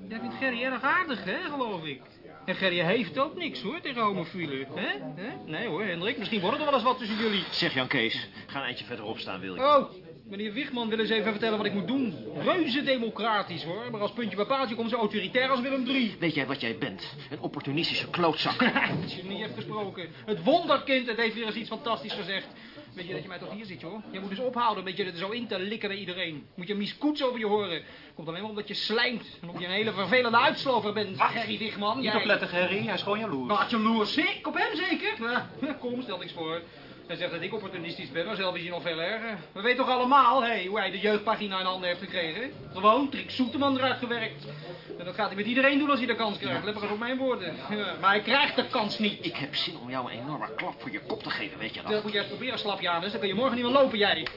Speaker 15: Jij vindt Gerry erg aardig, hè, geloof ik. En Gerry heeft ook niks, hoor, tegen homofielen. Hè? hè? Nee hoor, Hendrik, misschien wordt er wel eens wat tussen jullie.
Speaker 5: Zeg Jan Kees, ga een eindje verderop staan, wil je?
Speaker 15: Oh, meneer Wichman wil eens even vertellen wat ik moet doen. Reuze democratisch, hoor. Maar als puntje bij paaltje komt ze autoritair als Willem III.
Speaker 5: Weet jij wat jij bent? Een opportunistische klootzak.
Speaker 15: Dat je niet heeft gesproken. Het wonderkind, het heeft weer eens iets fantastisch gezegd. Weet je dat je mij toch hier zit, joh? Je moet eens ophouden een beetje er zo in te likken bij iedereen. Moet je Mies Koets over je horen. Komt alleen maar omdat je slijmt. En omdat je een hele vervelende uitslover bent. Gerry Wichman.
Speaker 10: Niet
Speaker 15: jij...
Speaker 10: opletten, Gerry. Hij is gewoon jaloers.
Speaker 15: Wat jaloers? Ik? Op hem zeker? Nou, <laughs> kom, stel niks voor. Hij zegt dat ik opportunistisch ben, maar zelf is hij nog veel erger. We weten toch allemaal, hé, hoe hij de jeugdpagina in handen heeft gekregen? Gewoon, Trick Soeteman eruit gewerkt. En dat gaat hij met iedereen doen als hij de kans krijgt. Let maar op mijn woorden. Ja, maar hij krijgt de kans niet.
Speaker 5: Ik heb zin om jou een enorme klap voor je kop te geven, weet je dat?
Speaker 15: Dat moet je eens proberen, slapjanus. Dan kun je morgen niet meer lopen, jij.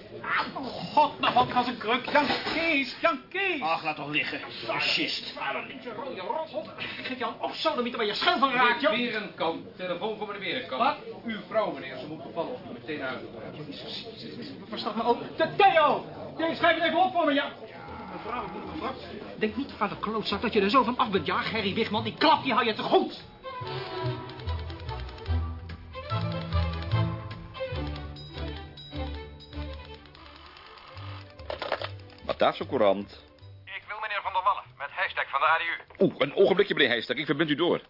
Speaker 17: Oh, god, nou wat als een kruk. Jan Kees, Jan Kees.
Speaker 5: Ach, laat toch liggen. Fascist.
Speaker 15: rode rothond. Geef jou een opzodemieter waar je schil van raakt, joh.
Speaker 17: Berenkamp. Telefoon voor meneer Berenkamp.
Speaker 15: Wat?
Speaker 17: Uw vrouw, meneer. Ze moet bevallen meteen uit.
Speaker 15: Verstap me ook. De Theo! Theo, schrijf het even op voor me, ja. Mevrouw. Denk niet, vader klootzak, dat je er zo van af bent. Ja, Gerry Wigman, die klap die hou je te goed.
Speaker 2: Bataafse Courant.
Speaker 9: Ik wil meneer Van der Wallen, met hashtag van de ADU.
Speaker 2: Oeh, een ogenblikje, meneer Heijstek. Ik verbind u door.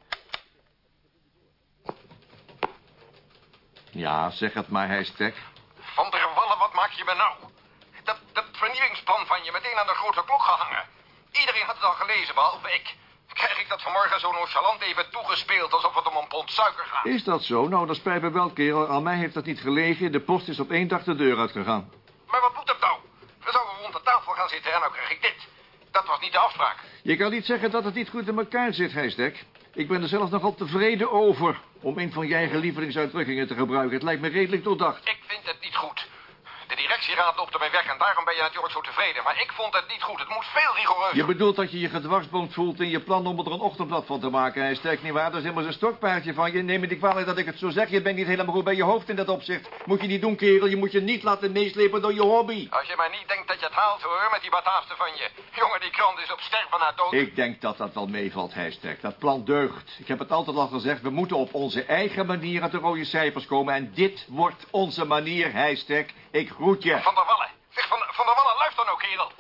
Speaker 11: Ja, zeg het maar, Heistek.
Speaker 9: Van der Wallen, wat maak je me nou? Dat, dat vernieuwingsplan van je meteen aan de grote klok gehangen. Iedereen had het al gelezen, behalve ik. Krijg ik dat vanmorgen zo nonchalant even toegespeeld... alsof het om een pond suiker gaat?
Speaker 11: Is dat zo? Nou, dat spijt me wel, kerel. Aan mij heeft dat niet gelegen. De post is op één dag de deur uitgegaan.
Speaker 9: Maar wat moet dat nou? We zouden rond de tafel gaan zitten en nou krijg ik dit. Dat was niet de afspraak.
Speaker 11: Je kan niet zeggen dat het niet goed in elkaar zit, Heistek. Ik ben er zelf nogal tevreden over... om een van je eigen lievelingsuitdrukkingen te gebruiken. Het lijkt me redelijk doordacht.
Speaker 9: Ik vind het niet goed. De directieraad loopt ermee weg en daarom ben je natuurlijk zo tevreden. Maar ik vond het niet goed. Het moet veel rigoureuzer.
Speaker 11: Je bedoelt dat je je gedwarsboomd voelt in je plan om er een ochtendblad van te maken, Heistek, nietwaar? Dat is helemaal een stokpaardje van je. Neem me niet kwalijk dat ik het zo zeg. Je bent niet helemaal goed bij je hoofd in dat opzicht. Moet je niet doen, kerel. Je moet je niet laten meeslepen door je hobby.
Speaker 9: Als je maar niet denkt dat je het haalt, hoor, met die bataafste van je. Jongen, die krant is op sterven na dood.
Speaker 11: Ik denk dat dat wel meevalt, Heistek. Dat plan deugt. Ik heb het altijd al gezegd. We moeten op onze eigen manier uit de rode cijfers komen. En dit wordt onze manier, Heistek. Ik groet je.
Speaker 9: Van der Wallen. Zeg, Van, van der Wallen, luister nou, kerel.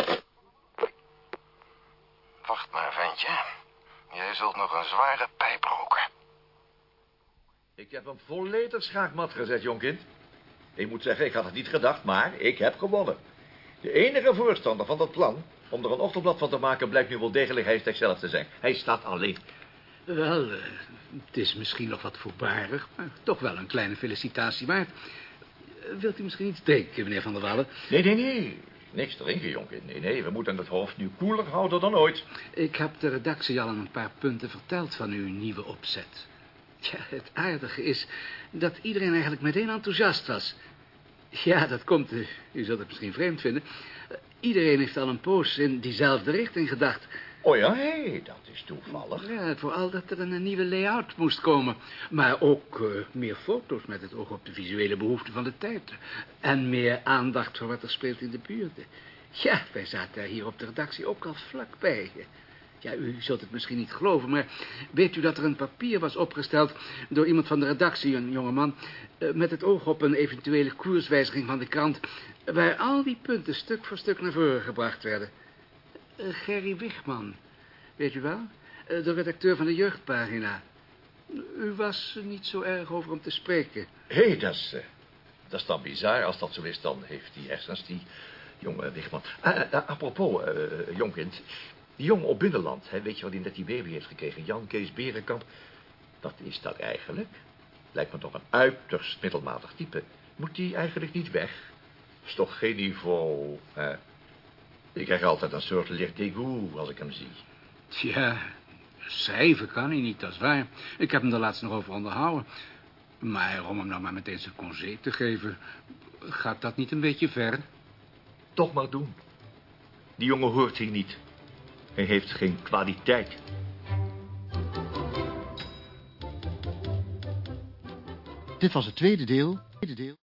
Speaker 9: Wacht maar, ventje. Jij zult nog een zware pijp roken.
Speaker 11: Ik heb hem volledig schaakmat gezet, jonkind. Ik moet zeggen, ik had het niet gedacht, maar ik heb gewonnen. De enige voorstander van dat plan om er een ochtendblad van te maken... blijkt nu wel degelijk Heistek zelf te zijn. Hij staat alleen.
Speaker 7: Wel, eh, het is misschien nog wat voorbarig, maar toch wel een kleine felicitatie waard. Eh, Wilt u misschien iets drinken, meneer Van der Wallen?
Speaker 11: Nee, nee, nee. Niks drinken, jonkind. Nee, nee, we moeten het hoofd nu koeler houden dan ooit.
Speaker 7: Ik heb de redactie al een paar punten verteld van uw nieuwe opzet. Ja, het aardige is dat iedereen eigenlijk meteen enthousiast was. Ja, dat komt, u, u zult het misschien vreemd vinden. Eh, Iedereen heeft al een poos in diezelfde richting gedacht.
Speaker 11: Oh ja, hé, dat is toevallig.
Speaker 7: Ja, vooral dat er een nieuwe layout moest komen. Maar ook eh, meer foto's met het oog op de visuele behoeften van de tijd. En meer aandacht voor wat er speelt in de buurten. Ja, wij zaten hier op de redactie ook al vlakbij. Ja, u zult het misschien niet geloven, maar weet u dat er een papier was opgesteld door iemand van de redactie, een jongeman, eh, met het oog op een eventuele koerswijziging van de krant, waar al die punten stuk voor stuk naar voren gebracht werden. Eh, Gerry Wigman, weet u wel? Eh, de redacteur van de jeugdpagina. U was niet zo erg over om te spreken.
Speaker 11: Hé, hey, dat is... eh, dat is dan bizar. Als dat zo is, dan heeft die hersens, die jonge Wigman. Ah, ah, apropos, eh jongkind. Die jongen op binnenland, hè, weet je wat hij net die baby heeft gekregen? Jan Kees Berenkamp. Wat is dat eigenlijk? Lijkt me toch een uiterst middelmatig type. Moet die eigenlijk niet weg? Is toch geen niveau? Ik krijg altijd een soort licht dégoût als ik hem zie.
Speaker 7: Tja, schrijven kan hij niet, dat is waar. Ik heb hem er laatst nog over onderhouden. Maar om hem nou maar meteen zijn congé te geven... gaat dat niet een beetje ver?
Speaker 11: Toch maar doen. Die jongen hoort hier niet. Hij heeft geen kwaliteit.
Speaker 1: Dit was het tweede deel. Tweede deel.